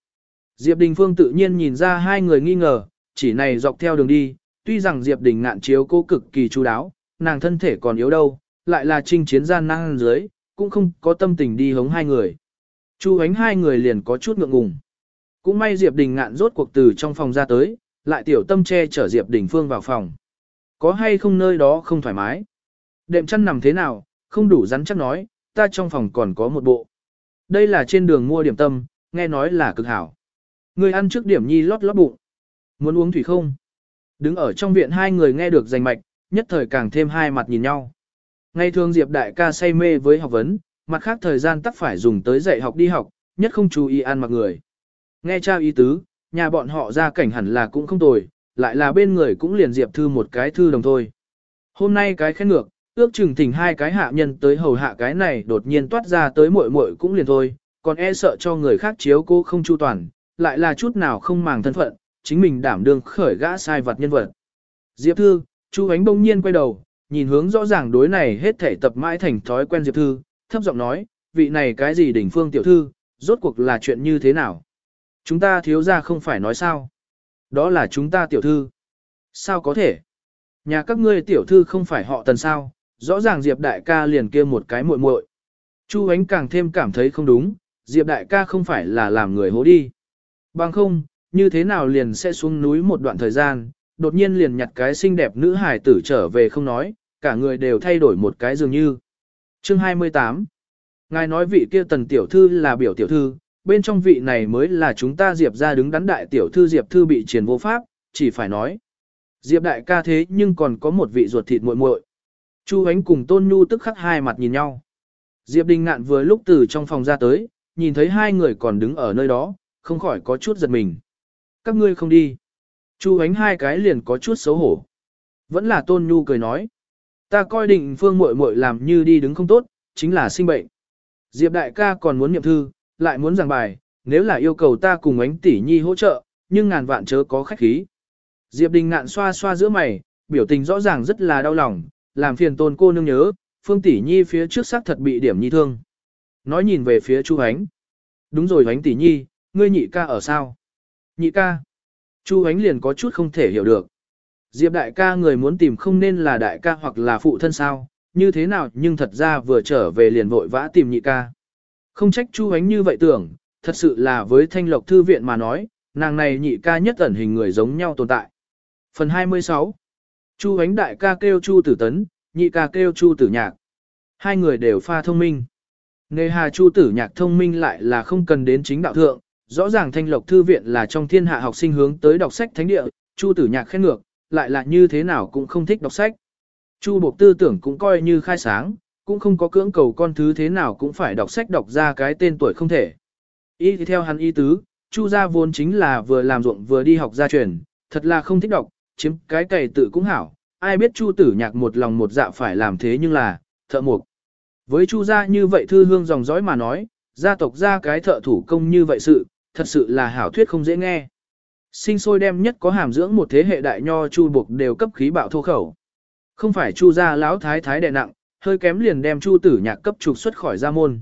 Diệp Đình Phương tự nhiên nhìn ra hai người nghi ngờ, chỉ này dọc theo đường đi, tuy rằng Diệp Đình ngạn chiếu cô cực kỳ chú đáo, nàng thân thể còn yếu đâu, lại là trinh chiến gian năng dưới, cũng không có tâm tình đi hống hai người. Chu ánh hai người liền có chút ngượng ngùng. Cũng may Diệp Đình ngạn rốt cuộc từ trong phòng ra tới, lại tiểu tâm che chở Diệp Đình Phương vào phòng. Có hay không nơi đó không thoải mái? Đệm chăn nằm thế nào, không đủ rắn chắc nói, ta trong phòng còn có một bộ. Đây là trên đường mua điểm tâm, nghe nói là cực hảo. Người ăn trước điểm nhi lót lót bụng. Muốn uống thủy không? Đứng ở trong viện hai người nghe được rành mạch, nhất thời càng thêm hai mặt nhìn nhau. Ngày thường Diệp đại ca say mê với học vấn, mặt khác thời gian tắc phải dùng tới dạy học đi học, nhất không chú ý ăn mặc người. Nghe trao ý tứ, nhà bọn họ ra cảnh hẳn là cũng không tồi, lại là bên người cũng liền Diệp thư một cái thư đồng thôi. Hôm nay cái khen ngược, ước chừng thỉnh hai cái hạ nhân tới hầu hạ cái này đột nhiên toát ra tới muội muội cũng liền thôi, còn e sợ cho người khác chiếu cô không chu toàn, lại là chút nào không màng thân phận, chính mình đảm đương khởi gã sai vật nhân vật. Diệp Thư, Chu Ánh bỗng nhiên quay đầu, nhìn hướng rõ ràng đối này hết thể tập mãi thành thói quen Diệp Thư, thấp giọng nói, vị này cái gì đỉnh phương tiểu thư, rốt cuộc là chuyện như thế nào? Chúng ta thiếu ra không phải nói sao? Đó là chúng ta tiểu thư. Sao có thể? Nhà các ngươi tiểu thư không phải họ tần sao, rõ ràng Diệp đại ca liền kia một cái muội muội. Chu Ánh càng thêm cảm thấy không đúng, Diệp đại ca không phải là làm người hố đi. Bằng không, như thế nào liền sẽ xuống núi một đoạn thời gian, đột nhiên liền nhặt cái xinh đẹp nữ hải tử trở về không nói, cả người đều thay đổi một cái dường như. Chương 28 Ngài nói vị kia tần tiểu thư là biểu tiểu thư, bên trong vị này mới là chúng ta Diệp ra đứng đắn đại tiểu thư Diệp thư bị triển vô pháp, chỉ phải nói. Diệp đại ca thế nhưng còn có một vị ruột thịt muội muội. Chu Ánh cùng Tôn Nhu tức khắc hai mặt nhìn nhau. Diệp Đình Ngạn vừa lúc từ trong phòng ra tới, nhìn thấy hai người còn đứng ở nơi đó, không khỏi có chút giật mình. Các ngươi không đi. Chu Ánh hai cái liền có chút xấu hổ. Vẫn là Tôn Nhu cười nói. Ta coi định phương muội muội làm như đi đứng không tốt, chính là sinh bệnh. Diệp đại ca còn muốn niệm thư, lại muốn giảng bài, nếu là yêu cầu ta cùng ánh tỷ nhi hỗ trợ, nhưng ngàn vạn chớ có khách khí. Diệp Đình ngạn xoa xoa giữa mày, biểu tình rõ ràng rất là đau lòng, làm phiền tôn cô nương nhớ, phương tỷ nhi phía trước xác thật bị điểm nhi thương. Nói nhìn về phía Chu Ánh. Đúng rồi Ánh tỷ nhi, ngươi nhị ca ở sao? Nhị ca. Chu Ánh liền có chút không thể hiểu được. Diệp đại ca người muốn tìm không nên là đại ca hoặc là phụ thân sao, như thế nào nhưng thật ra vừa trở về liền vội vã tìm nhị ca. Không trách Chu Ánh như vậy tưởng, thật sự là với thanh lộc thư viện mà nói, nàng này nhị ca nhất ẩn hình người giống nhau tồn tại. Phần 26 Chu Ánh đại ca kêu Chu Tử Tấn, nhị ca kêu Chu Tử Nhạc. Hai người đều pha thông minh. Nề hà Chu Tử Nhạc thông minh lại là không cần đến chính đạo thượng, rõ ràng thanh lộc thư viện là trong thiên hạ học sinh hướng tới đọc sách thánh địa, Chu Tử Nhạc khen ngược, lại là như thế nào cũng không thích đọc sách. Chu Bộc tư tưởng cũng coi như khai sáng, cũng không có cưỡng cầu con thứ thế nào cũng phải đọc sách đọc ra cái tên tuổi không thể. Ý thì theo hắn ý tứ, Chu gia vốn chính là vừa làm ruộng vừa đi học gia truyền, thật là không thích đọc, chiếm cái cày tự cũng hảo, ai biết Chu tử nhạc một lòng một dạ phải làm thế nhưng là, thợ mục. Với Chu gia như vậy thư hương dòng dõi mà nói, gia tộc gia cái thợ thủ công như vậy sự, thật sự là hảo thuyết không dễ nghe. Sinh sôi đem nhất có hàm dưỡng một thế hệ đại nho Chu buộc đều cấp khí bạo thô khẩu. Không phải Chu gia lão thái thái đè nặng, hơi kém liền đem Chu tử nhạc cấp trục xuất khỏi gia môn.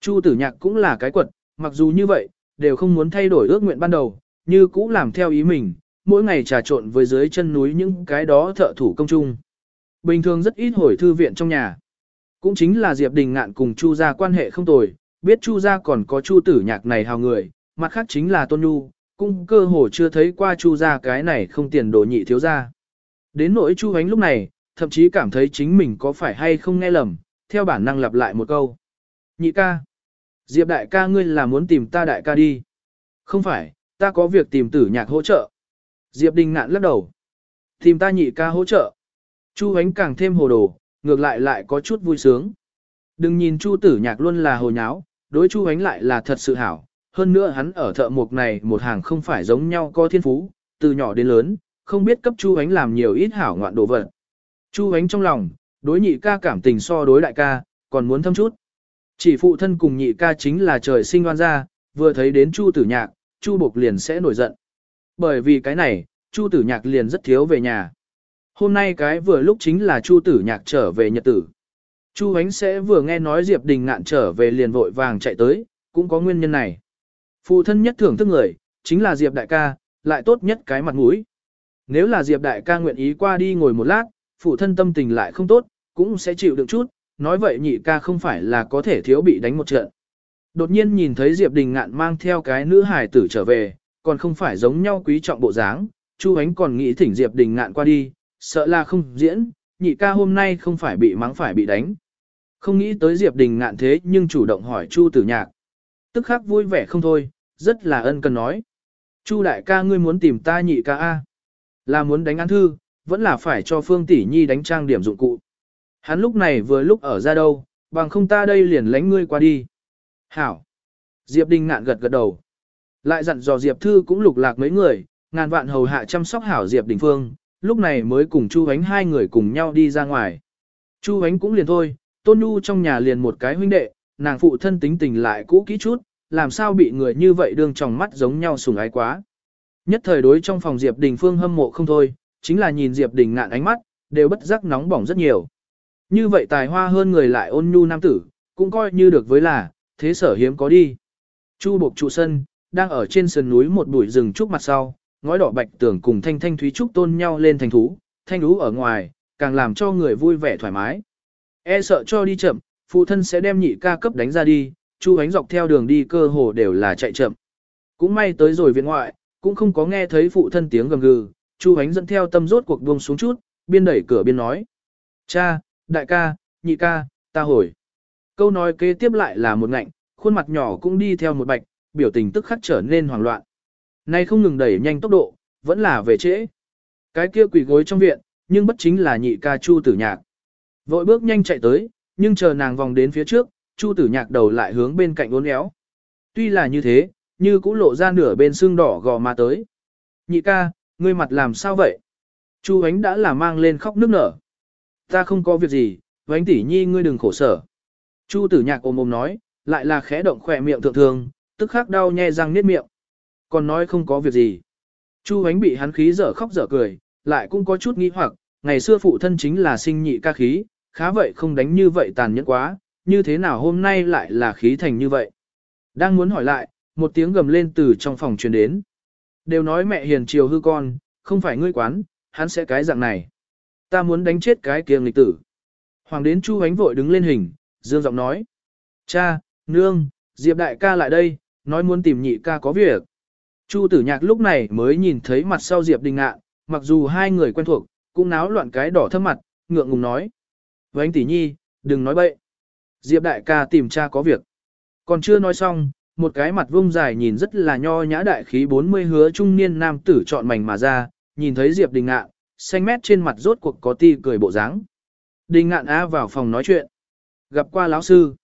Chu tử nhạc cũng là cái quật, mặc dù như vậy, đều không muốn thay đổi ước nguyện ban đầu, như cũ làm theo ý mình, mỗi ngày trà trộn với dưới chân núi những cái đó thợ thủ công chung. Bình thường rất ít hồi thư viện trong nhà. Cũng chính là Diệp Đình Ngạn cùng Chu gia quan hệ không tồi, biết Chu gia còn có Chu tử nhạc này hào người, mặt khác chính là Tôn Nhu, cũng cơ hồ chưa thấy qua Chu gia cái này không tiền đồ nhị thiếu gia. Đến nỗi Chu Hánh lúc này, thậm chí cảm thấy chính mình có phải hay không nghe lầm, theo bản năng lặp lại một câu. Nhị ca. Diệp đại ca ngươi là muốn tìm ta đại ca đi. Không phải, ta có việc tìm tử nhạc hỗ trợ. Diệp Đình ngạn lắc đầu. Tìm ta nhị ca hỗ trợ. Chu Hánh càng thêm hồ đồ, ngược lại lại có chút vui sướng. Đừng nhìn Chu tử nhạc luôn là hồ nháo, đối Chu Hánh lại là thật sự hảo hơn nữa hắn ở thợ mộc này một hàng không phải giống nhau có thiên phú, từ nhỏ đến lớn, không biết cấp Chu Ánh làm nhiều ít hảo ngoạn đồ vật. Chu Ánh trong lòng, đối nhị ca cảm tình so đối đại ca, còn muốn thâm chút. Chỉ phụ thân cùng nhị ca chính là trời sinh oan gia vừa thấy đến Chu Tử Nhạc, Chu Bộc liền sẽ nổi giận. Bởi vì cái này, Chu Tử Nhạc liền rất thiếu về nhà. Hôm nay cái vừa lúc chính là Chu Tử Nhạc trở về nhật tử. Chu Ánh sẽ vừa nghe nói Diệp Đình ngạn trở về liền vội vàng chạy tới, cũng có nguyên nhân này. Phụ thân nhất thưởng thức người, chính là Diệp đại ca, lại tốt nhất cái mặt mũi. Nếu là Diệp đại ca nguyện ý qua đi ngồi một lát, phụ thân tâm tình lại không tốt, cũng sẽ chịu đựng chút, nói vậy nhị ca không phải là có thể thiếu bị đánh một trận. Đột nhiên nhìn thấy Diệp Đình Ngạn mang theo cái nữ hài tử trở về, còn không phải giống nhau quý trọng bộ dáng, Chu Ánh còn nghĩ thỉnh Diệp Đình Ngạn qua đi, sợ là không diễn, nhị ca hôm nay không phải bị mắng phải bị đánh. Không nghĩ tới Diệp Đình Ngạn thế nhưng chủ động hỏi Chu Tử Nhạc. Tức khắc vui vẻ không thôi, rất là ân cần nói. Chu đại ca ngươi muốn tìm ta nhị ca A. Là muốn đánh án thư, vẫn là phải cho Phương Tỷ Nhi đánh trang điểm dụng cụ. Hắn lúc này vừa lúc ở ra đâu, bằng không ta đây liền lánh ngươi qua đi. Hảo. Diệp Đình ngạn gật gật đầu. Lại dặn dò Diệp Thư cũng lục lạc mấy người, ngàn vạn hầu hạ chăm sóc hảo Diệp Đình Phương, lúc này mới cùng Chu Ánh hai người cùng nhau đi ra ngoài. Chu Ánh cũng liền thôi, Tôn Nhu trong nhà liền một cái huynh đệ, nàng phụ thân tính tình lại cũ kỹ chút, làm sao bị người như vậy đương trong mắt giống nhau sùng ái quá. Nhất thời đối trong phòng Diệp Đình Phương hâm mộ không thôi, chính là nhìn Diệp Đình ngạn ánh mắt, đều bất giác nóng bỏng rất nhiều. Như vậy tài hoa hơn người lại ôn nhu nam tử, cũng coi như được với là, thế sở hiếm có đi. Chu Bộc trụ sân, đang ở trên sườn núi một bụi rừng trúc mặt sau, ngói đỏ bạch tưởng cùng thanh thanh thúy trúc tôn nhau lên thành thú, thanh thú ở ngoài, càng làm cho người vui vẻ thoải mái. E sợ cho đi chậm, phụ thân sẽ đem nhị ca cấp đánh ra đi, chu ánh dọc theo đường đi cơ hồ đều là chạy chậm. Cũng may tới rồi viện ngoại, cũng không có nghe thấy phụ thân tiếng gầm gừ, chu ánh dẫn theo tâm rốt cuộc buông xuống chút, biên đẩy cửa biên nói. Cha, đại ca, nhị ca, ta hồi. Câu nói kế tiếp lại là một ngạnh, khuôn mặt nhỏ cũng đi theo một bạch, biểu tình tức khắc trở nên hoảng loạn. Nay không ngừng đẩy nhanh tốc độ, vẫn là về trễ. Cái kia quỷ gối trong viện, nhưng bất chính là nhị ca Chu Tử Nhạc. Vội bước nhanh chạy tới, nhưng chờ nàng vòng đến phía trước, Chu Tử Nhạc đầu lại hướng bên cạnh uốn éo. Tuy là như thế, như cũng lộ ra nửa bên xương đỏ gò má tới. Nhị ca, ngươi mặt làm sao vậy? Chu Ánh đã là mang lên khóc nước nở. Ta không có việc gì, Ánh tỷ nhi ngươi đừng khổ sở. Chu Tử Nhạc ôm ôm nói, lại là khẽ động khỏe miệng thượng thường, tức khắc đau nhe răng niết miệng. Còn nói không có việc gì. Chu Ánh bị hắn khí dở khóc dở cười, lại cũng có chút nghi hoặc, ngày xưa phụ thân chính là sinh nhị ca khí, khá vậy không đánh như vậy tàn nhẫn quá, như thế nào hôm nay lại là khí thành như vậy. Đang muốn hỏi lại, một tiếng gầm lên từ trong phòng truyền đến. Đều nói mẹ hiền chiều hư con, không phải ngươi quán, hắn sẽ cái dạng này. Ta muốn đánh chết cái kia nghịch tử. Hoàng đến Chu Ánh vội đứng lên hình, dương giọng nói. Cha, nương, Diệp đại ca lại đây, nói muốn tìm nhị ca có việc. Chu tử nhạc lúc này mới nhìn thấy mặt sau Diệp đình ngạ, mặc dù hai người quen thuộc, cũng náo loạn cái đỏ thâm mặt, ngượng ngùng nói. Với anh tỷ nhi, đừng nói bậy. Diệp đại ca tìm cha có việc. Còn chưa nói xong, một cái mặt vông dài nhìn rất là nho nhã đại khí 40 hứa trung niên nam tử chọn mảnh mà ra, nhìn thấy Diệp đình Ngạn, xanh mét trên mặt rốt cuộc có ti cười bộ dáng. Đình ngạn á vào phòng nói chuyện. Gặp qua lão sư.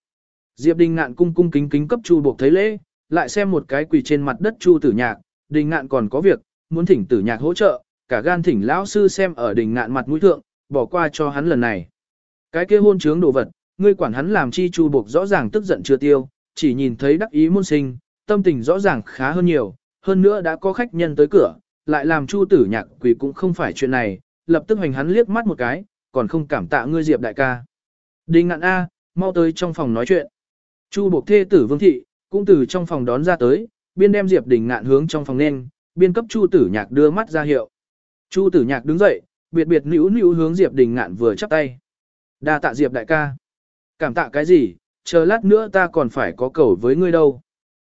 Diệp đình ngạn cung cung kính kính cấp chu buộc thấy lễ, lại xem một cái quỳ trên mặt đất chu tử nhạc, đình ngạn còn có việc, muốn thỉnh tử nhạc hỗ trợ, cả gan thỉnh lão sư xem ở đình ngạn mặt mũi thượng, bỏ qua cho hắn lần này. Cái kia hôn trướng đồ vật, ngươi quản hắn làm chi chu buộc rõ ràng tức giận chưa tiêu, chỉ nhìn thấy đắc ý môn sinh, tâm tình rõ ràng khá hơn nhiều, hơn nữa đã có khách nhân tới cửa, lại làm chu tử nhạc quỳ cũng không phải chuyện này, lập tức hoành hắn liếc mắt một cái, còn không cảm tạ ngươi diệp đại ca. Đinh ngạn A, mau tới trong phòng nói chuyện. Chu buộc thê tử vương thị, cũng từ trong phòng đón ra tới, biên đem diệp đình ngạn hướng trong phòng nên, biên cấp chu tử nhạc đưa mắt ra hiệu. Chu tử nhạc đứng dậy, biệt biệt nữu nữu hướng diệp đình ngạn vừa chắp tay. đa tạ diệp đại ca. Cảm tạ cái gì, chờ lát nữa ta còn phải có cầu với ngươi đâu.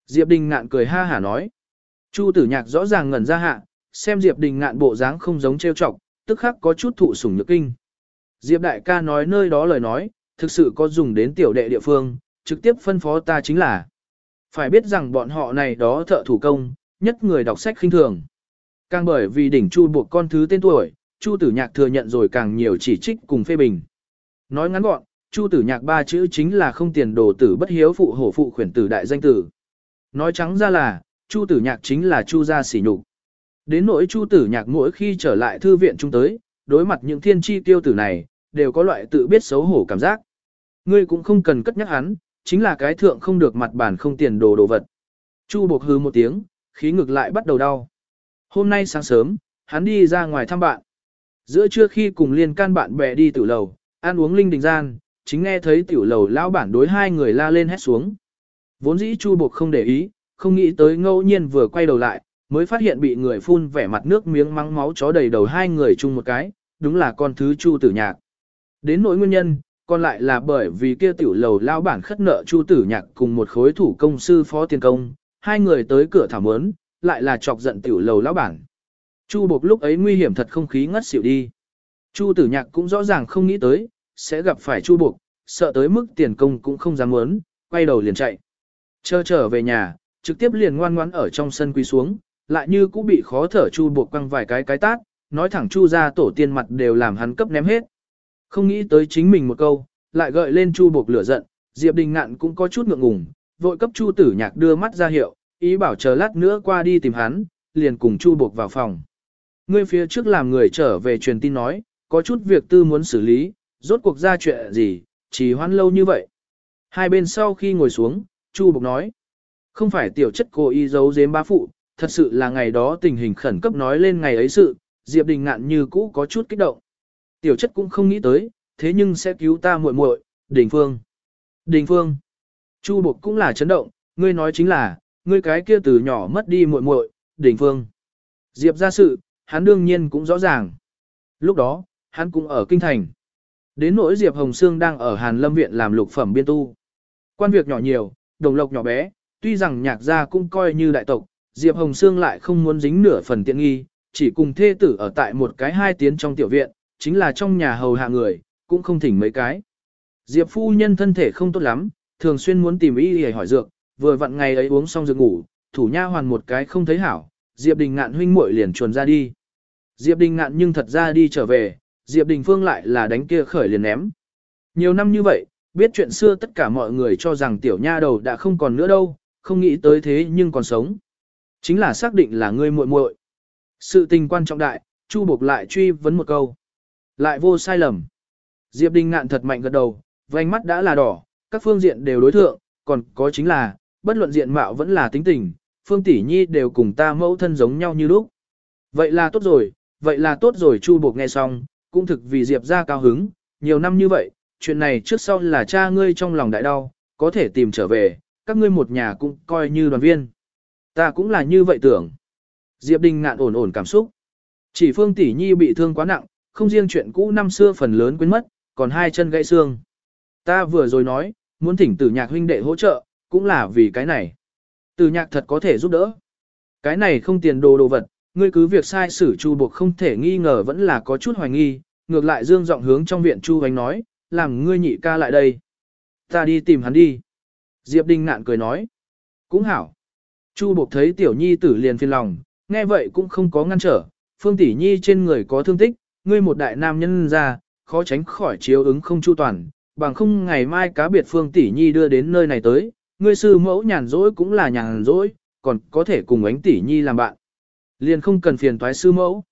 Diệp đình ngạn cười ha hả nói. Chu tử nhạc rõ ràng ngẩn ra hạ, xem diệp đình ngạn bộ dáng không giống trêu chọc, tức khắc có chút thụ sủng nhược kinh. Diệp đại ca nói nơi đó lời nói, thực sự có dùng đến tiểu đệ địa phương, trực tiếp phân phó ta chính là. Phải biết rằng bọn họ này đó thợ thủ công, nhất người đọc sách khinh thường. Càng bởi vì đỉnh chu buộc con thứ tên tuổi, chu tử nhạc thừa nhận rồi càng nhiều chỉ trích cùng phê bình. Nói ngắn gọn, chu tử nhạc ba chữ chính là không tiền đồ tử bất hiếu phụ hổ phụ khuyển tử đại danh tử. Nói trắng ra là, Chu Tử Nhạc chính là Chu gia sỉ nhục. Đến nỗi Chu Tử Nhạc mỗi khi trở lại thư viện trung tới, đối mặt những thiên chi tiêu tử này, đều có loại tự biết xấu hổ cảm giác. Ngươi cũng không cần cất nhắc hắn, chính là cái thượng không được mặt bản không tiền đồ đồ vật. Chu Bộc hư một tiếng, khí ngực lại bắt đầu đau. Hôm nay sáng sớm, hắn đi ra ngoài thăm bạn. Giữa trưa khi cùng liên can bạn bè đi tử lầu, ăn uống linh đình gian, chính nghe thấy tiểu lầu lão bản đối hai người la lên hét xuống. Vốn dĩ Chu Bộc không để ý, không nghĩ tới ngẫu nhiên vừa quay đầu lại, mới phát hiện bị người phun vẻ mặt nước miếng mắng máu chó đầy đầu hai người chung một cái, đúng là con thứ Chu Tử Nhạc. Đến nỗi nguyên nhân, còn lại là bởi vì kia tiểu lầu lão bản khất nợ Chu Tử Nhạc cùng một khối thủ công sư phó tiền công, hai người tới cửa thảm mớn, lại là chọc giận tiểu lầu lão bản. Chu Bộc lúc ấy nguy hiểm thật không khí ngất xỉu đi. Chu Tử Nhạc cũng rõ ràng không nghĩ tới, sẽ gặp phải Chu buộc, sợ tới mức tiền công cũng không dám muốn, quay đầu liền chạy. Chờ trở về nhà, trực tiếp liền ngoan ngoãn ở trong sân quỳ xuống, lại như cũng bị khó thở Chu buộc quăng vài cái cái tát, nói thẳng Chu ra tổ tiên mặt đều làm hắn cấp ném hết. Không nghĩ tới chính mình một câu, lại gợi lên Chu buộc lửa giận, Diệp Đình Ngạn cũng có chút ngượng ngùng, vội cấp Chu Tử Nhạc đưa mắt ra hiệu, ý bảo chờ lát nữa qua đi tìm hắn, liền cùng Chu buộc vào phòng. người phía trước làm người trở về truyền tin nói, có chút việc tư muốn xử lý, rốt cuộc ra chuyện gì, chỉ hoãn lâu như vậy. Hai bên sau khi ngồi xuống, Chu Bộc nói, không phải tiểu chất cô y giấu giếm bá phụ, thật sự là ngày đó tình hình khẩn cấp nói lên ngày ấy sự, Diệp Đình ngạn như cũ có chút kích động. Tiểu chất cũng không nghĩ tới, thế nhưng sẽ cứu ta muội muội, Đình Phương. Đình Phương. Chu Bộc cũng là chấn động, ngươi nói chính là, ngươi cái kia từ nhỏ mất đi muội muội, Đình Phương. Diệp ra sự, hắn đương nhiên cũng rõ ràng. Lúc đó, hắn cũng ở kinh thành. Đến nỗi Diệp Hồng Sương đang ở Hàn Lâm Viện làm lục phẩm biên tu. Quan việc nhỏ nhiều, đồng lộc nhỏ bé, tuy rằng nhạc gia cũng coi như đại tộc, Diệp Hồng Sương lại không muốn dính nửa phần tiện nghi, chỉ cùng thê tử ở tại một cái hai tiến trong tiểu viện, chính là trong nhà hầu hạ người, cũng không thỉnh mấy cái. Diệp phu nhân thân thể không tốt lắm, thường xuyên muốn tìm y để hỏi dược, vừa vặn ngày ấy uống xong dược ngủ, thủ nha hoàn một cái không thấy hảo, Diệp Đình Ngạn huynh muội liền chuồn ra đi. Diệp Đình Ngạn nhưng thật ra đi trở về, Diệp Đình Phương lại là đánh kia khởi liền ném. Nhiều năm như vậy, biết chuyện xưa tất cả mọi người cho rằng tiểu nha đầu đã không còn nữa đâu, không nghĩ tới thế nhưng còn sống. Chính là xác định là ngươi muội muội. Sự tình quan trọng đại, Chu Bộc lại truy vấn một câu. Lại vô sai lầm. Diệp Đình ngạn thật mạnh gật đầu, vành mắt đã là đỏ, các phương diện đều đối thượng, còn có chính là, bất luận diện mạo vẫn là tính tình, Phương Tỷ Nhi đều cùng ta mẫu thân giống nhau như lúc. Vậy là tốt rồi, vậy là tốt rồi Chu Bộc nghe xong, cũng thực vì Diệp ra cao hứng, nhiều năm như vậy, chuyện này trước sau là cha ngươi trong lòng đại đau, có thể tìm trở về, các ngươi một nhà cũng coi như đoàn viên. Ta cũng là như vậy tưởng. Diệp Đình ngạn ổn ổn cảm xúc. Chỉ Phương Tỷ Nhi bị thương quá nặng, không riêng chuyện cũ năm xưa phần lớn quên mất, còn hai chân gãy xương. Ta vừa rồi nói, muốn thỉnh tử nhạc huynh đệ hỗ trợ, cũng là vì cái này. Tử nhạc thật có thể giúp đỡ. Cái này không tiền đồ đồ vật, ngươi cứ việc sai sử Chu Buộc không thể nghi ngờ vẫn là có chút hoài nghi, ngược lại dương giọng hướng trong viện Chu Hoành nói, làm ngươi nhị ca lại đây. Ta đi tìm hắn đi. Diệp Đình Nạn cười nói. Cũng hảo. Chu Buộc thấy tiểu nhi tử liền phiền lòng, nghe vậy cũng không có ngăn trở. Phương tỷ nhi trên người có thương tích, ngươi một đại nam nhân ra, khó tránh khỏi chiếu ứng không chu toàn, bằng không ngày mai cá biệt Phương tỷ nhi đưa đến nơi này tới, ngươi sư mẫu nhàn rỗi cũng là nhàn rỗi, còn có thể cùng ánh tỷ nhi làm bạn. Liền không cần phiền toái sư mẫu.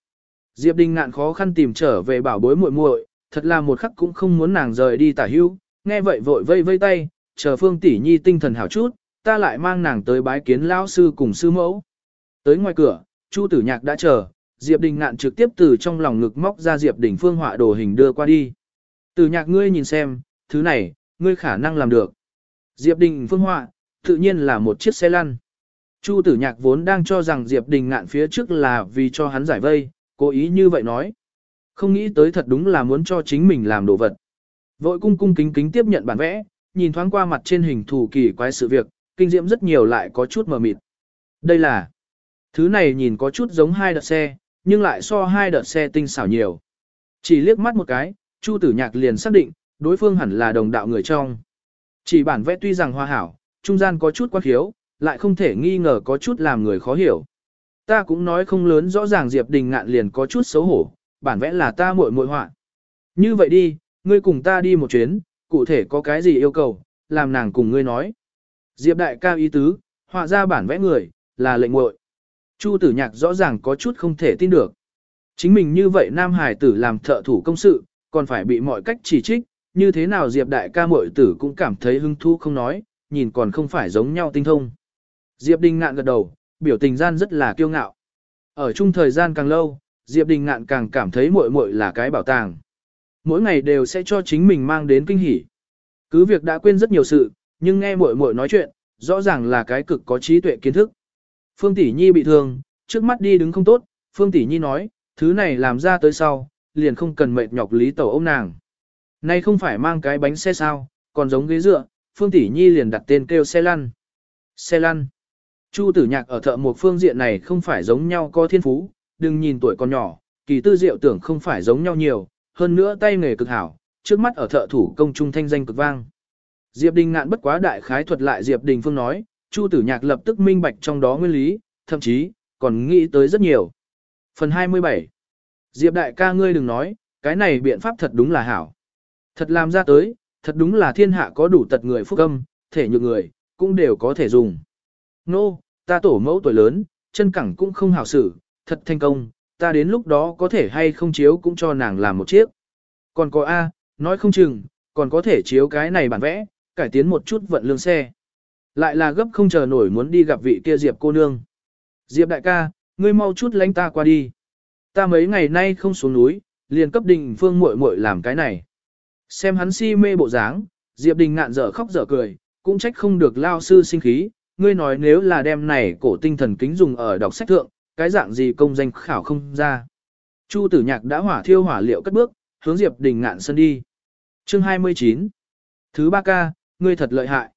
Diệp Đình ngạn khó khăn tìm trở về bảo bối muội muội, thật là một khắc cũng không muốn nàng rời đi tả hưu, nghe vậy vội vây vây tay, chờ Phương tỷ nhi tinh thần hảo chút, ta lại mang nàng tới bái kiến lão sư cùng sư mẫu. Tới ngoài cửa, Chu Tử Nhạc đã chờ, Diệp Đình ngạn trực tiếp từ trong lòng ngực móc ra Diệp Đình Phương họa đồ hình đưa qua đi. Tử Nhạc ngươi nhìn xem, thứ này, ngươi khả năng làm được. Diệp Đình Phương họa, tự nhiên là một chiếc xe lăn. Chu Tử Nhạc vốn đang cho rằng Diệp Đình ngạn phía trước là vì cho hắn giải vây, cố ý như vậy nói. Không nghĩ tới thật đúng là muốn cho chính mình làm đồ vật. Vội cung cung kính kính tiếp nhận bản vẽ, nhìn thoáng qua mặt trên hình thù kỳ quái sự việc, kinh diễm rất nhiều lại có chút mờ mịt. Đây là, thứ này nhìn có chút giống hai đợt xe, nhưng lại so hai đợt xe tinh xảo nhiều. Chỉ liếc mắt một cái, Chu Tử Nhạc liền xác định, đối phương hẳn là đồng đạo người trong. Chỉ bản vẽ tuy rằng hoa hảo, trung gian có chút quan khiếu, lại không thể nghi ngờ có chút làm người khó hiểu. Ta cũng nói không lớn rõ ràng Diệp Đình Ngạn liền có chút xấu hổ, bản vẽ là ta muội muội họa. Như vậy đi, ngươi cùng ta đi một chuyến, cụ thể có cái gì yêu cầu, làm nàng cùng ngươi nói. Diệp đại ca ý tứ, họa ra bản vẽ người, là lệnh muội. Chu tử nhạc rõ ràng có chút không thể tin được. Chính mình như vậy nam hải tử làm thợ thủ công sự, còn phải bị mọi cách chỉ trích, như thế nào Diệp đại ca muội tử cũng cảm thấy hứng thú không nói, nhìn còn không phải giống nhau tinh thông. Diệp Đình ngạn gật đầu, biểu tình gian rất là kiêu ngạo. Ở chung thời gian càng lâu, Diệp Đình ngạn càng cảm thấy muội muội là cái bảo tàng. Mỗi ngày đều sẽ cho chính mình mang đến kinh hỉ. Cứ việc đã quên rất nhiều sự, nhưng nghe muội muội nói chuyện, rõ ràng là cái cực có trí tuệ kiến thức. Phương Tỷ Nhi bị thương, trước mắt đi đứng không tốt, Phương Tỷ Nhi nói, thứ này làm ra tới sau, liền không cần mệt nhọc lý tẩu ôm nàng. Nay không phải mang cái bánh xe sao, còn giống ghế dựa, Phương Tỷ Nhi liền đặt tên kêu xe lăn. Xe lăn. Chu tử nhạc ở thợ một phương diện này không phải giống nhau có thiên phú, đừng nhìn tuổi còn nhỏ, kỳ tư diệu tưởng không phải giống nhau nhiều, hơn nữa tay nghề cực hảo, trước mắt ở thợ thủ công trung thanh danh cực vang. Diệp Đình ngạn bất quá đại khái thuật lại Diệp Đình Phương nói, Chu tử nhạc lập tức minh bạch trong đó nguyên lý, thậm chí, còn nghĩ tới rất nhiều. Phần 27 Diệp đại ca ngươi đừng nói, cái này biện pháp thật đúng là hảo. Thật làm ra tới, thật đúng là thiên hạ có đủ tật người phúc âm, thể nhược người, cũng đều có thể dùng. Nô, no, ta tổ mẫu tuổi lớn, chân cẳng cũng không hảo xử, thật thành công, ta đến lúc đó có thể hay không chiếu cũng cho nàng làm một chiếc. Còn có A, nói không chừng, còn có thể chiếu cái này bản vẽ, cải tiến một chút vận lương xe. Lại là gấp không chờ nổi muốn đi gặp vị kia Diệp cô nương. Diệp đại ca, ngươi mau chút lánh ta qua đi. Ta mấy ngày nay không xuống núi, liền cấp đình phương muội muội làm cái này. Xem hắn si mê bộ dáng, Diệp đình ngạn dở khóc dở cười, cũng trách không được lao sư sinh khí. Ngươi nói nếu là đem này cổ tinh thần kính dùng ở đọc sách thượng, cái dạng gì công danh khảo không ra. Chu tử nhạc đã hỏa thiêu hỏa liệu cất bước, hướng Diệp đình ngạn sân đi. Chương 29 Thứ ba ca, ngươi thật lợi hại.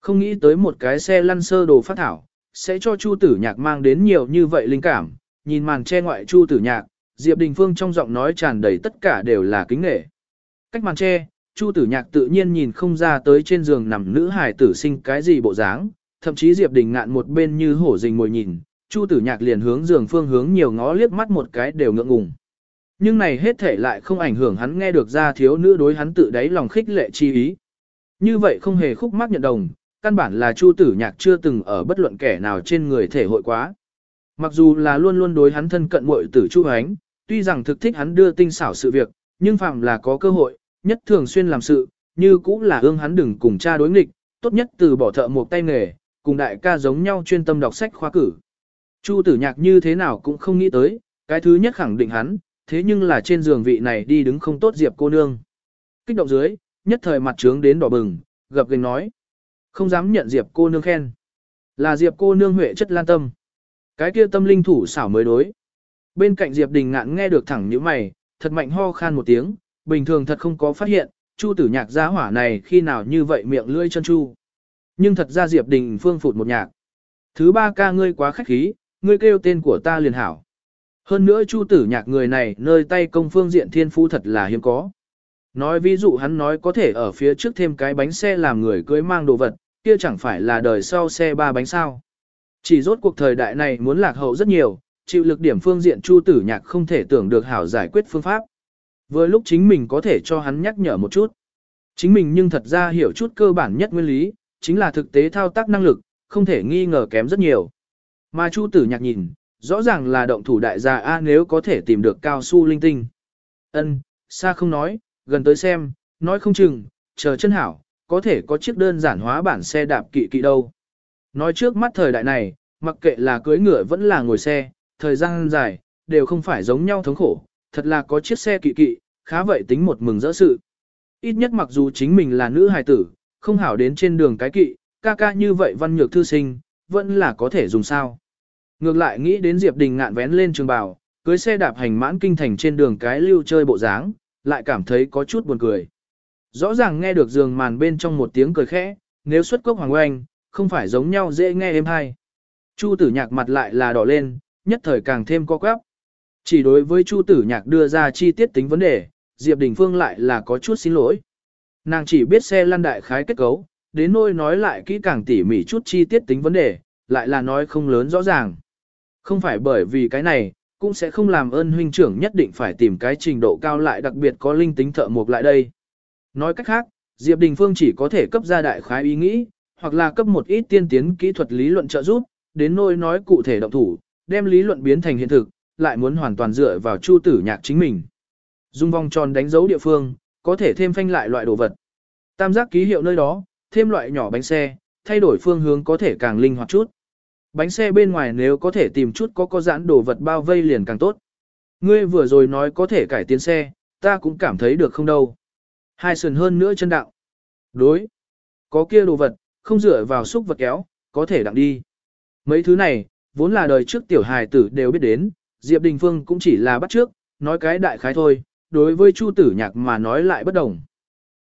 Không nghĩ tới một cái xe lăn sơ đồ phát thảo, sẽ cho Chu Tử Nhạc mang đến nhiều như vậy linh cảm, nhìn màn che ngoại Chu Tử Nhạc, Diệp Đình Phương trong giọng nói tràn đầy tất cả đều là kính nể. Cách màn che, Chu Tử Nhạc tự nhiên nhìn không ra tới trên giường nằm nữ hài tử sinh cái gì bộ dáng, thậm chí Diệp Đình ngạn một bên như hổ rình ngồi nhìn, Chu Tử Nhạc liền hướng giường phương hướng nhiều ngó liếc mắt một cái đều ngượng ngùng. Nhưng này hết thể lại không ảnh hưởng hắn nghe được ra thiếu nữ đối hắn tự đáy lòng khích lệ chi ý. Như vậy không hề khúc mắc nhận đồng, căn bản là Chu Tử Nhạc chưa từng ở bất luận kẻ nào trên người thể hội quá. Mặc dù là luôn luôn đối hắn thân cận muội tử Chu Hoánh, tuy rằng thực thích hắn đưa tinh xảo sự việc, nhưng phạm là có cơ hội, nhất thường xuyên làm sự, như cũng là ương hắn đừng cùng cha đối nghịch, tốt nhất từ bỏ thợ một tay nghề, cùng đại ca giống nhau chuyên tâm đọc sách khoa cử. Chu Tử Nhạc như thế nào cũng không nghĩ tới, cái thứ nhất khẳng định hắn, thế nhưng là trên giường vị này đi đứng không tốt Diệp cô nương. Kích động dưới, nhất thời mặt trướng đến đỏ bừng, gập gành nói. Không dám nhận Diệp cô nương khen. Là Diệp cô nương huệ chất lan tâm. Cái kia tâm linh thủ xảo mới đối. Bên cạnh Diệp Đình ngạn nghe được thẳng như mày, thật mạnh ho khan một tiếng, bình thường thật không có phát hiện, chu tử nhạc giá hỏa này khi nào như vậy miệng lưỡi chân chu. Nhưng thật ra Diệp Đình phương phụt một nhạc. Thứ ba ca ngươi quá khách khí, ngươi kêu tên của ta liền hảo. Hơn nữa chu tử nhạc người này nơi tay công phương diện thiên phú thật là hiếm có. Nói ví dụ hắn nói có thể ở phía trước thêm cái bánh xe làm người cưới mang đồ vật, kia chẳng phải là đời sau xe ba bánh sao. Chỉ rốt cuộc thời đại này muốn lạc hậu rất nhiều, chịu lực điểm phương diện chu tử nhạc không thể tưởng được hảo giải quyết phương pháp. Vừa lúc chính mình có thể cho hắn nhắc nhở một chút. Chính mình nhưng thật ra hiểu chút cơ bản nhất nguyên lý, chính là thực tế thao tác năng lực, không thể nghi ngờ kém rất nhiều. Mà chu tử nhạc nhìn, rõ ràng là động thủ đại gia A nếu có thể tìm được cao su linh tinh. Ân, xa không nói, gần tới xem, nói không chừng, chờ chân hảo, có thể có chiếc đơn giản hóa bản xe đạp kỵ kỵ đâu. Nói trước mắt thời đại này, mặc kệ là cưới ngựa vẫn là ngồi xe, thời gian dài, đều không phải giống nhau thống khổ, thật là có chiếc xe kỵ kỵ, khá vậy tính một mừng rỡ sự. Ít nhất mặc dù chính mình là nữ hài tử, không hảo đến trên đường cái kỵ, ca ca như vậy văn nhược thư sinh, vẫn là có thể dùng sao. Ngược lại nghĩ đến Diệp Đình ngạn vén lên trường bào, cưới xe đạp hành mãn kinh thành trên đường cái lưu chơi bộ dáng, lại cảm thấy có chút buồn cười. Rõ ràng nghe được giường màn bên trong một tiếng cười khẽ, nếu xuất cốc hoàng oanh, không phải giống nhau dễ nghe êm hay. Chu tử nhạc mặt lại là đỏ lên, nhất thời càng thêm co quắp. Chỉ đối với Chu tử nhạc đưa ra chi tiết tính vấn đề, Diệp Đình Phương lại là có chút xin lỗi. Nàng chỉ biết xe lăn đại khái kết cấu, đến nôi nói lại kỹ càng tỉ mỉ chút chi tiết tính vấn đề, lại là nói không lớn rõ ràng. Không phải bởi vì cái này, cũng sẽ không làm ơn huynh trưởng nhất định phải tìm cái trình độ cao lại đặc biệt có linh tính thợ mộc lại đây. Nói cách khác, Diệp Đình Phương chỉ có thể cấp ra đại khái ý nghĩ, hoặc là cấp một ít tiên tiến kỹ thuật lý luận trợ giúp, đến nỗi nói cụ thể động thủ, đem lý luận biến thành hiện thực, lại muốn hoàn toàn dựa vào chu tử nhạc chính mình. Dung vòng tròn đánh dấu địa phương, có thể thêm phanh lại loại đồ vật. Tam giác ký hiệu nơi đó, thêm loại nhỏ bánh xe, thay đổi phương hướng có thể càng linh hoạt chút. Bánh xe bên ngoài nếu có thể tìm chút có có giãn đồ vật bao vây liền càng tốt. Ngươi vừa rồi nói có thể cải tiến xe, ta cũng cảm thấy được không đâu. Hai sườn hơn nữa chân đạo. Đối. Có kia đồ vật, không dựa vào xúc vật kéo, có thể đặng đi. Mấy thứ này, vốn là đời trước tiểu hài tử đều biết đến, Diệp Đình Phương cũng chỉ là bắt trước, nói cái đại khái thôi, đối với Chu Tử Nhạc mà nói lại bất đồng.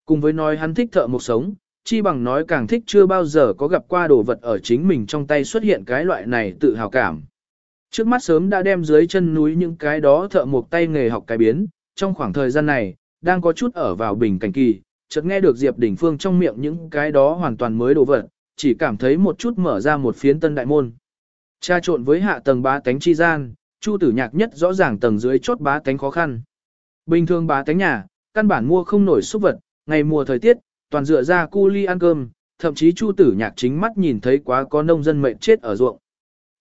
Cùng với nói hắn thích thợ một sống, chi bằng nói càng thích chưa bao giờ có gặp qua đồ vật ở chính mình trong tay xuất hiện cái loại này tự hào cảm. Trước mắt sớm đã đem dưới chân núi những cái đó thợ một tay nghề học cái biến, trong khoảng thời gian này, đang có chút ở vào bình cảnh kỳ, chợt nghe được Diệp Đình Phương trong miệng những cái đó hoàn toàn mới đồ vật, chỉ cảm thấy một chút mở ra một phiến tân đại môn. Cha trộn với hạ tầng bá tánh chi gian, Chu Tử Nhạc nhất rõ ràng tầng dưới chốt bá tánh khó khăn. Bình thường bá tánh nhà, căn bản mua không nổi xúc vật, ngày mùa thời tiết, toàn dựa ra cu ly ăn cơm, thậm chí Chu Tử Nhạc chính mắt nhìn thấy quá có nông dân mệnh chết ở ruộng.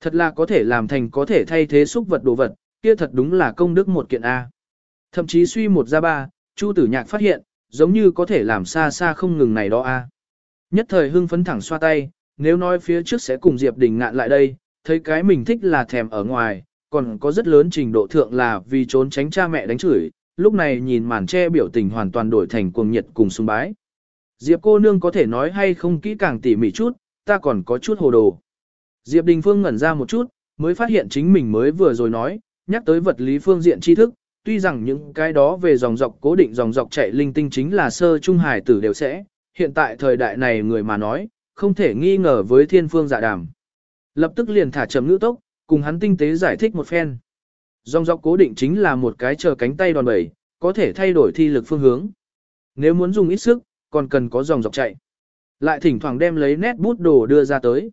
Thật là có thể làm thành có thể thay thế xúc vật đồ vật, kia thật đúng là công đức một kiện A. Thậm chí suy một ra ba, Chu Tử Nhạc phát hiện, giống như có thể làm xa xa không ngừng này đó A. Nhất thời hưng phấn thẳng xoa tay, nếu nói phía trước sẽ cùng Diệp Đình ngạn lại đây, thấy cái mình thích là thèm ở ngoài, còn có rất lớn trình độ thượng là vì trốn tránh cha mẹ đánh chửi, lúc này nhìn màn che biểu tình hoàn toàn đổi thành cuồng nhiệt cùng sung bái. Diệp cô nương có thể nói hay không kỹ càng tỉ mỉ chút, ta còn có chút hồ đồ. Diệp Đình Phương ngẩn ra một chút, mới phát hiện chính mình mới vừa rồi nói, nhắc tới vật lý phương diện tri thức, tuy rằng những cái đó về dòng dọc cố định dòng dọc chạy linh tinh chính là sơ trung hải tử đều sẽ, hiện tại thời đại này người mà nói, không thể nghi ngờ với thiên phương dạ đàm. Lập tức liền thả chậm ngữ tốc, cùng hắn tinh tế giải thích một phen. Dòng dọc cố định chính là một cái chờ cánh tay đòn bẩy, có thể thay đổi thi lực phương hướng. Nếu muốn dùng ít sức, còn cần có dòng dọc chạy. Lại thỉnh thoảng đem lấy nét bút đồ đưa ra tới.